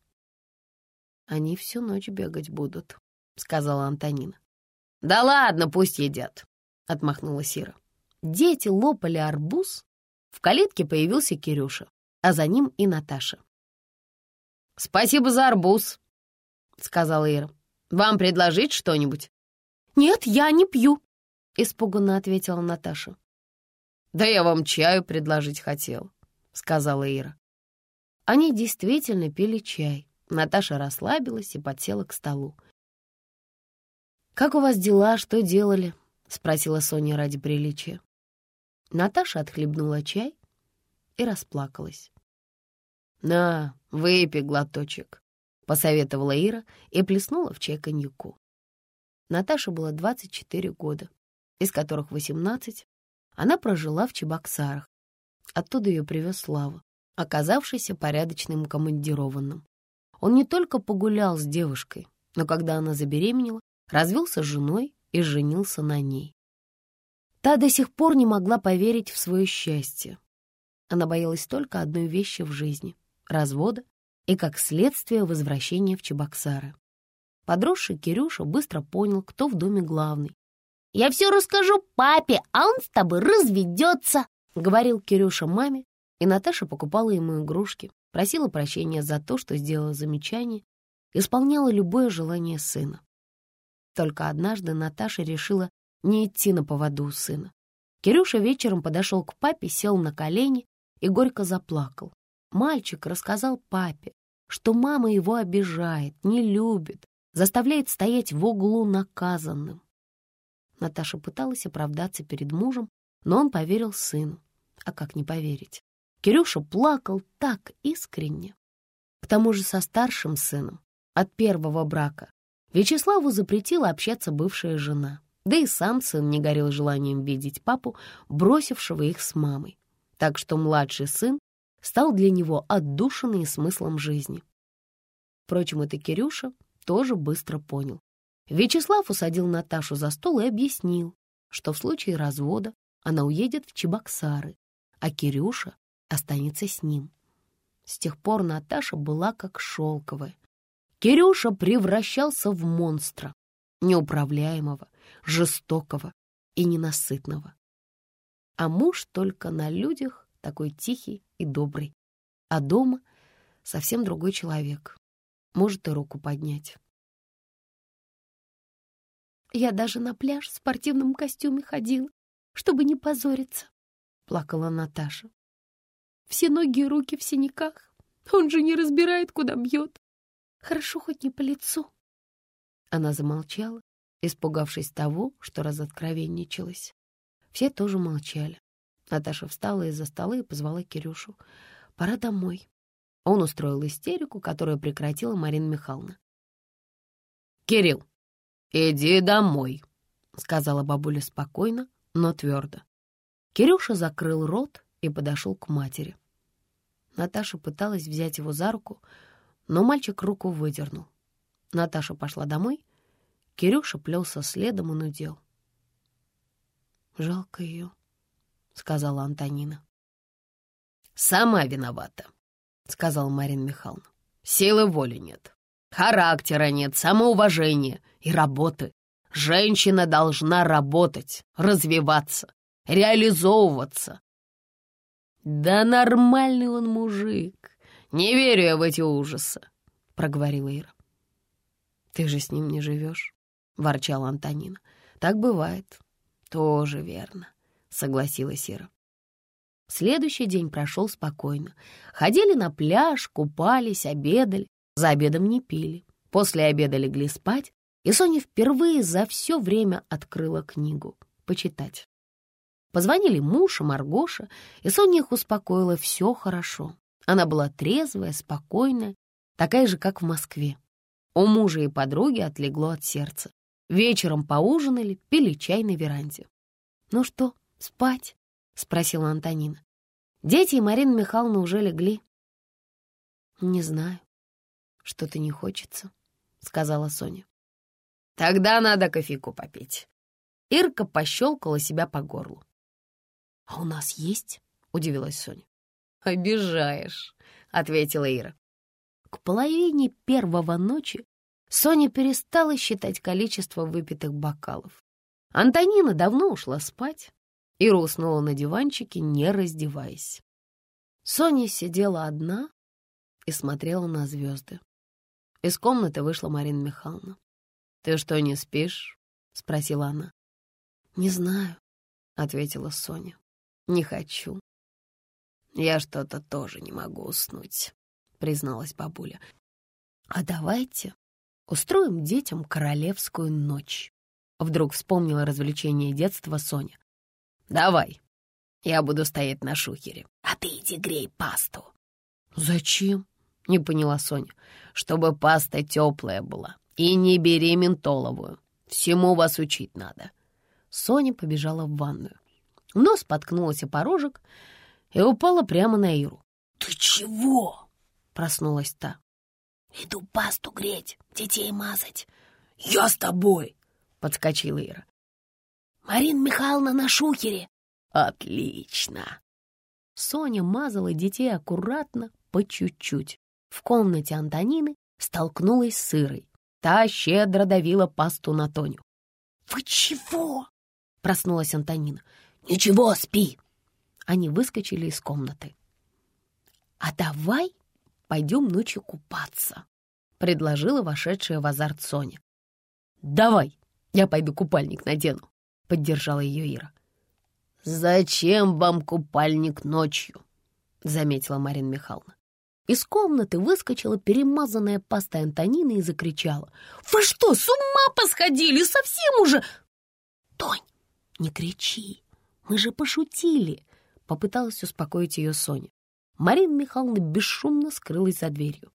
«Они всю ночь бегать будут», — сказала Антонина. «Да ладно, пусть едят», — отмахнула Сира. Дети лопали арбуз. В калитке появился Кирюша, а за ним и Наташа. «Спасибо за арбуз», — сказала Ира. «Вам предложить что-нибудь?» «Нет, я не пью», — испуганно ответила Наташа. «Да я вам чаю предложить хотел», — сказала Ира. Они действительно пили чай. Наташа расслабилась и подсела к столу. «Как у вас дела? Что делали?» — спросила Соня ради приличия. Наташа отхлебнула чай и расплакалась. «На, выпей глоточек», — посоветовала Ира и плеснула в чай коньяку. Наташе было 24 года, из которых 18 она прожила в Чебоксарах. Оттуда ее привез Слава, оказавшийся порядочным командированным. Он не только погулял с девушкой, но когда она забеременела, развелся с женой и женился на ней. Та до сих пор не могла поверить в свое счастье. Она боялась только одной вещи в жизни — развода и, как следствие, возвращения в Чебоксары. Подросший Кирюша быстро понял, кто в доме главный. «Я все расскажу папе, а он с тобой разведется», — говорил Кирюша маме, и Наташа покупала ему игрушки, просила прощения за то, что сделала замечание, исполняла любое желание сына. Только однажды Наташа решила не идти на поводу у сына. Кирюша вечером подошел к папе, сел на колени и горько заплакал. Мальчик рассказал папе, что мама его обижает, не любит, заставляет стоять в углу наказанным. Наташа пыталась оправдаться перед мужем, но он поверил сыну. А как не поверить? Кирюша плакал так искренне. К тому же со старшим сыном от первого брака Вячеславу запретила общаться бывшая жена, да и сам сын не горел желанием видеть папу, бросившего их с мамой. Так что младший сын стал для него отдушиной смыслом жизни. Впрочем, это Кирюша тоже быстро понял. Вячеслав усадил Наташу за стол и объяснил, что в случае развода она уедет в Чебоксары, а Кирюша останется с ним. С тех пор Наташа была как шелковая, Кирюша превращался в монстра, неуправляемого, жестокого и ненасытного. А муж только на людях такой тихий и добрый, а дома совсем другой человек, может и руку поднять. Я даже на пляж в спортивном костюме ходила, чтобы не позориться, — плакала Наташа. Все ноги и руки в синяках. Он же не разбирает, куда бьет. Хорошо хоть не по лицу. Она замолчала, испугавшись того, что разоткровенничалась. Все тоже молчали. Наташа встала из-за стола и позвала Кирюшу. «Пора домой». Он устроил истерику, которую прекратила Марина Михайловна. «Кирилл, иди домой», — сказала бабуля спокойно, но твердо. Кирюша закрыл рот и подошел к матери. Наташа пыталась взять его за руку, но мальчик руку выдернул. Наташа пошла домой, Кирюша плелся следом и нудел. «Жалко ее», — сказала Антонина. «Сама виновата», — сказала Марина Михайловна. «Силы воли нет, характера нет, самоуважения и работы. Женщина должна работать, развиваться, реализовываться». «Да нормальный он мужик», «Не верю я в эти ужасы», — проговорила Ира. «Ты же с ним не живешь», — ворчала Антонина. «Так бывает». «Тоже верно», — согласилась Ира. Следующий день прошел спокойно. Ходили на пляж, купались, обедали. За обедом не пили. После обеда легли спать, и Соня впервые за все время открыла книгу. Почитать. Позвонили муж и Маргоша, и Соня их успокоила, все хорошо. Она была трезвая, спокойная, такая же, как в Москве. У мужа и подруги отлегло от сердца. Вечером поужинали, пили чай на веранде. «Ну что, спать?» — спросила Антонина. «Дети и Марина Михайловна уже легли». «Не знаю. Что-то не хочется», — сказала Соня. «Тогда надо кофейку попить». Ирка пощелкала себя по горлу. «А у нас есть?» — удивилась Соня. «Обижаешь», — ответила Ира. К половине первого ночи Соня перестала считать количество выпитых бокалов. Антонина давно ушла спать. Ира уснула на диванчике, не раздеваясь. Соня сидела одна и смотрела на звезды. Из комнаты вышла Марина Михайловна. «Ты что, не спишь?» — спросила она. «Не знаю», — ответила Соня. «Не хочу». «Я что-то тоже не могу уснуть», — призналась бабуля. «А давайте устроим детям королевскую ночь», — вдруг вспомнила развлечение детства Соня. «Давай, я буду стоять на шухере, а ты иди грей пасту». «Зачем?» — не поняла Соня. «Чтобы паста теплая была, и не бери ментоловую. Всему вас учить надо». Соня побежала в ванную. Но споткнулась о порожек, и упала прямо на Иру. «Ты чего?» — проснулась та. «Иду пасту греть, детей мазать». «Я с тобой!» — подскочила Ира. «Марина Михайловна на шухере!» «Отлично!» Соня мазала детей аккуратно, по чуть-чуть. В комнате Антонины столкнулась с Ирой. Та щедро давила пасту на Тоню. «Вы чего?» — проснулась Антонина. «Ничего, спи!» Они выскочили из комнаты. «А давай пойдем ночью купаться», — предложила вошедшая в азарт Соня. «Давай, я пойду купальник надену», — поддержала ее Ира. «Зачем вам купальник ночью?» — заметила Марина Михайловна. Из комнаты выскочила перемазанная пастой Антонина и закричала. «Вы что, с ума посходили? Совсем уже...» «Тонь, не кричи, мы же пошутили!» Попыталась успокоить ее Соня. Марина Михайловна бесшумно скрылась за дверью.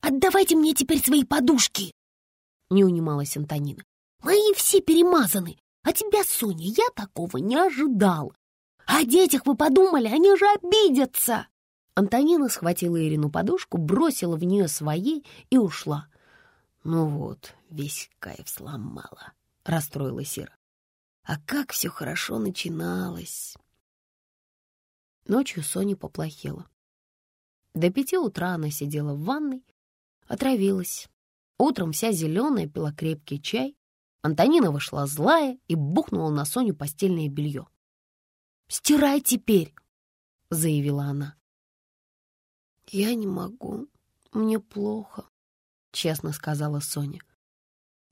«Отдавайте мне теперь свои подушки!» Не унималась Антонина. «Мои все перемазаны, а тебя, Соня, я такого не ожидал. О детях вы подумали, они же обидятся!» Антонина схватила Ирину подушку, бросила в нее своей и ушла. «Ну вот, весь кайф сломала», — расстроилась Ира. «А как все хорошо начиналось!» Ночью Соня поплохела. До пяти утра она сидела в ванной, отравилась. Утром вся зеленая пила крепкий чай. Антонина вышла злая и бухнула на Соню постельное белье. «Стирай теперь!» — заявила она. «Я не могу, мне плохо», — честно сказала Соня.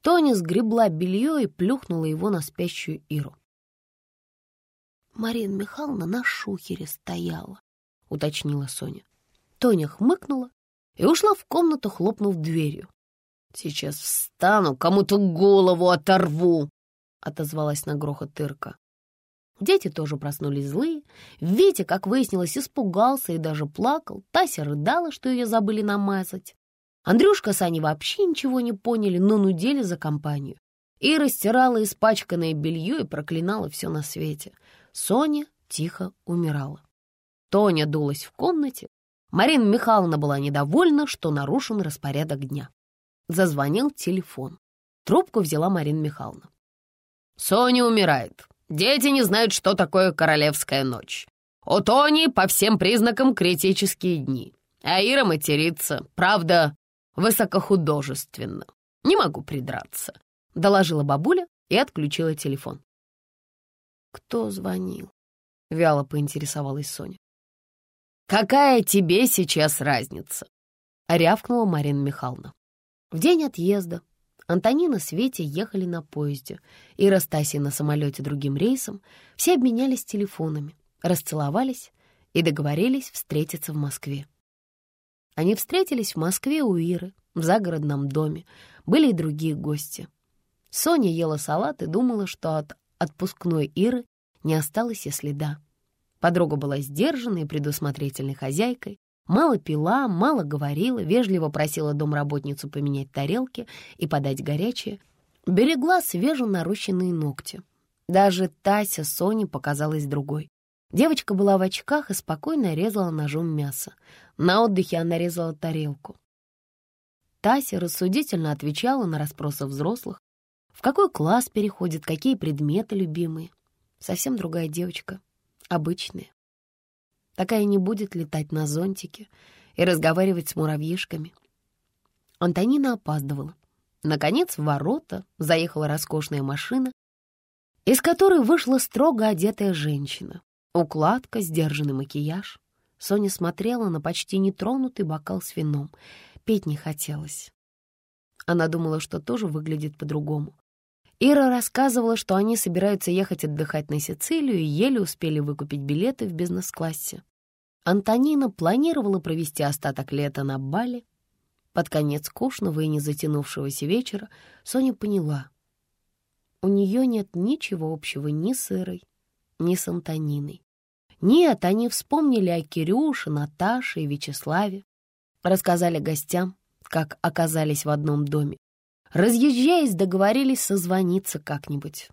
Тоня сгребла белье и плюхнула его на спящую Иру. «Марина Михайловна на шухере стояла», — уточнила Соня. Тоня хмыкнула и ушла в комнату, хлопнув дверью. «Сейчас встану, кому-то голову оторву!» — отозвалась на грохот Тырка. Дети тоже проснулись злые. Витя, как выяснилось, испугался и даже плакал. Тася рыдала, что ее забыли намазать. Андрюшка с Аней вообще ничего не поняли, но нудели за компанию. И растирала испачканное белье и проклинала все на свете. Соня тихо умирала. Тоня дулась в комнате. Марина Михайловна была недовольна, что нарушен распорядок дня. Зазвонил телефон. Трубку взяла Марина Михайловна. «Соня умирает. Дети не знают, что такое королевская ночь. У Тони по всем признакам критические дни. А Ира матерится, правда, высокохудожественно. Не могу придраться», — доложила бабуля и отключила телефон. «Кто звонил?» — вяло поинтересовалась Соня. «Какая тебе сейчас разница?» — рявкнула Марина Михайловна. В день отъезда Антонина с Ветей ехали на поезде, и Растасий на самолете другим рейсом. Все обменялись телефонами, расцеловались и договорились встретиться в Москве. Они встретились в Москве у Иры, в загородном доме. Были и другие гости. Соня ела салат и думала, что от отпускной Иры не осталось и следа. Подруга была сдержанной и предусмотрительной хозяйкой, Мало пила, мало говорила, вежливо просила домработницу поменять тарелки и подать горячее. Берегла свеже нарощенные ногти. Даже Тася Соне показалась другой. Девочка была в очках и спокойно резала ножом мясо. На отдыхе она резала тарелку. Тася рассудительно отвечала на расспросы взрослых. В какой класс переходит, какие предметы любимые. Совсем другая девочка, обычная. Такая не будет летать на зонтике и разговаривать с муравьишками. Антонина опаздывала. Наконец в ворота заехала роскошная машина, из которой вышла строго одетая женщина. Укладка, сдержанный макияж. Соня смотрела на почти нетронутый бокал с вином. Петь не хотелось. Она думала, что тоже выглядит по-другому. Ира рассказывала, что они собираются ехать отдыхать на Сицилию и еле успели выкупить билеты в бизнес-классе. Антонина планировала провести остаток лета на Бали. Под конец скучного и незатянувшегося вечера Соня поняла. У нее нет ничего общего ни с Ирой, ни с Антониной. Нет, они вспомнили о Кирюше, Наташе и Вячеславе. Рассказали гостям, как оказались в одном доме. Разъезжаясь, договорились созвониться как-нибудь.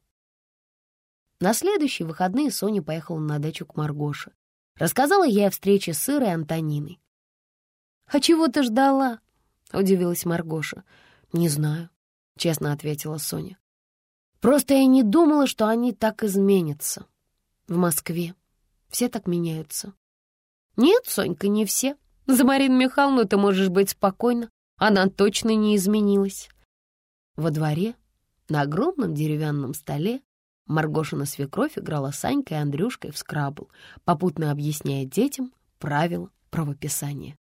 На следующие выходные Соня поехала на дачу к Маргоше. Рассказала ей о встрече с Ирой и Антониной. «А чего ты ждала?» — удивилась Маргоша. «Не знаю. честно ответила Соня. Просто я не думала, что они так изменятся. В Москве все так меняются. Нет, Сонька, не все. За Марину Михайловну ты можешь быть спокойна. Она точно не изменилась. Во дворе, на огромном деревянном столе, Маргошина свекровь играла с Анькой и Андрюшкой в скрабл, попутно объясняя детям правила правописания.